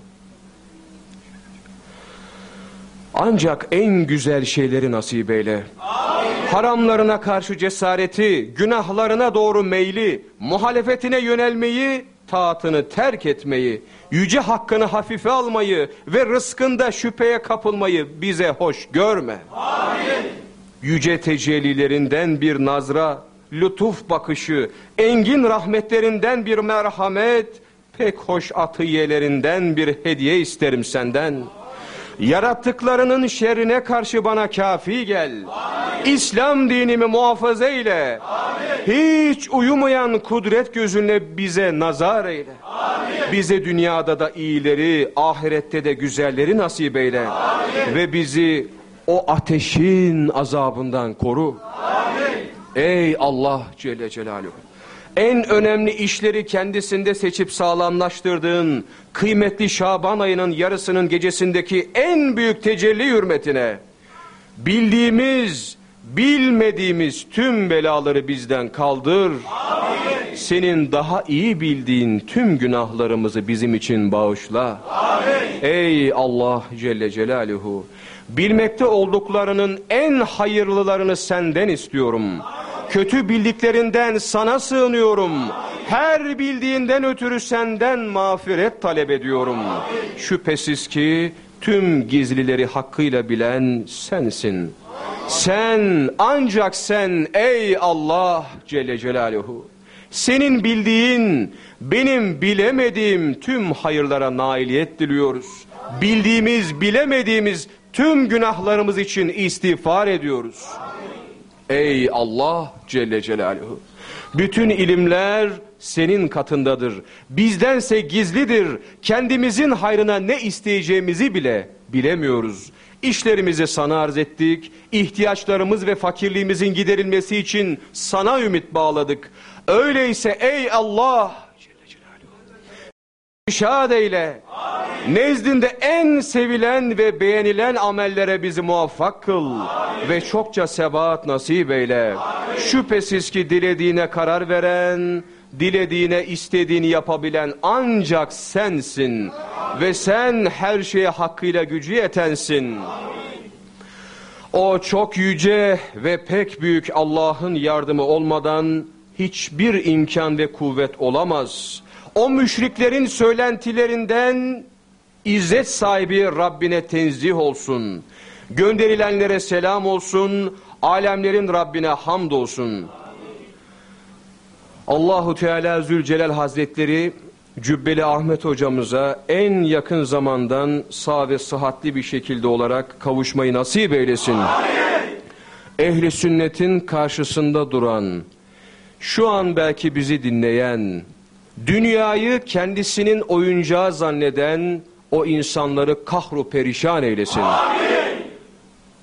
[SPEAKER 2] Ancak en güzel şeyleri nasip eyle. Amin. Haramlarına karşı cesareti, günahlarına doğru meyli, muhalefetine yönelmeyi taatını terk etmeyi, yüce hakkını hafife almayı ve rızkında şüpheye kapılmayı bize hoş görme. Amin. Yüce tecellilerinden bir nazra, lütuf bakışı, engin rahmetlerinden bir merhamet, pek hoş atiyelerinden bir hediye isterim senden. Yarattıklarının şerrine karşı bana kafi gel. Amin. İslam dinimi muhafaza eyle. Hiç uyumayan kudret gözünle bize nazar eyle. Amin. Bize dünyada da iyileri, ahirette de güzelleri nasip eyle. Amin. Ve bizi o ateşin azabından koru. Amin. Ey Allah Celle Celaluhu en önemli işleri kendisinde seçip sağlamlaştırdığın kıymetli Şaban ayının yarısının gecesindeki en büyük tecelli hürmetine bildiğimiz, bilmediğimiz tüm belaları bizden kaldır. Amin. Senin daha iyi bildiğin tüm günahlarımızı bizim için bağışla. Amin. Ey Allah Celle Celaluhu, bilmekte olduklarının en hayırlılarını senden istiyorum. Amin kötü bildiklerinden sana sığınıyorum. Her bildiğinden ötürü senden mağfiret talep ediyorum. Şüphesiz ki tüm gizlileri hakkıyla bilen sensin. Sen ancak sen ey Allah Celle Celaluhu. Senin bildiğin, benim bilemediğim tüm hayırlara nailiyet diliyoruz. Bildiğimiz, bilemediğimiz tüm günahlarımız için istiğfar ediyoruz. Ey Allah Celle Celaluhu. Bütün ilimler senin katındadır. Bizdense gizlidir. Kendimizin hayrına ne isteyeceğimizi bile bilemiyoruz. İşlerimizi sana arz ettik. İhtiyaçlarımız ve fakirliğimizin giderilmesi için sana ümit bağladık. Öyleyse ey Allah İşad eyle. Nezdinde en sevilen ve beğenilen amellere bizi muvaffak kıl. Ve çokça sebat nasip eyle. Şüphesiz ki dilediğine karar veren, dilediğine istediğini yapabilen ancak sensin. Ve sen her şeye hakkıyla gücü yetensin. O çok yüce ve pek büyük Allah'ın yardımı olmadan hiçbir imkan ve kuvvet olamaz. O müşriklerin söylentilerinden izzet sahibi Rabbine tenzih olsun. Gönderilenlere selam olsun. Alemlerin Rabbine hamd olsun. Allahu Teala Zülcelal Hazretleri Cübbeli Ahmet hocamıza en yakın zamandan sağ ve sıhhatli bir şekilde olarak kavuşmayı nasip eylesin. Ehli sünnetin karşısında duran, şu an belki bizi dinleyen, dünyayı kendisinin oyuncağı zanneden o insanları kahru perişan eylesin.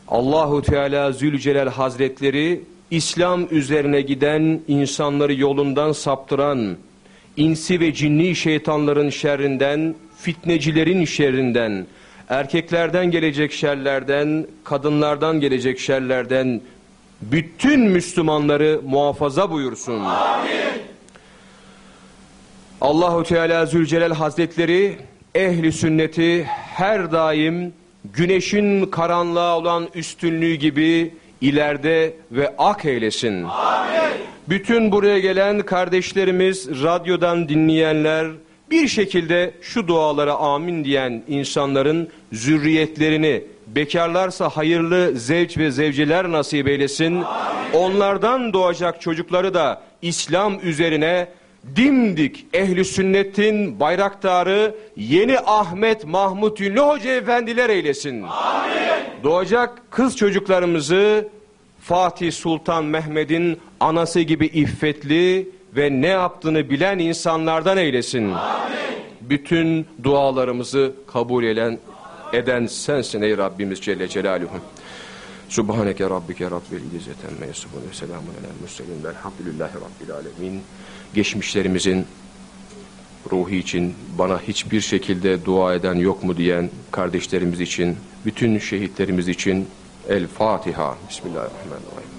[SPEAKER 2] Allahu Teala Zülcelal Hazretleri İslam üzerine giden insanları yolundan saptıran, insi ve cinni şeytanların şerrinden, fitnecilerin şerrinden, erkeklerden gelecek şerlerden, kadınlardan gelecek şerlerden bütün Müslümanları muhafaza buyursun. Allahu Teala Zülcelal Hazretleri ehli sünneti her daim güneşin karanlığa olan üstünlüğü gibi ileride ve ak eylesin. Bütün buraya gelen kardeşlerimiz, radyodan dinleyenler, bir şekilde şu dualara amin diyen insanların zürriyetlerini, bekarlarsa hayırlı zevç ve zevceler nasip eylesin. Onlardan doğacak çocukları da İslam üzerine dimdik ehli sünnetin bayraktarı yeni Ahmet Mahmut Ünlü Hoca efendiler eylesin. Doğacak kız çocuklarımızı Fatih Sultan Mehmet'in anası gibi iffetli ve ne yaptığını bilen insanlardan eylesin. Bütün dualarımızı kabul eden, eden sensin ey Rabbimiz Celle Celaluhu. Subhaneke Rabbike Rabbil İzzet emme yasifun ve selamun alel mürselin velhamdülillahi Rabbil alemin. Geçmişlerimizin ruhu için bana hiçbir şekilde dua eden yok mu diyen kardeşlerimiz için, bütün şehitlerimiz için El Fatiha. Bismillahirrahmanirrahim.